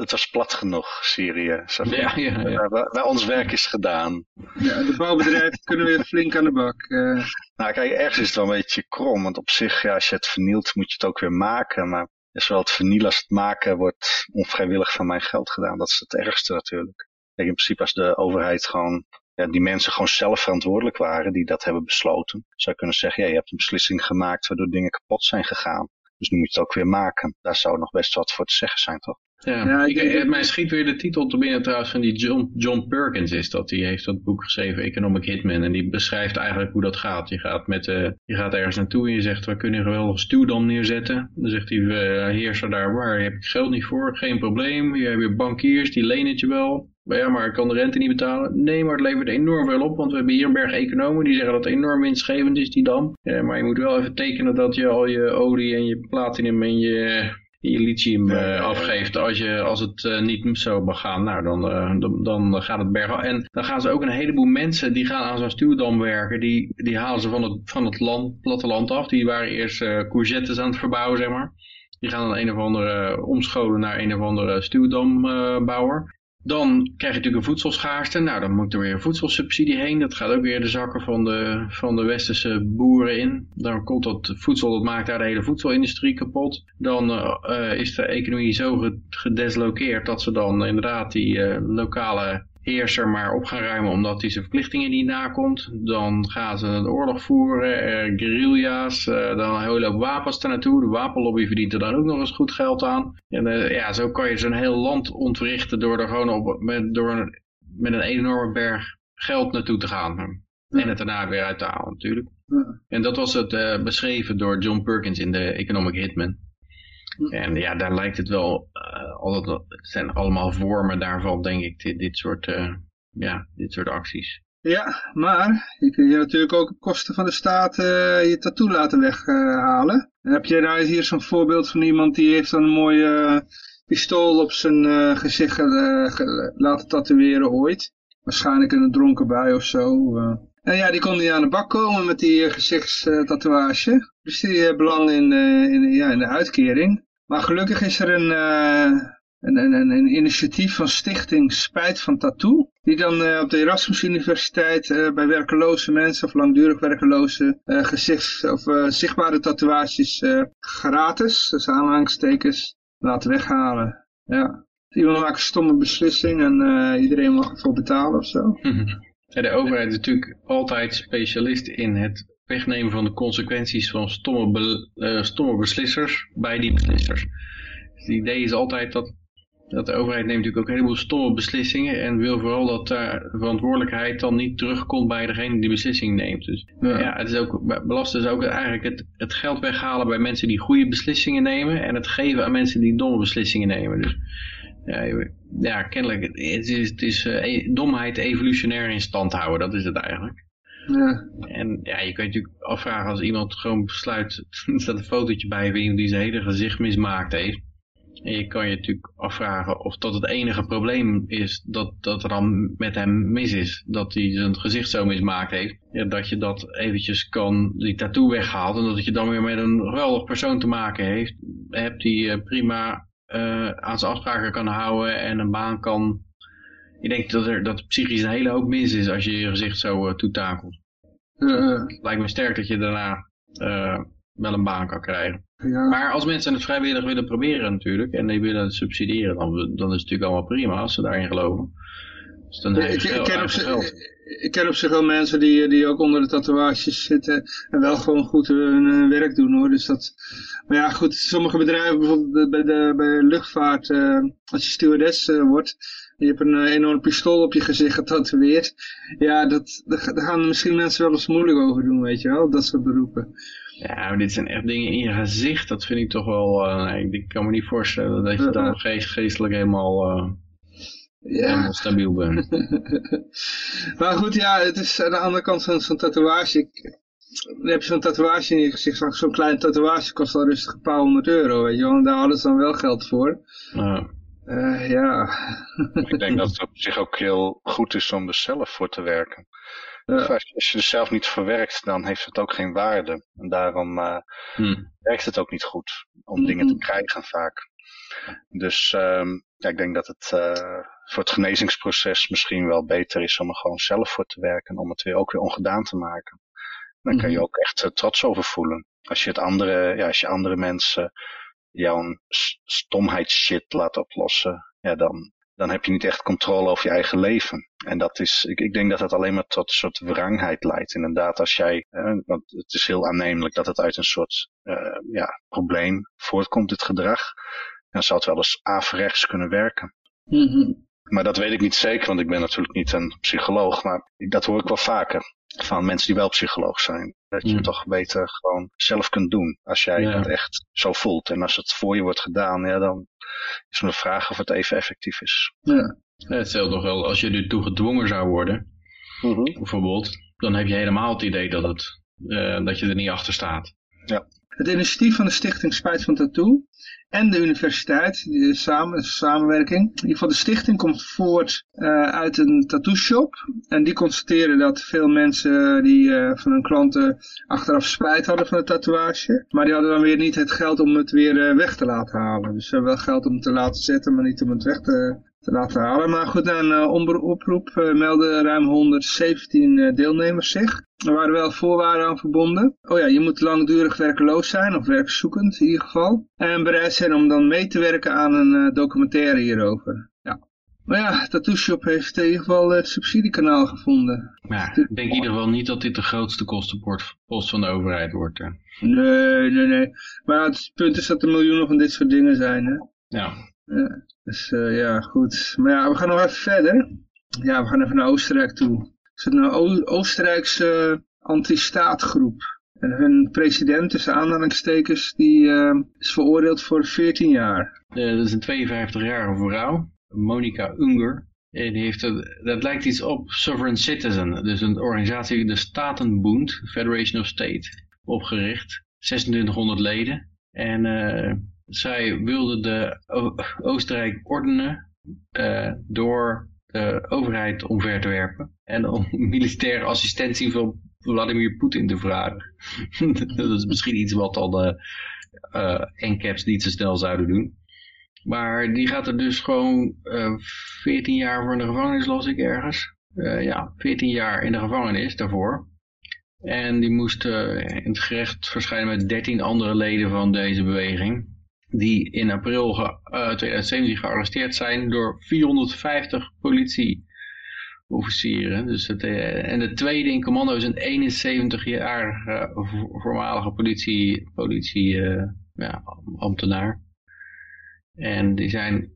Het was plat genoeg, Syrië. Ja, ja, ja. Waar, waar ons werk is gedaan. Ja, de bouwbedrijven kunnen weer flink aan de bak. eh. Nou kijk, ergens is het wel een beetje krom. Want op zich, ja, als je het vernielt, moet je het ook weer maken. Maar zowel het vernielen als het maken wordt onvrijwillig van mijn geld gedaan. Dat is het ergste natuurlijk. Kijk, in principe als de overheid gewoon, ja, die mensen gewoon zelf verantwoordelijk waren, die dat hebben besloten. Zou kunnen zeggen, ja, je hebt een beslissing gemaakt waardoor dingen kapot zijn gegaan. Dus nu moet je het ook weer maken. Daar zou nog best wat voor te zeggen zijn, toch? Ja, Ja, ik mij schiet weer de titel te binnen trouwens van die John, John Perkins is dat. Die heeft dat boek geschreven, Economic Hitman. En die beschrijft eigenlijk hoe dat gaat. Je gaat, met, eh, je gaat ergens naartoe en je zegt, we kunnen een geweldige stuwdam neerzetten. Dan zegt die eh, heerser daar, waar heb ik geld niet voor? Geen probleem. Je hebt weer bankiers, die lenen het je wel. Maar ja, maar ik kan de rente niet betalen. Nee, maar het levert enorm veel op, want we hebben hier een berg economen die zeggen dat het enorm winstgevend is, die dam. Ja, maar je moet wel even tekenen dat je al je olie en je platinum en je, je lithium eh, afgeeft. Als, je, als het eh, niet zo mag gaan, nou, dan, eh, dan, dan gaat het berg af. En dan gaan ze ook een heleboel mensen die gaan aan zo'n stuwdam werken, die, die halen ze van het, van het land, platteland af. Die waren eerst courgettes aan het verbouwen, zeg maar. Die gaan dan een of andere omscholen naar een of andere stuwdambouwer. Dan krijg je natuurlijk een voedselschaarste. Nou, dan moet er weer een voedselsubsidie heen. Dat gaat ook weer de zakken van de, van de westerse boeren in. Dan komt dat voedsel, dat maakt daar de hele voedselindustrie kapot. Dan eh, is de economie zo ge- gedeslokeerd dat ze dan inderdaad die eh, lokale heerser maar op gaan ruimen omdat hij zijn verplichtingen niet nakomt. Dan gaan ze een oorlog voeren, eh, guerrilla's, eh, dan een hele hoop wapens daar naartoe. De wapenlobby verdient er dan ook nog eens goed geld aan. En eh, ja, zo kan je zo'n heel land ontwrichten door er gewoon op, met, door een, met een enorme berg geld naartoe te gaan. En het daarna weer uit te halen natuurlijk. Ja. En dat was het beschreven door John Perkins in de Economic Hitman. En ja, daar lijkt het wel, eh, altijd, het zijn allemaal vormen daarvan, denk ik, dit, dit, soort, eh, ja, dit soort acties. Ja, maar je kunt je natuurlijk ook op kosten van de staat eh, je tattoo laten weghalen. En heb je nou hier zo'n voorbeeld van iemand die heeft dan een mooie pistool op zijn gezicht ge- laten tatoeëren ooit. Waarschijnlijk in een dronken bui of zo. En ja, die kon niet aan de bak komen met die uh, gezichtstatoeage. Heeft belang in, eh, in, ja, in de uitkering. Maar gelukkig is er een, eh, een, een, een, een initiatief van Stichting Spijt van Tattoo. Die dan eh, op de Erasmus Universiteit eh, bij werkeloze mensen of langdurig werkeloze eh, gezichts, of, eh, zichtbare tatoeages eh, gratis, dus aanhalingstekens, laten weghalen. Ja. Iemand maakt een stomme beslissing en eh, iedereen mag ervoor betalen of zo. Ja, de overheid is natuurlijk altijd specialist in het wegnemen van de consequenties van stomme, be- eh, stomme beslissers bij die beslissers. Dus het idee is altijd dat, dat de overheid neemt natuurlijk ook een heleboel stomme beslissingen en wil vooral dat daar de verantwoordelijkheid dan niet terugkomt bij degene die de beslissing neemt. Dus ja, het is ook, belasten is ook eigenlijk het, het geld weghalen bij mensen die goede beslissingen nemen en het geven aan mensen die domme beslissingen nemen. Dus ja, ja, kennelijk, het is, het is eh, e- domheid evolutionair in stand houden, dat is het eigenlijk. En ja, je kan je natuurlijk afvragen als iemand gewoon besluit, er staat een fotootje bij iemand die zijn hele gezicht mismaakt heeft. En je kan je natuurlijk afvragen of dat het enige probleem is dat, dat er dan met hem mis is. Dat hij zijn gezicht zo mismaakt heeft. Dat je dat eventjes kan, die tattoo weghaalt. En dat je dan weer met een geweldig persoon te maken heeft, hebt die eh, prima eh, aan zijn afspraken kan houden en een baan kan. Ik denk dat er dat psychisch een hele hoop mis is als je je gezicht zo eh, toetakelt. Lijkt me sterk dat je daarna eh, wel een baan kan krijgen. ja. Maar als mensen het vrijwillig willen proberen natuurlijk, en die willen het subsidiëren, dan, dan is het natuurlijk allemaal prima als ze daarin geloven. Dus dan ik, heeft ik, geld, ken op zich, ik ken op zich wel mensen die, die ook onder de tatoeages zitten en wel gewoon goed hun eh, werk doen hoor. Dus dat, maar ja goed, sommige bedrijven bijvoorbeeld bij de, bij de luchtvaart, eh, als je stewardess wordt, je hebt een eh, enorm pistool op je gezicht getatoeëerd. Ja, dat, daar ga- daar gaan misschien mensen wel eens moeilijk over doen, weet je wel, dat soort beroepen. Ja, maar dit zijn echt dingen in je gezicht, dat vind ik toch wel, eh, nee, ik kan me niet voorstellen dat je dan geest, geestelijk helemaal, eh, Ja. helemaal stabiel bent. maar goed, ja, het is aan de andere kant zo'n zo'n tatoeage. Ik, dan heb je zo'n tatoeage in je gezicht. Zo'n kleine tatoeage kost al rustig een paar honderd euro, weet je wel. En daar hadden ze dan wel geld voor. Ja. Eh, ja. Ik denk dat het op zich ook heel goed is om er zelf voor te werken. Ja. Als als je er zelf niet verwerkt, dan heeft het ook geen waarde. En daarom eh, Hm. werkt het ook niet goed om Mhm. dingen te krijgen vaak. Dus ehm, ja, ik denk dat het eh, voor het genezingsproces misschien wel beter is om er gewoon zelf voor te werken. Om het weer ook weer ongedaan te maken. Dan kan je Mhm. ook echt trots over voelen. Als je, het andere, ja, als je andere mensen jouw stomheidsshit laat oplossen, ja, dan, dan heb je niet echt controle over je eigen leven. En dat is, ik, ik denk dat dat alleen maar tot een soort wrangheid leidt. Inderdaad, als jij, eh, want het is heel aannemelijk dat het uit een soort eh, ja, probleem voortkomt, dit gedrag. Dan zou het wel eens averechts kunnen werken. Mhm. Maar dat weet ik niet zeker, want ik ben natuurlijk niet een psycholoog. Maar dat hoor ik wel vaker van mensen die wel psycholoog zijn. Dat je het toch beter gewoon zelf kunt doen. Als jij Ja. het echt zo voelt. En als het voor je wordt gedaan, ja, dan is het de vraag of het even effectief is. ja. Ja, Hetzelfde nog wel, als je ertoe gedwongen zou worden, bijvoorbeeld, dan heb je helemaal het idee dat, het, eh, dat je er niet achter staat. Het initiatief van de stichting Spijt van Tattoo en de universiteit, die samen, samenwerking. In ieder geval de stichting komt voort eh, uit een tattoo shop. En die constateren dat veel mensen die eh, van hun klanten achteraf spijt hadden van de tatoeage. Maar die hadden dan weer niet het geld om het weer eh, weg te laten halen. Dus ze hebben wel geld om het te laten zetten, maar niet om het weg te, te laten halen. Maar goed, na een eh, oproep eh, melden ruim 117 eh, deelnemers zich. Er waren wel voorwaarden aan verbonden. Oh ja, je moet langdurig werkeloos zijn, of werkzoekend in ieder geval. En bereid zijn om dan mee te werken aan een documentaire hierover. Ja. Maar ja, Tattoo Shop heeft in ieder geval het subsidiekanaal gevonden. Maar ik denk in ieder geval niet dat dit de grootste kostenpost van de overheid wordt. hè. Nee, nee, nee. Maar het punt is dat er miljoenen van dit soort dingen zijn, hè. Ja, dus eh, ja, goed. Maar ja, we gaan nog even verder. Ja, we gaan even naar Oostenrijk toe. Er is een Oostenrijkse anti-staatgroep. En hun president, tussen aanhalingstekens, die eh, is veroordeeld voor 14 jaar. Eh, dat is een 52-jarige vrouw, Monica Unger. En die heeft, het- dat lijkt iets op Sovereign Citizen, dus een organisatie, de Statenbund, Federation of State, opgericht. 2600 leden. En eh, zij wilde de Oostenrijk ordenen eh, door de overheid omver te werpen. En om militaire assistentie van Vladimir Poetin te vragen. dat is misschien iets wat al de eh NCAPs niet zo snel zouden doen. Maar die gaat er dus gewoon eh 14 jaar voor in de gevangenis, las ik ergens. Ja, 14 jaar in de gevangenis daarvoor. En die moest in het gerecht verschijnen met 13 andere leden van deze beweging. Die in april ge- eh, 2017 gearresteerd zijn door 450 politieofficieren. Dus het, eh, en de tweede in commando is een 71-jarige vo- voormalige politie, politie eh, ja, ambtenaar. En die zijn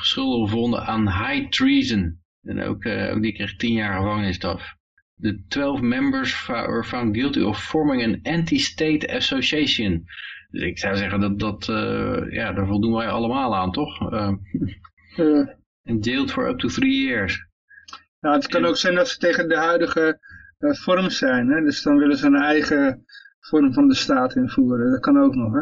schuldig bevonden aan high treason. En ook, ook die kreeg 10 jaar gevangenisstraf. The 12 members were found guilty of forming an anti-state association. Dus ik zou zeggen dat dat, eh, ja, daar voldoen wij allemaal aan, toch? Eh, Eh, and jailed for up to three years. nou, het kan ook zijn dat ze tegen de huidige eh, vorm zijn. Hè? Dus dan willen ze een eigen vorm van de staat invoeren. Dat kan ook nog, hè?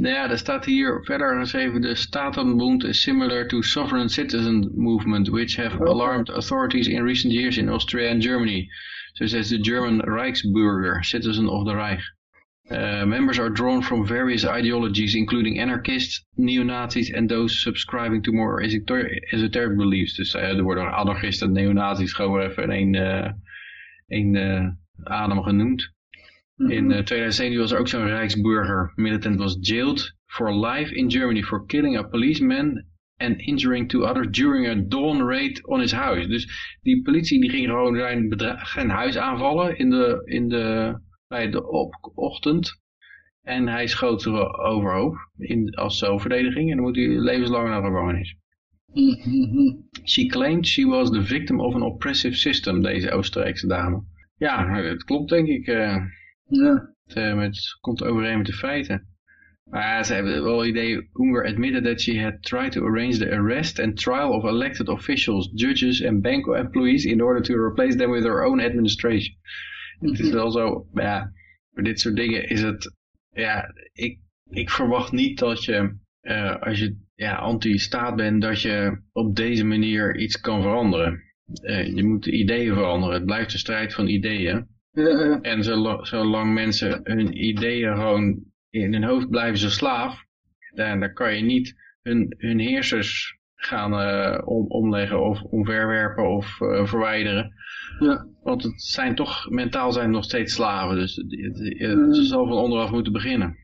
Nou ja, er staat hier verder geschreven, de Statenbund is similar to sovereign citizen movement, which have Okay. alarmed authorities in recent years in Austria and Germany, such as the German Reichsbürger, citizen of the Reich. Uh, members are drawn from various ideologies, including anarchists, neo-Nazis, and those subscribing to more esoter- esoteric beliefs. Dus uh, er worden anarchisten en neonazis gewoon even in één, uh, één adem genoemd. In uh, 2017 was er ook zo'n Rijksburger militant was jailed for life in Germany for killing a policeman and injuring two others during a dawn raid on his house. Dus die politie die ging gewoon zijn, zijn huis aanvallen in de, in de, bij de op ochtend. En hij schoot ze overhoop in, als zelfverdediging en dan moet hij levenslang naar de gevangenis. She claimed she was the victim of an oppressive system, deze Oostenrijkse dame. Ja, het klopt denk ik. Uh, ja. Het, uh, het komt overeen met de feiten. Maar ze hebben wel het idee, Unger admitted that she had tried to arrange the arrest and trial of elected officials, judges and bank employees in order to replace them with her own administration. Het is wel zo, ja, voor dit soort dingen is het, ja, ik, ik verwacht niet dat je, uh, als je ja, anti-staat bent, dat je op deze manier iets kan veranderen. Uh, je moet de ideeën veranderen. Het blijft een strijd van ideeën. En zolang, zolang mensen hun ideeën gewoon in hun hoofd blijven ze slaaf, dan, dan kan je niet hun, hun heersers gaan uh, om, omleggen of omverwerpen of uh, verwijderen. Ja. Want het zijn toch, mentaal zijn nog steeds slaven, dus het, ze zal van onderaf moeten beginnen.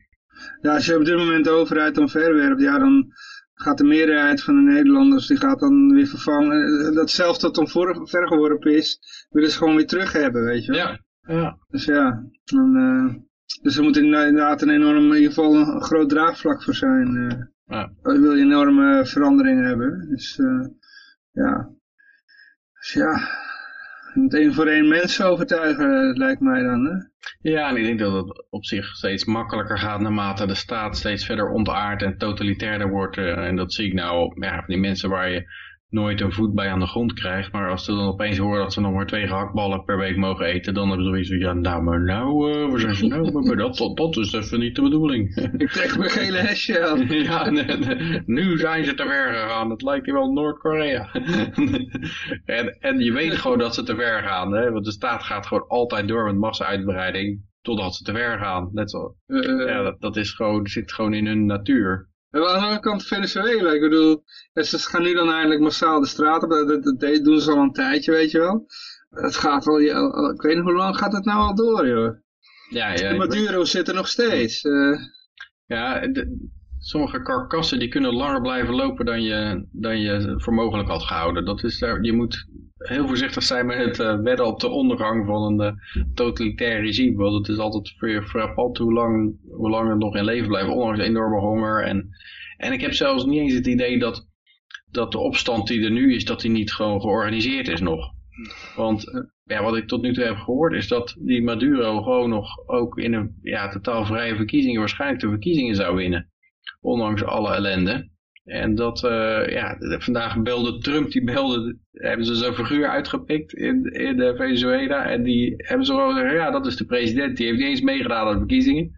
Ja, als je op dit moment de overheid omverwerpt, ja, dan gaat de meerderheid van de Nederlanders, die gaat dan weer vervangen. Dat zelfs tot omvergeworpen is, willen ze gewoon weer terug hebben, weet je wel. Ja, ja. Dus ja, dan, uh, dus er moet inderdaad een enorm, in ieder geval een groot draagvlak voor zijn. Uh, ja. Dan wil je enorme veranderingen hebben. Dus uh, ja. Dus ja, je moet één voor één mensen overtuigen, lijkt mij dan. Hè? Ja, en ik denk dat het op zich steeds makkelijker gaat naarmate de staat steeds verder ontaardt en totalitairder wordt. en dat zie ik nou ja, die mensen waar je nooit een voet bij aan de grond krijgt. Maar als ze dan opeens horen dat ze nog maar twee gehaktballen per week mogen eten, dan hebben ze zoiets van, ja, nou, maar nou, uh, waar zijn nou? maar dat, dat, dat is even niet de bedoeling. Ik trek mijn gele hesje aan. ja, nu zijn ze te ver gegaan. Het lijkt wel Noord-Korea. en, en je weet gewoon dat ze te ver gaan, hè? want de staat gaat gewoon altijd door met massa-uitbreiding totdat ze te ver gaan. Net zo. Uh, ja, dat, dat is gewoon, zit gewoon in hun natuur. En aan de andere kant Venezuela, ik bedoel, ze gaan nu dan eindelijk massaal de straat op, dat, dat, dat doen ze al een tijdje, weet je wel. Het gaat wel, ik weet niet hoe lang gaat het nou al door, joh. Ja, ja. De Maduro zit er nog steeds. Uh. Ja, de, sommige karkassen die kunnen langer blijven lopen dan je, dan je voor mogelijk had gehouden. Dat is daar, je moet heel voorzichtig zijn met het uh, wedden op de ondergang van een uh, totalitair regime. Want het is altijd frappant hoe lang, hoe lang het nog in leven blijft, ondanks enorme honger. En, en ik heb zelfs niet eens het idee dat, dat de opstand die er nu is, dat die niet gewoon georganiseerd is nog. Want ja, wat ik tot nu toe heb gehoord is dat die Maduro gewoon nog ook in een ja, totaal vrije verkiezingen waarschijnlijk de verkiezingen zou winnen. Ondanks alle ellende. En dat, uh, ja, vandaag belde Trump, die belde, hebben ze zo'n figuur uitgepikt in, in uh, Venezuela. En die hebben ze gewoon gezegd, ja, dat is de president, die heeft niet eens meegedaan aan de verkiezingen.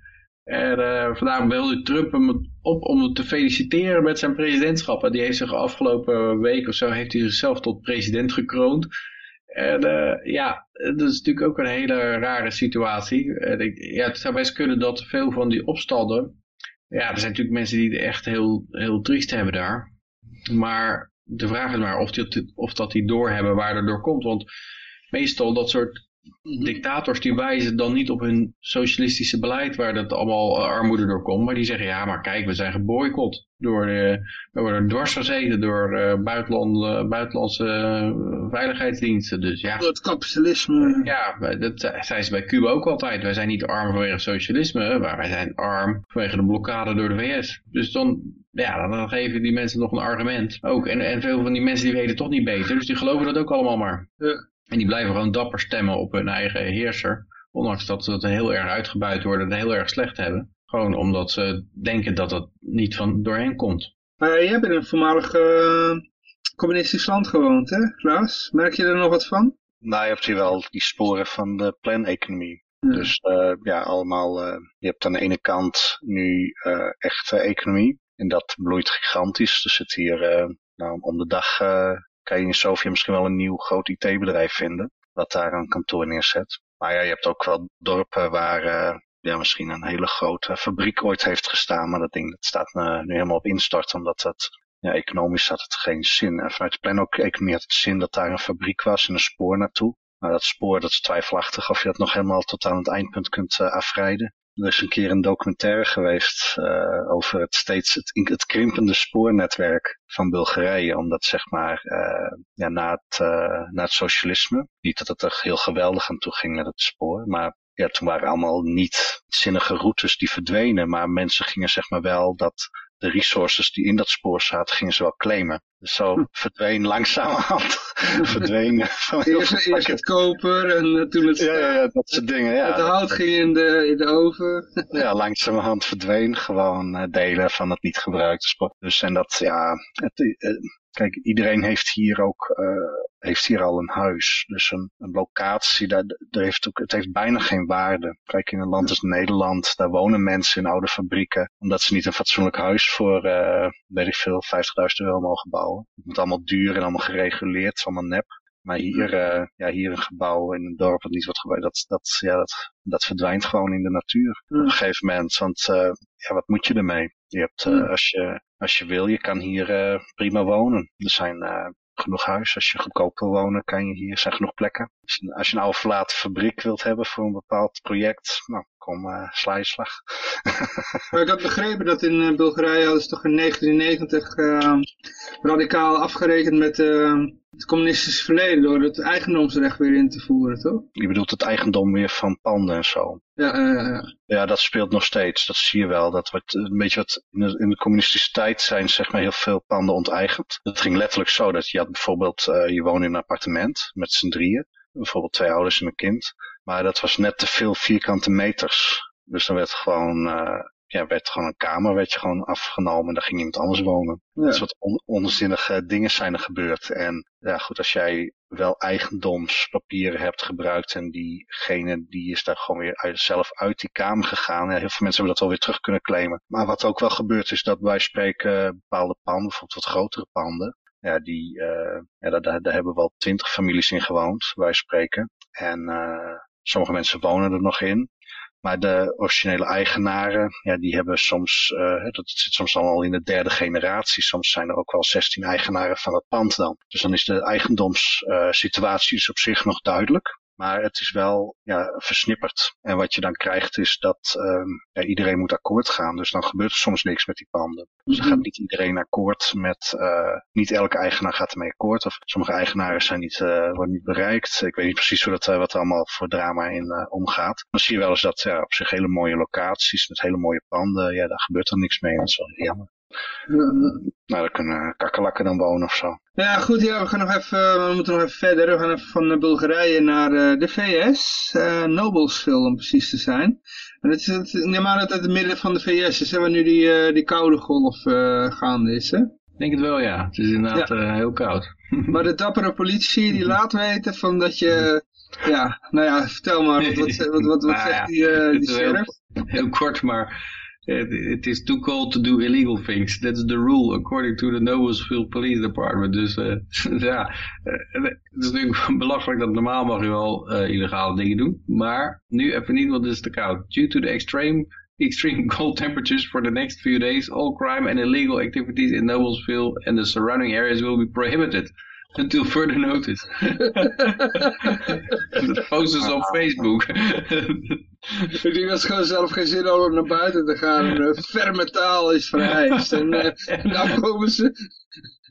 En uh, vandaag belde Trump hem op om hem te feliciteren met zijn presidentschap. En die heeft zich afgelopen week of zo, heeft hij zichzelf tot president gekroond. En ja, dat is natuurlijk ook een hele rare situatie. En ja, het zou best kunnen dat veel van die opstanden ja, er zijn natuurlijk mensen die het echt heel, heel triest hebben daar. Maar de vraag is maar of, die, of dat die doorhebben waar het door komt. Want meestal dat soort dictators die wijzen dan niet op hun socialistische beleid waar dat allemaal armoede door komt. Maar die zeggen ja maar kijk we zijn geboycott. Door de, we worden dwars gezeten door uh, buitenland, uh, buitenlandse uh, veiligheidsdiensten. Dus ja. Door het kapitalisme. Ja, dat zijn ze bij Cuba ook altijd. Wij zijn niet arm vanwege socialisme, maar wij zijn arm vanwege de blokkade door de VS. Dus dan, ja, dan geven die mensen nog een argument. Ook, en, en veel van die mensen die weten toch niet beter, dus die geloven dat ook allemaal maar. Ja. En die blijven gewoon dapper stemmen op hun eigen heerser. Ondanks dat ze het heel erg uitgebuit worden en heel erg slecht hebben. Gewoon omdat ze denken dat het niet van doorheen komt. Maar jij hebt in een voormalig uh, communistisch land gewoond, hè, Klaas? Merk je er nog wat van? Nou, je hebt hier wel die sporen van de planeconomie. Ja. Dus uh, ja, allemaal, uh, je hebt aan de ene kant nu echte economie. En dat bloeit gigantisch. Er zit hier nou, om de dag kan je in Sofia misschien wel een nieuw groot IT-bedrijf vinden. Wat daar een kantoor neerzet. Maar ja, je hebt ook wel dorpen waar uh, ja, misschien een hele grote fabriek ooit heeft gestaan. Maar dat ding dat staat uh, nu helemaal op instort. Omdat het, ja, economisch had het geen zin. En vanuit de plan-economie had het zin dat daar een fabriek was en een spoor naartoe. Maar dat spoor, dat is twijfelachtig of je dat nog helemaal tot aan het eindpunt kunt uh, afrijden. Er is een keer een documentaire geweest uh, over het steeds het, krimpende spoornetwerk van Bulgarije. Omdat zeg maar uh, ja, na, het, uh, na het socialisme, niet dat het er heel geweldig aan toe ging met het spoor, maar ja, toen waren allemaal niet zinnige routes die verdwenen. Maar mensen gingen zeg maar wel dat de resources die in dat spoor zaten, gingen ze wel claimen. Dus zo verdween langzamerhand, verdween van heel Eerst, veel eerst plekken. het koper en eh, toen het, Ja, ja, ja, dat soort dingen, het ja. hout ging in de, in de oven. Ja, langzamerhand verdween gewoon eh, delen van het niet gebruikte sport. Dus en dat, ja, het, eh, kijk, iedereen heeft hier ook, eh, heeft hier al een huis. Dus een, een locatie, daar, daar heeft ook, het heeft bijna geen waarde. Kijk, in een land als Nederland, daar wonen mensen in oude fabrieken, omdat ze niet een fatsoenlijk huis voor, eh, weet ik veel, 50.000 euro mogen bouwen. Het moet allemaal duur en allemaal gereguleerd, allemaal nep. Maar hier, eh, ja, hier een gebouw in een dorp dat niet wordt gebouwd, dat, dat, ja, dat, dat verdwijnt gewoon in de natuur op een gegeven moment. Want ja, wat moet je ermee? Je hebt, eh, Hmm. als, je, als je wil, je kan hier eh, prima wonen. Er zijn eh, genoeg huizen. Als je goedkoop wil wonen, kan je hier, er zijn genoeg plekken. Als je, als je een oude verlaten fabriek wilt hebben voor een bepaald project, nou, kom, eh sla je slag. Maar ik had begrepen dat in eh, Bulgarije hadden ze toch in 1990 eh, radicaal afgerekend met eh, het communistische verleden door het eigendomsrecht weer in te voeren, toch? je bedoelt het eigendom weer van panden en zo. Ja, eh, ja. Ja, dat speelt nog steeds. Dat zie je wel. Dat wordt een beetje wat in de, in de communistische tijd zijn zeg maar heel veel panden onteigend. Het ging letterlijk zo dat je had bijvoorbeeld, eh, je woonde in een appartement met z'n drieën. Bijvoorbeeld twee ouders en een kind. Maar dat was net te veel vierkante meters. Dus dan werd gewoon, eh, ja, werd gewoon een kamer werd je gewoon afgenomen en daar ging iemand anders wonen. Ja. Dat soort on onzinnige dingen zijn er gebeurd. En ja, goed, als jij wel eigendomspapieren hebt gebruikt en diegene die is daar gewoon weer uit, zelf uit die kamer gegaan. Ja, heel veel mensen hebben dat wel weer terug kunnen claimen. Maar wat ook wel gebeurt is dat wij spreken bepaalde panden, bijvoorbeeld wat grotere panden. Ja, die, eh, ja daar, daar, daar hebben wel twintig families in gewoond, wij spreken. En eh, sommige mensen wonen er nog in. Maar de originele eigenaren, ja, die hebben soms, eh, dat zit soms al in de derde generatie. Soms zijn er ook wel 16 eigenaren van het pand dan. Dus dan is de eigendomssituatie dus op zich nog duidelijk. Maar het is wel ja, versnipperd. En wat je dan krijgt is dat ehm, ja, iedereen moet akkoord gaan. Dus dan gebeurt er soms niks met die panden. Dus dan gaat niet iedereen akkoord met, eh, niet elke eigenaar gaat ermee akkoord. Of sommige eigenaren zijn niet, eh, worden niet bereikt. Ik weet niet precies hoe dat, eh, wat er allemaal voor drama in omgaat. Dan zie je wel eens dat ja, op zich hele mooie locaties met hele mooie panden, ja, daar gebeurt er niks mee. Dat is wel jammer. Nou, daar kunnen kakkerlakken dan wonen of zo. Ja, goed, ja, we gaan nog even, we moeten nog even verder. We gaan even van eh, Bulgarije naar eh, de VS, eh Noblesville om precies te zijn. En het is het, neem aan dat het het midden van de VS is, hè, waar nu die, eh, die koude golf eh, gaande is, hè? Ik denk het wel, ja. Het is inderdaad eh, heel koud. Maar de dappere politie die laat weten van dat je, ja, nou ja, vertel maar, wat, wat, wat, wat, wat Nou zegt ja, die, eh, die heel- sheriff? Heel kort, maar it is too cold to do illegal things. That's the rule according to the Noblesville Police Department. Dus eh, ja, eh, het is natuurlijk belachelijk dat normaal mag je wel eh, illegale dingen doen. Maar nu even niet, want het is te koud. Due to the extreme, extreme cold temperatures for the next few days, all crime and illegal activities in Noblesville and the surrounding areas will be prohibited. Until further notice. Posten ze op Facebook. Ik denk dat ze gewoon zelf geen zin hadden om naar buiten te gaan. En, uh, ferme taal is vereist. En uh, nou komen ze...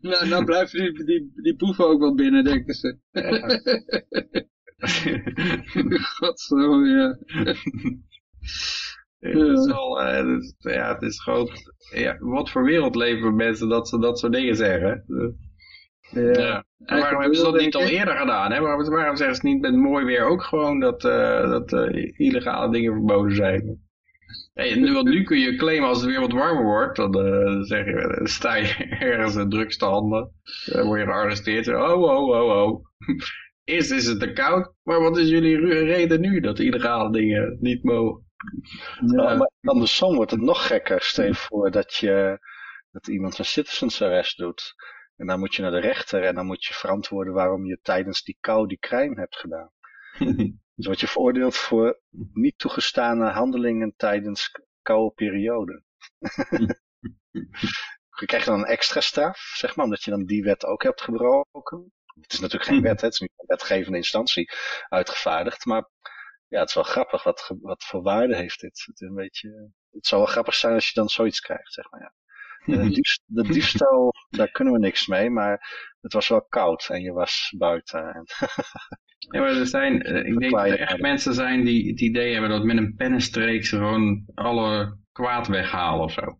Nou, nou blijven die, die, die boeven ook wel binnen, denken ze. Godsamme, ja. Het is al, uh, ja, het is gewoon, ja, wat voor wereld leven mensen dat ze dat soort dingen zeggen. Ja. ja. En waarom hebben ze dat niet al eerder gedaan? Hè? Waarom, waarom zeggen ze niet met mooi weer ook gewoon dat, uh, dat uh, illegale dingen verboden zijn? Hey, nu, want nu kun je claimen als het weer wat warmer wordt, dan uh, zeg je, sta je ergens in drugs te handelen, dan word je gearresteerd. Oh, oh, oh, oh. Eerst is het te koud, maar wat is jullie reden nu dat illegale dingen niet mogen? Ja. Uh, maar andersom wordt het nog gekker. Stel je voor dat, je, dat iemand een citizens arrest doet. En dan moet je naar de rechter en dan moet je verantwoorden waarom je tijdens die kou die crime hebt gedaan. dus word je veroordeeld voor niet toegestane handelingen tijdens koude periode. je krijgt dan een extra straf, zeg maar, omdat je dan die wet ook hebt gebroken. Het is natuurlijk geen wet, hè? het is niet een wetgevende instantie uitgevaardigd, maar ja, het is wel grappig. Wat, wat voor waarde heeft dit? Het, is een beetje, het zou wel grappig zijn als je dan zoiets krijgt, zeg maar. Ja. De, diefst, de diefstal, daar kunnen we niks mee, maar het was wel koud en je was buiten. En ja, maar er zijn, ik denk dat er echt mensen zijn die het idee hebben dat met een pennenstreek ze gewoon alle kwaad weghalen of zo.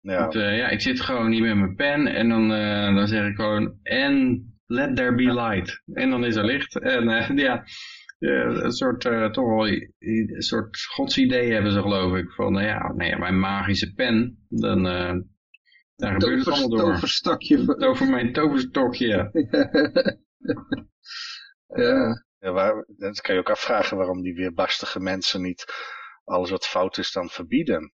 Ja. Eh, ja, ik zit gewoon niet met mijn pen en dan, eh, dan zeg ik gewoon en let there be light. En dan is er licht. En eh, ja, eh, een soort, eh, toch wel een soort godsidee hebben ze geloof ik. Van nou ja, nee, mijn magische pen, dan eh, daar gebeurt het allemaal door. Toverstakje. Over mijn toverstokje. ja. Ja, waar, dan kan je ook afvragen waarom die weerbarstige mensen niet alles wat fout is dan verbieden.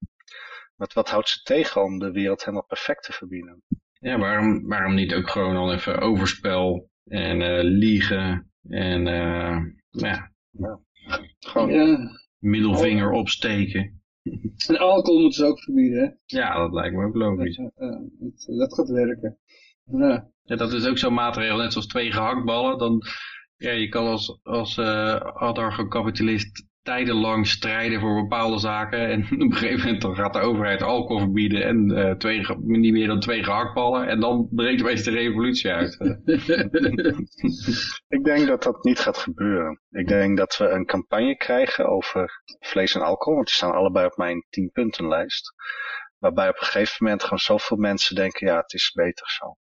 Wat, wat houdt ze tegen om de wereld helemaal perfect te verbieden? Ja, waarom, waarom niet ook gewoon al even overspel en eh, liegen en eh, ja, Gewoon, ja. middelvinger opsteken. En alcohol moeten ze ook verbieden, hè? Ja, dat lijkt me ook logisch. Ja, ja, dat, dat gaat werken. Ja. Ja, dat is ook zo'n maatregel, net zoals twee gehaktballen. Dan, ja, je kan als, als uh, anarcho-kapitalist tijdenlang strijden voor bepaalde zaken. En op een gegeven moment dan gaat de overheid alcohol verbieden en uh, twee, niet meer dan twee gehaktballen. En dan breekt opeens de revolutie uit. ik denk dat dat niet gaat gebeuren. Ik denk dat we een campagne krijgen over vlees en alcohol. Want die staan allebei op mijn 10 puntenlijst. Waarbij op een gegeven moment gewoon zoveel mensen denken, ja, het is beter zo.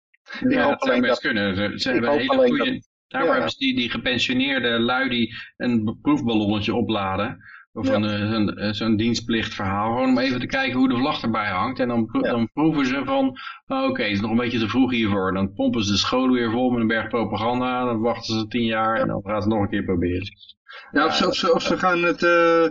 Ik hoop alleen dat, kunnen. Ze, ze hebben hele goede... Dat, Daarvoor ja. hebben ze die, die gepensioneerde lui die een proefballonnetje opladen. Of ja. een, zo'n dienstplichtverhaal. Gewoon om even te kijken hoe de vlag erbij hangt. En dan, ja. dan proeven ze van, oh, oké, okay, het is nog een beetje te vroeg hiervoor. Dan pompen ze de scholen weer vol met een berg propaganda. Dan wachten ze tien jaar en dan gaan ze nog een keer proberen. Ja, of ze, of ze, of ze gaan het, uh,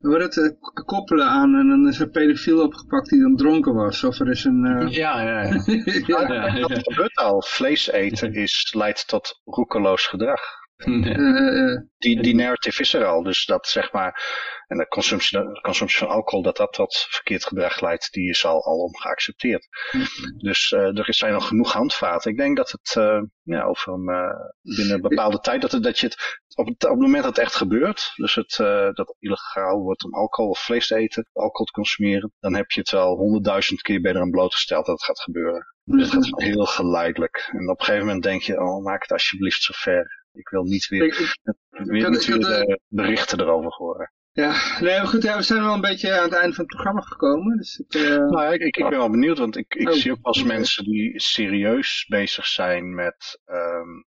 het uh, koppelen aan en dan is er een pedofiel opgepakt die dan dronken was. Of er is een... Uh... Ja, ja, ja. ja, ja, dat gebeurt al. Vlees eten is, leidt tot roekeloos gedrag. Nee. Die, die narrative is er al, dus dat zeg maar, en de consumptie, de consumptie van alcohol, dat dat tot verkeerd gedrag leidt, die is al, al omgeaccepteerd. Dus uh, er zijn al genoeg handvaten. Ik denk dat het uh, ja, over een, binnen een bepaalde tijd, dat, het, dat je het op het, op het moment dat het echt gebeurt, dus het, dat het illegaal wordt om alcohol of vlees te eten, alcohol te consumeren, dan heb je het wel honderdduizend keer bij eraan blootgesteld dat het gaat gebeuren. Dus het gaat heel geleidelijk. En op een gegeven moment denk je, oh, maak het alsjeblieft zo ver. Ik wil niet weer, ik, weer, kan, niet weer de berichten erover horen. Ja, nee, maar goed, ja, we zijn wel een beetje aan het einde van het programma gekomen. Dus ik, uh... nou, ik, ik, ik, ben wel benieuwd, want ik, ik oh, zie ook okay. mensen die serieus bezig zijn met um,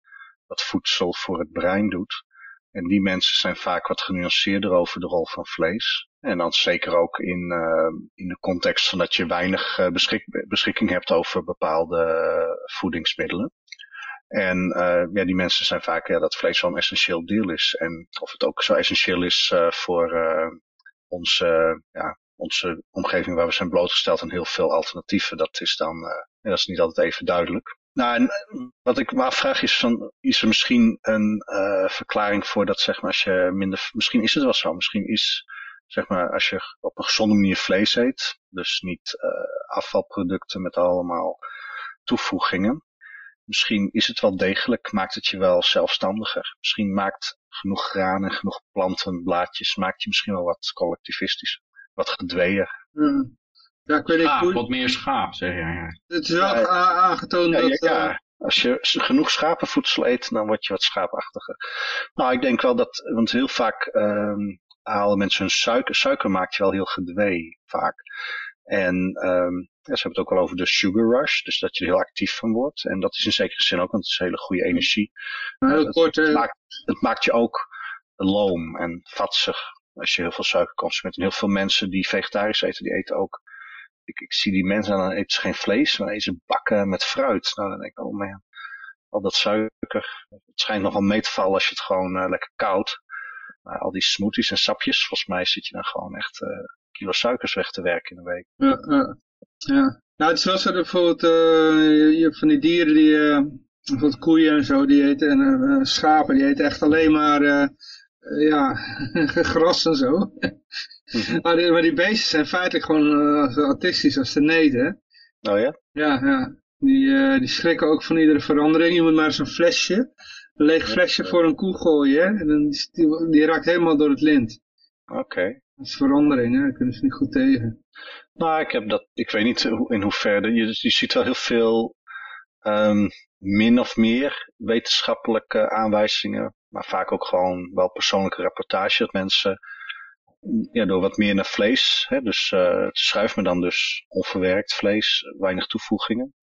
wat voedsel voor het brein doet. En die mensen zijn vaak wat genuanceerder over de rol van vlees. En dan zeker ook in, uh, in de context van dat je weinig uh, beschik beschikking hebt over bepaalde voedingsmiddelen. En uh, ja, die mensen zijn vaak ja, dat vlees wel een essentieel deel is. En of het ook zo essentieel is uh, voor uh, onze, ja, onze omgeving waar we zijn blootgesteld aan heel veel alternatieven, dat is dan dat is niet altijd even duidelijk. Nou, en wat ik me afvraag is, van, is er misschien een verklaring voor dat, zeg maar, als je minder, misschien is het wel zo, misschien is, zeg maar, als je op een gezonde manier vlees eet, dus niet afvalproducten met allemaal toevoegingen, misschien is het wel degelijk, maakt het je wel zelfstandiger. Misschien maakt genoeg graan en genoeg planten, blaadjes, maakt je misschien wel wat collectivistisch, wat gedweeër. Hmm. Ja, ik weet niet hoe... wat meer schaap, zeg je. Ja. Het is wel ja, aangetoond ja, dat... Ja, uh... als je genoeg schapenvoedsel eet, dan word je wat schaapachtiger. Nou, ik denk wel dat, want heel vaak um, halen mensen hun suiker. Suiker maakt je wel heel gedwee, vaak. En um, ja, ze hebben het ook wel over de sugar rush, dus dat je er heel actief van wordt. En dat is in zekere zin ook, want het is hele goede energie. Heel kort, het, maakt, het maakt je ook loom en vatsig als je heel veel suiker consumeert. En heel veel mensen die vegetarisch eten, die eten ook... Ik, ik zie die mensen, dan eten ze geen vlees, maar eten ze bakken met fruit. Nou, dan denk ik, oh man, al dat suiker. Het schijnt nogal mee te vallen als je het gewoon uh, lekker koud. Maar al die smoothies en sapjes, volgens mij zit je dan gewoon echt... Uh, kilo suikers weg te werken in een week. Ja, ja. ja. Nou, het is wel zo dat bijvoorbeeld uh, je hebt van die dieren die, uh, bijvoorbeeld koeien en zo, die eten, en uh, schapen, die eten echt alleen maar, ja, gras en zo. -hmm. maar, die, maar die beesten zijn feitelijk gewoon zo autistisch als de neten. Oh ja? Ja, ja. Die, die schrikken ook van iedere verandering. Je moet maar zo'n flesje, een leeg flesje voor een koe gooien, en dan, die, die raakt helemaal door het lint. Oké. Okay. Dat is verandering, hè? daar kunnen ze niet goed tegen. Nou, ik heb dat, ik weet niet in hoeverre, je, je ziet wel heel veel um, min of meer wetenschappelijke aanwijzingen, maar vaak ook gewoon wel persoonlijke rapportage, dat mensen ja, door wat meer naar vlees. Hè? Dus uh, het schuift me dan dus onverwerkt vlees, weinig toevoegingen.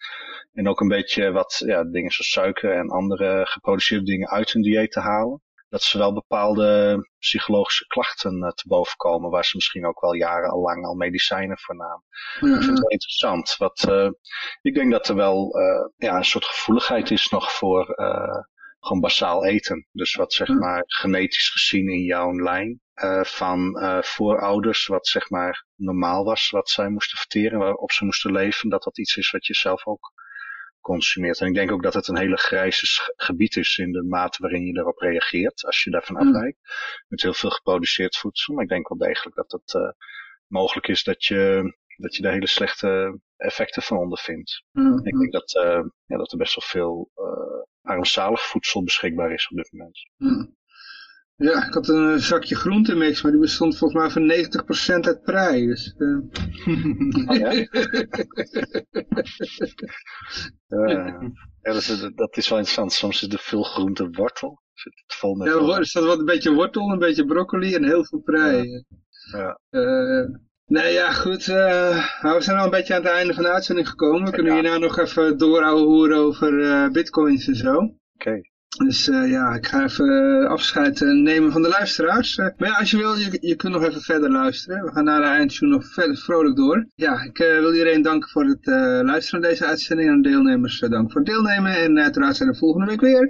En ook een beetje wat ja, dingen zoals suiker en andere geproduceerde dingen uit hun dieet te halen. Dat ze wel bepaalde psychologische klachten uh, te boven komen, waar ze misschien ook wel jarenlang al medicijnen voor namen. Ja. Ik vind het wel interessant. Wat, uh, ik denk dat er wel ja, een soort gevoeligheid is nog voor gewoon basaal eten. Dus wat zeg maar genetisch gezien in jouw lijn van voorouders, wat zeg maar normaal was, wat zij moesten verteren, waarop ze moesten leven, dat dat iets is wat je zelf ook consumeert. En ik denk ook dat het een hele grijze gebied is in de mate waarin je erop reageert, als je daarvan afwijkt. Met heel veel geproduceerd voedsel. Maar ik denk wel degelijk dat het uh, mogelijk is dat je, dat je daar hele slechte effecten van ondervindt. Mm Ik denk dat, ja, dat er best wel veel armzalig voedsel beschikbaar is op dit moment. Mm. Ja, ik had een zakje groentemix, maar die bestond volgens mij van 90% uit prei. Dus, uh... oh, ja? uh, ja, dat, is, dat, is, wel interessant. Soms is er veel groente wortel. Zit het vol met ja, er staat wat een beetje wortel, een beetje broccoli en heel veel prei. Ja. Uh, nee, ja, goed. we zijn al een beetje aan het einde van de uitzending gekomen. We kunnen hierna nog even doorhouden over bitcoins en zo. Oké. Okay. Dus uh, ja, ik ga even uh, afscheid uh, nemen van de luisteraars. maar ja, als je wil, je, je kunt nog even verder luisteren. We gaan na de eindtune nog verder vrolijk door. Ja, ik wil iedereen danken voor het luisteren naar deze uitzending. En deelnemers dank voor het deelnemen. En uiteraard zijn we volgende week weer.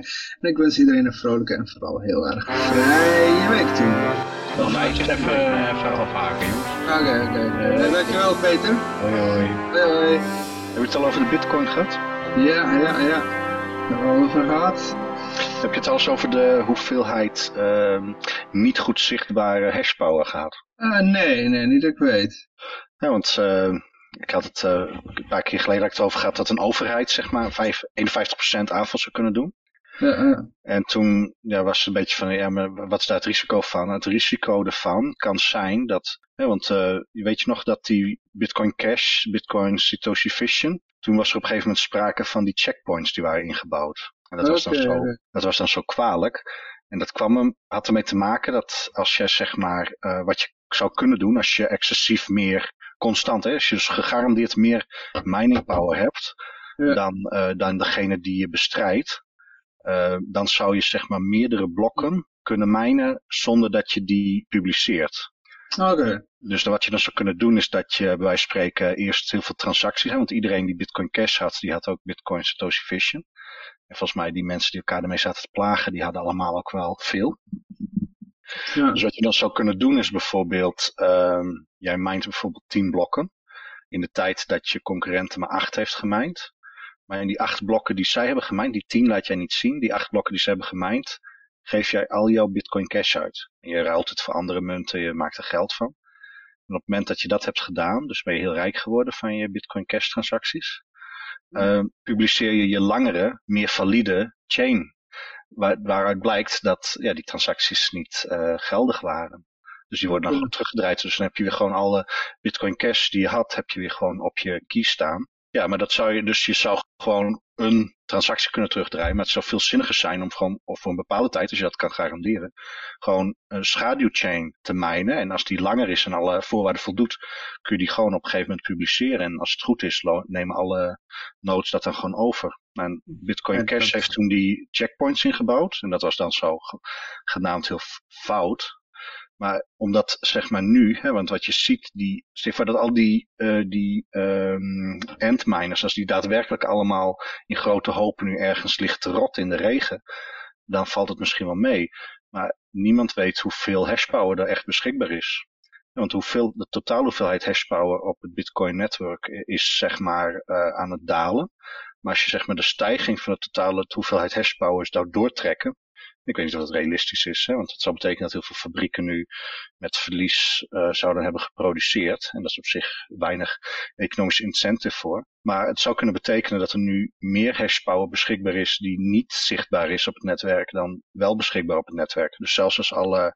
En ik wens iedereen een vrolijke en vooral heel erg vrije week toe. Nog eventjes even, even afhaken, joh. Oké, oké. Dankjewel, Peter. Hoi, hoi. Hoi, hoi. Heb je het al over de bitcoin gehad? Ja, ja, ja. Hebben we over gehad. Heb je het al eens over de hoeveelheid uh, niet goed zichtbare hashpower gehad? Uh, nee, nee, niet dat ik weet. Ja, want uh, ik had het uh, een paar keer geleden het over gehad dat een overheid zeg maar 5, 51% aanval zou kunnen doen. Ja, En toen ja, was het een beetje van, ja, maar wat is daar het risico van? Het risico ervan kan zijn dat, hè, want je weet je nog dat die Bitcoin Cash, Bitcoin Satoshi Vision, toen was er op een gegeven moment sprake van die checkpoints die waren ingebouwd. En dat, was dan zo, dat was dan zo kwalijk. En dat kwam had ermee te maken dat als je zeg maar, uh, wat je zou kunnen doen als je excessief meer constant, hè, als je dus gegarandeerd meer mining power hebt dan, uh, dan degene die je bestrijdt, uh, dan zou je zeg maar meerdere blokken kunnen minen zonder dat je die publiceert. Oké. Dus wat je dan zou kunnen doen is dat je bij wijze van spreken eerst heel veel transacties hebt. Want iedereen die Bitcoin Cash had, die had ook Bitcoin Satoshi Vision. En volgens mij die mensen die elkaar ermee zaten te plagen, die hadden allemaal ook wel veel. Ja. Dus wat je dan zou kunnen doen is bijvoorbeeld, um, jij mijnt bijvoorbeeld 10 blokken. In de tijd dat je concurrenten maar 8 heeft gemijnd. Maar in die 8 blokken die zij hebben gemijnd, die 10 laat jij niet zien. Die 8 blokken die ze hebben gemijnd, geef jij al jouw Bitcoin Cash uit. En je ruilt het voor andere munten, je maakt er geld van. En op het moment dat je dat hebt gedaan, dus ben je heel rijk geworden van je Bitcoin Cash transacties, uh, publiceer je je langere, meer valide chain. Waar, waaruit blijkt dat ja, die transacties niet uh, geldig waren. Dus die worden dan gewoon teruggedraaid. Dus dan heb je weer gewoon alle Bitcoin Cash die je had, heb je weer gewoon op je key staan. Ja, maar dat zou je, dus je zou gewoon een transactie kunnen terugdraaien. Maar het zou veel zinniger zijn om gewoon, of voor een bepaalde tijd, als je dat kan garanderen, gewoon een schaduwchain te minen. En als die langer is en alle voorwaarden voldoet, kun je die gewoon op een gegeven moment publiceren. En als het goed is, nemen alle nodes dat dan gewoon over. En Bitcoin Cash heeft toen die checkpoints ingebouwd. En dat was dan zo genaamd heel fout. Maar omdat zeg maar nu, hè, want wat je ziet, die, zeg maar dat al die, uh, die um, endminers, als die daadwerkelijk allemaal in grote hopen nu ergens ligt te rot in de regen, dan valt het misschien wel mee. Maar niemand weet hoeveel hashpower er echt beschikbaar is. Want hoeveel, de totale hoeveelheid hashpower op het Bitcoin netwerk is zeg maar uh, aan het dalen. Maar als je zeg maar de stijging van de totale hoeveelheid hashpower zou doortrekken, ik weet niet of dat realistisch is, hè, want het zou betekenen dat heel veel fabrieken nu met verlies uh, zouden hebben geproduceerd. En dat is op zich weinig economisch incentive voor. Maar het zou kunnen betekenen dat er nu meer hashpower beschikbaar is die niet zichtbaar is op het netwerk dan wel beschikbaar op het netwerk. Dus zelfs als alle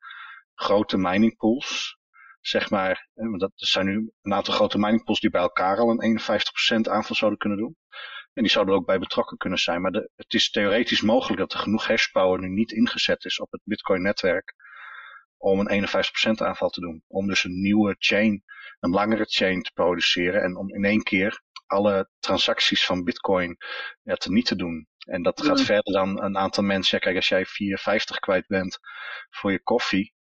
grote mining pools, zeg maar, want dat, zijn nu een aantal grote mining pools die bij elkaar al een 51% aanval zouden kunnen doen. En die zouden er ook bij betrokken kunnen zijn. Maar de, het is theoretisch mogelijk dat er genoeg hashpower nu niet ingezet is op het Bitcoin netwerk. om een 51% aanval te doen. Om dus een nieuwe chain, een langere chain te produceren en om in één keer alle transacties van bitcoin ja, te niet te doen. En dat gaat verder dan een aantal mensen. Ja, kijk, als jij 4,50 kwijt bent voor je koffie,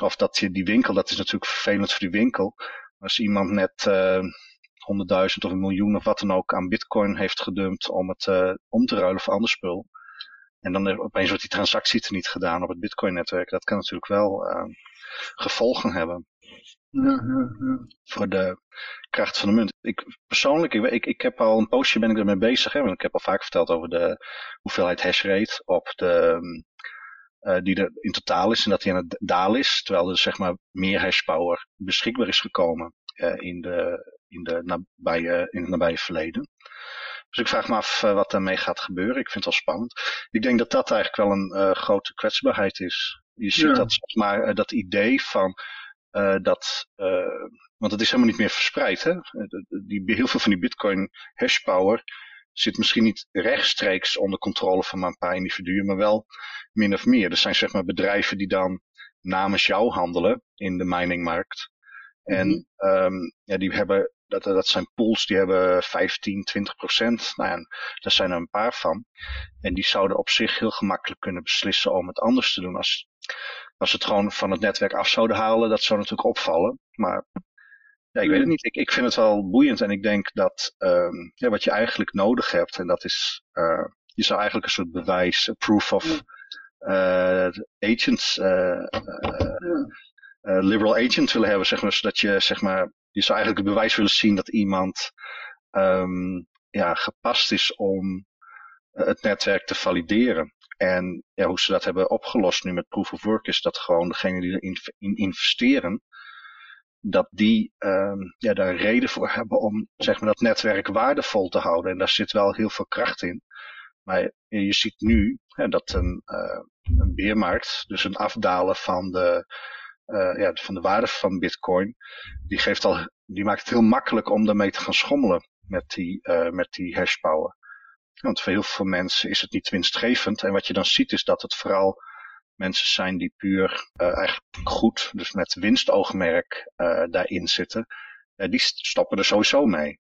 of dat je die winkel, dat is natuurlijk vervelend voor die winkel. Als iemand net uh, 100.000 of een miljoen of wat dan ook aan bitcoin heeft gedumpt om het uh, om te ruilen voor ander spul. En dan opeens wordt die transactie niet gedaan op het bitcoin netwerk. Dat kan natuurlijk wel uh, gevolgen hebben. Ja, ja, ja. Voor de kracht van de munt. Ik, persoonlijk, ik, ik, ik heb al een poosje ben ik ermee bezig. Hè, want ik heb al vaak verteld over de hoeveelheid hashrate op de, uh, die er in totaal is. En dat die aan het dalen is. Terwijl er zeg maar meer hashpower beschikbaar is gekomen uh, in, de, in, de nabije, in het nabije verleden. Dus ik vraag me af uh, wat daarmee gaat gebeuren. Ik vind het wel spannend. Ik denk dat dat eigenlijk wel een grote kwetsbaarheid is. Je ziet dat, zeg maar, dat idee van uh, dat, uh, want het is helemaal niet meer verspreid. Hè? Die, heel veel van die bitcoin hashpower zit misschien niet rechtstreeks onder controle van maar een paar individuen, maar wel min of meer. Er zijn zeg maar bedrijven die dan namens jou handelen in de miningmarkt. En mm -hmm. um, ja, die hebben, dat, dat zijn pools die hebben 15, 20 procent. Nou ja, daar zijn er een paar van. En die zouden op zich heel gemakkelijk kunnen beslissen om het anders te doen. Als, als ze het gewoon van het netwerk af zouden halen, dat zou natuurlijk opvallen. Maar ja, ik weet het niet. Ik, ik vind het wel boeiend en ik denk dat um, ja, wat je eigenlijk nodig hebt, en dat is, uh, je zou eigenlijk een soort bewijs, proof of uh, agents, uh, liberal agent willen hebben, zeg maar, zodat je, zeg maar, je zou eigenlijk het bewijs willen zien dat iemand um, ja, gepast is om het netwerk te valideren. En ja, hoe ze dat hebben opgelost nu met proof of work is dat gewoon degene die erin in investeren, dat die um, ja, daar een reden voor hebben om zeg maar, dat netwerk waardevol te houden. En daar zit wel heel veel kracht in. Maar je ziet nu hè, dat een, uh, een beermarkt, dus een afdalen van de, uh, ja, van de waarde van bitcoin, die, geeft al, die maakt het heel makkelijk om daarmee te gaan schommelen met die, uh, met die hashpower. Want voor heel veel mensen is het niet winstgevend. En wat je dan ziet is dat het vooral mensen zijn die puur uh, eigenlijk goed, dus met winstoogmerk daarin zitten. Die stoppen er sowieso mee.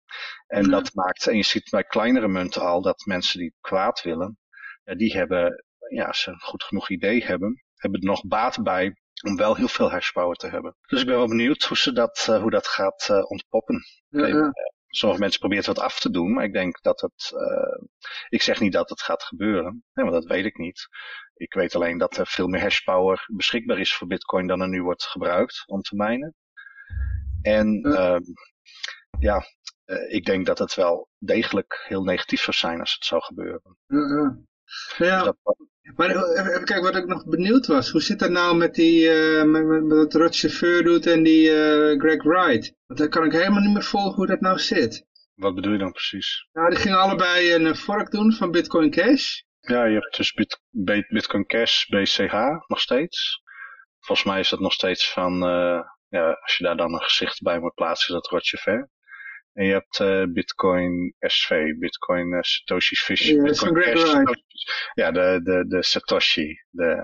En ja. dat maakt, en je ziet bij kleinere munten al, dat mensen die kwaad willen, die hebben, ja, als ze een goed genoeg idee hebben, hebben er nog baat bij om wel heel veel hashpower te hebben. Dus ik ben wel benieuwd hoe, ze dat, hoe dat gaat ontpoppen. Ja, ja sommige mensen proberen het wat af te doen, maar ik denk dat het, uh, ik zeg niet dat het gaat gebeuren, nee, want dat weet ik niet. Ik weet alleen dat er veel meer hashpower beschikbaar is voor bitcoin dan er nu wordt gebruikt om te minen. En ja, ja uh, ik denk dat het wel degelijk heel negatief zou zijn als het zou gebeuren. Ja, ja. Dus maar even kijken wat ik nog benieuwd was. Hoe zit dat nou met die, uh, met, met, met wat Rod Chauffeur doet en die uh, Greg Wright? Want daar kan ik helemaal niet meer volgen hoe dat nou zit. Wat bedoel je dan precies? Nou, die gingen allebei een fork doen van Bitcoin Cash. Ja, je hebt dus Bit, Bitcoin Cash BCH nog steeds. Volgens mij is dat nog steeds van, uh, ja, als je daar dan een gezicht bij moet plaatsen, is dat Rod Chauffeur. En je hebt uh, Bitcoin SV, Bitcoin uh, Satoshi Fish. Ja, Bitcoin Cash, ja de, de, de Satoshi, de,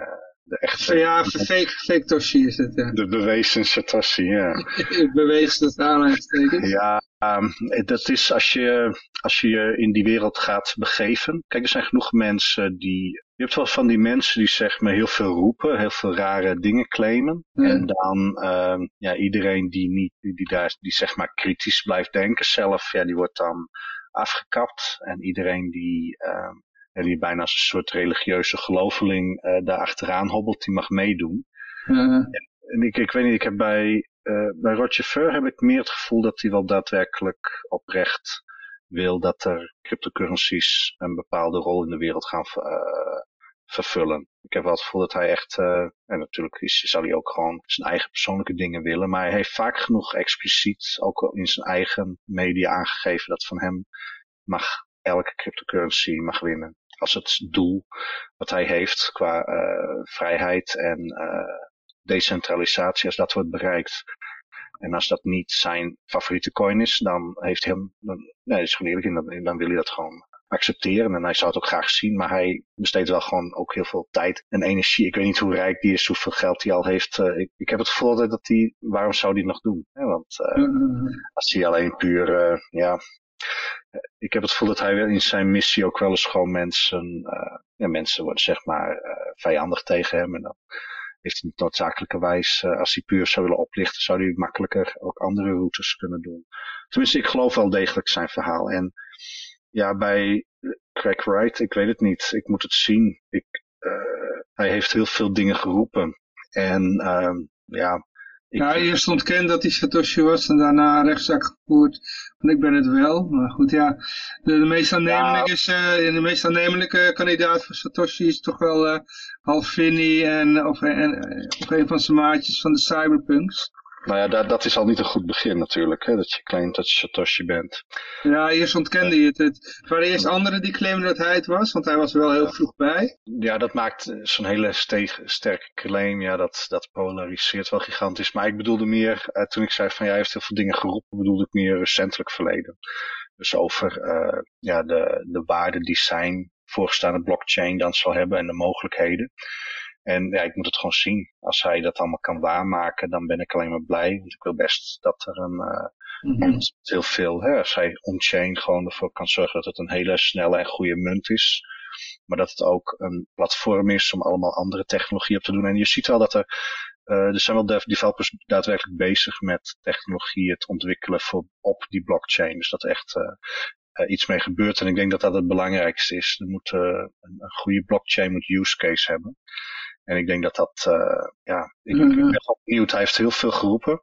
de echte... Ja, fake, fake Toshi is het, ja. De bewezen Satoshi, ja. bewezen dat aanhalingstekens. Ja, um, dat is als je, als je je in die wereld gaat begeven. Kijk, er zijn genoeg mensen die... Je hebt wel van die mensen die zeg maar heel veel roepen, heel veel rare dingen claimen. Ja. En dan, um, ja, iedereen die niet, die, daar, die zeg maar kritisch blijft denken zelf, ja, die wordt dan afgekapt. En iedereen die, en die bijna als een soort religieuze geloveling uh, daar achteraan hobbelt, die mag meedoen. Uh. En, en ik, ik weet niet, ik heb bij, uh, bij Roger Ver heb ik meer het gevoel dat hij wel daadwerkelijk oprecht wil dat er cryptocurrencies een bepaalde rol in de wereld gaan vervullen. Ik heb wel het gevoel dat hij echt, en natuurlijk is, zal hij ook gewoon zijn eigen persoonlijke dingen willen, maar hij heeft vaak genoeg expliciet, ook in zijn eigen media aangegeven, dat van hem mag elke cryptocurrency mag winnen als het doel wat hij heeft qua uh, vrijheid en uh, decentralisatie, als dat wordt bereikt. En als dat niet zijn favoriete coin is, dan heeft hem, dan, nee, is gewoon eerlijk, dan, dan wil hij dat gewoon accepteren en hij zou het ook graag zien, maar hij besteedt wel gewoon ook heel veel tijd en energie. Ik weet niet hoe rijk die is, hoeveel geld hij al heeft. Uh, ik, ik, heb het gevoel dat hij, waarom zou hij nog doen? Hè? Want uh, als hij alleen puur, uh, ja, ik heb het gevoel dat hij in zijn missie ook wel eens gewoon mensen, ja, mensen worden zeg maar vijandig tegen hem en dan heeft hij niet noodzakelijkerwijs, als hij puur zou willen oplichten, zou hij makkelijker ook andere routes kunnen doen. Tenminste, ik geloof wel degelijk zijn verhaal en ja, bij Craig Wright, ik weet het niet. Ik moet het zien. Ik, uh, hij heeft heel veel dingen geroepen. En uh, ja... Ik... Ja, eerst ontkend dat hij Satoshi was en daarna rechtszaak gevoerd. Want ik ben het wel. Maar goed, ja. De, de meest aannemelijke, is, uh, de meest aannemelijke kandidaat voor Satoshi is toch wel uh, Half Finney en, of, en, of een van zijn maatjes van de Cyberpunks. Nou ja, dat, dat is al niet een goed begin natuurlijk, hè, dat je claimt dat je Satoshi bent. Ja, eerst ontkende je het. Het waren eerst anderen die claimden dat hij het was, want hij was er wel heel vroeg bij. Ja, dat maakt zo'n hele steeg, sterke claim, ja, dat, dat polariseert wel gigantisch. Maar ik bedoelde meer, uh, toen ik zei van ja, hij heeft heel veel dingen geroepen, bedoelde ik meer recentelijk verleden. Dus over uh, ja, de, de waarden die zijn voorgestaande blockchain dan zal hebben en de mogelijkheden. En ja, ik moet het gewoon zien. Als hij dat allemaal kan waarmaken, dan ben ik alleen maar blij. Want ik wil best dat er een, mm -hmm. heel veel, hè, als hij on-chain gewoon ervoor kan zorgen dat het een hele snelle en goede munt is. Maar dat het ook een platform is om allemaal andere technologie op te doen. En je ziet wel dat er, uh, er zijn wel developers daadwerkelijk bezig met technologie, het ontwikkelen voor, op die blockchain. Dus dat er echt uh, uh, iets mee gebeurt. En ik denk dat dat het belangrijkste is. Er moet, een, een, goede blockchain moet use case hebben. En ik denk dat dat, uh, ja, ik, mm -hmm. ik ben gewoon benieuwd. Hij heeft heel veel geroepen.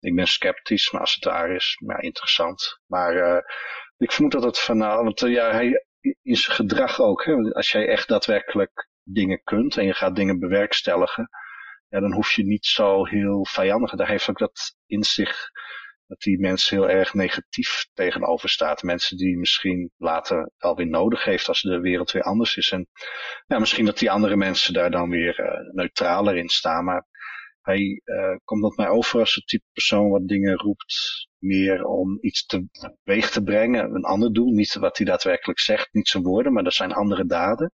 Ik ben sceptisch, maar als het daar is, ja, interessant. Maar uh, ik vermoed dat het van, nou, want uh, ja, hij, in zijn gedrag ook, hè, als jij echt daadwerkelijk dingen kunt en je gaat dingen bewerkstelligen, ja, dan hoef je niet zo heel vijandig. Daar heeft ook dat in zich dat die mensen heel erg negatief tegenover staat. Mensen die misschien later alweer nodig heeft als de wereld weer anders is. En ja, misschien dat die andere mensen daar dan weer uh, neutraler in staan. Maar hij uh, komt op mij over als het type persoon wat dingen roept meer om iets teweeg te brengen. Een ander doel, niet wat hij daadwerkelijk zegt, niet zijn woorden, maar dat zijn andere daden.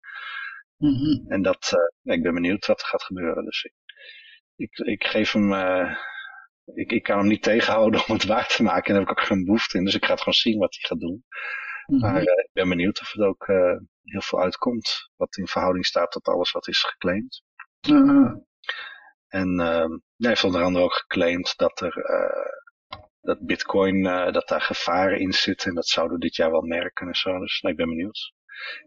Mm -hmm. En dat, uh, ja, ik ben benieuwd wat er gaat gebeuren. Dus ik, ik, ik geef hem ik, ik kan hem niet tegenhouden om het waar te maken. En daar heb ik ook geen behoefte in. Dus ik ga het gewoon zien wat hij gaat doen. Mm -hmm. Maar uh, ik ben benieuwd of het ook uh, heel veel uitkomt. Wat in verhouding staat tot alles wat is geclaimd. Mm -hmm. En uh, hij heeft onder andere ook geclaimd dat er dat bitcoin, dat daar gevaren in zitten. En dat zouden we dit jaar wel merken en zo. Dus nou, ik ben benieuwd.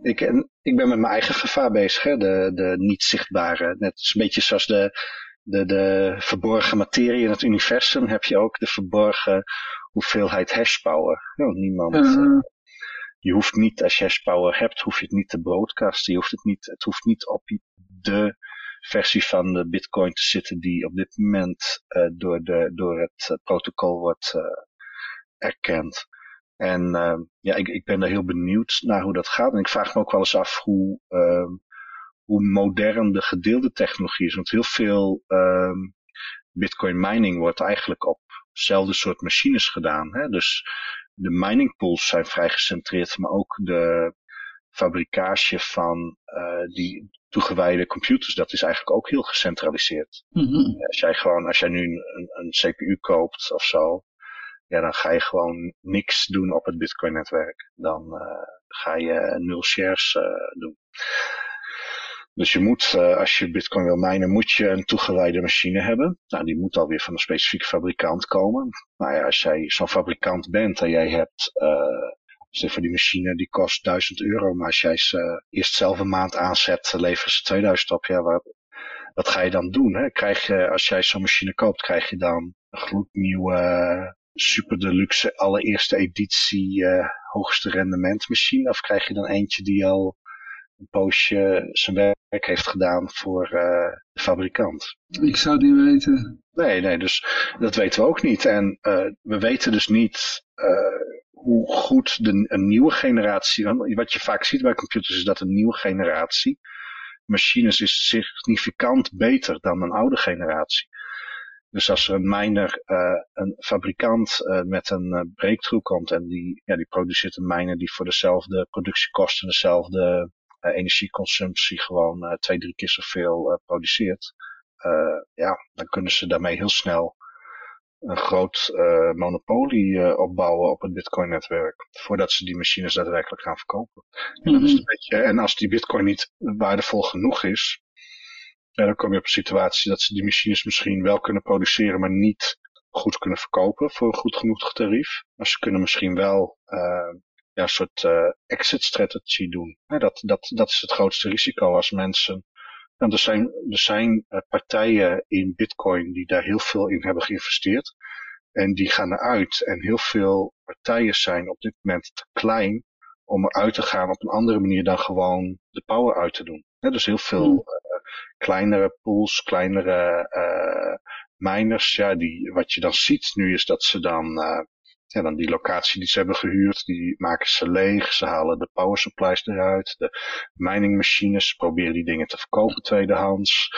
Ik, en, ik ben met mijn eigen gevaar bezig. Hè? De, de niet zichtbare. Net een beetje zoals de de, de verborgen materie in het universum heb je ook de verborgen hoeveelheid hashpower. Nou, niemand, uh, je hoeft niet, als je hashpower hebt, hoef je het niet te broadcasten. Je hoeft het niet, het hoeft niet op de versie van de bitcoin te zitten die op dit moment uh, door, de, door het uh, protocol wordt uh, erkend. En ja, ik, ik ben daar heel benieuwd naar hoe dat gaat. En ik vraag me ook wel eens af hoe hoe modern de gedeelde technologie is. Want heel veel um, bitcoin mining wordt eigenlijk op hetzelfde soort machines gedaan. Hè? Dus de mining pools zijn vrij gecentreerd, maar ook de fabricage van uh, die toegewijde computers, dat is eigenlijk ook heel gecentraliseerd. Mm -hmm. Als jij gewoon, als jij nu een, een CPU koopt of zo, ja, dan ga je gewoon niks doen op het Bitcoin netwerk. Dan uh, ga je nul shares uh, doen. Dus je moet, uh, als je bitcoin wil minen, moet je een toegewijde machine hebben. Nou, die moet alweer van een specifieke fabrikant komen. Maar ja, als jij zo'n fabrikant bent en jij hebt, uh, zeg voor die machine, die kost 1000 euro. Maar als jij ze eerst zelf een maand aanzet, leveren ze 2000 op. Ja, wat, wat ga je dan doen? Hè? Krijg je, als jij zo'n machine koopt, krijg je dan een gloednieuwe, super deluxe, allereerste editie, hoogste rendement machine? Of krijg je dan eentje die al een poosje zijn werk heeft gedaan voor uh, de fabrikant. Ik zou het niet weten. Nee, nee, dus dat weten we ook niet. En uh, we weten dus niet uh, hoe goed de, een nieuwe generatie, wat je vaak ziet bij computers is dat een nieuwe generatie machines is significant beter dan een oude generatie. Dus als er een miner, een fabrikant met een breakthrough komt en die, ja, die produceert een miner die voor dezelfde productiekosten, dezelfde energieconsumptie gewoon twee, drie keer zoveel produceert. ja, dan kunnen ze daarmee heel snel een groot uh, monopolie uh, opbouwen op het Bitcoin-netwerk. Voordat ze die machines daadwerkelijk gaan verkopen. En, dat is mhm. een beetje, en als die Bitcoin niet waardevol genoeg is, dan kom je op een situatie dat ze die machines misschien wel kunnen produceren, maar niet goed kunnen verkopen voor een goed genoeg tarief. Maar ze kunnen misschien wel uh, ja, een soort exit strategy doen. dat, dat, dat is het grootste risico als mensen nou, er zijn, er zijn uh, partijen in Bitcoin die daar heel veel in hebben geïnvesteerd. En die gaan eruit. En heel veel partijen zijn op dit moment te klein om eruit te gaan op een andere manier dan gewoon de power uit te doen. dus heel veel uh, kleinere pools, kleinere miners, ja, die, wat je dan ziet nu is dat ze dan ja, dan die locatie die ze hebben gehuurd, die maken ze leeg. Ze halen de power supplies eruit. De mining machines proberen die dingen te verkopen tweedehands.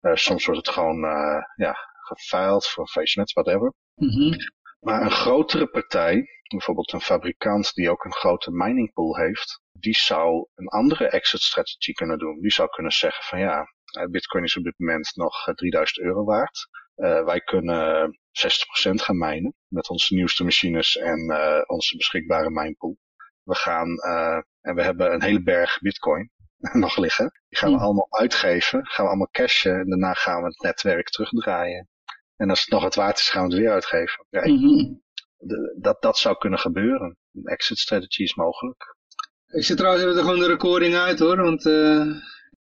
Uh, soms wordt het gewoon uh, ja, gefiled voor facenet, whatever. Mm Maar een grotere partij, bijvoorbeeld een fabrikant die ook een grote mining pool heeft, die zou een andere exit strategy kunnen doen. Die zou kunnen zeggen van ja, eh, bitcoin is op dit moment nog 3000 euro waard. Uh, wij kunnen 60% gaan mijnen met onze nieuwste machines en uh, onze beschikbare minepool. We gaan, uh, en we hebben een hele berg bitcoin nog liggen. Die gaan we hmm. allemaal uitgeven, gaan we allemaal cashen en daarna gaan we het netwerk terugdraaien. En als het nog wat waard is, gaan we het weer uitgeven. Ja, mm de, dat, dat zou kunnen gebeuren. Een exit strategy is mogelijk. Ik zit trouwens even gewoon de recording uit hoor, want... Uh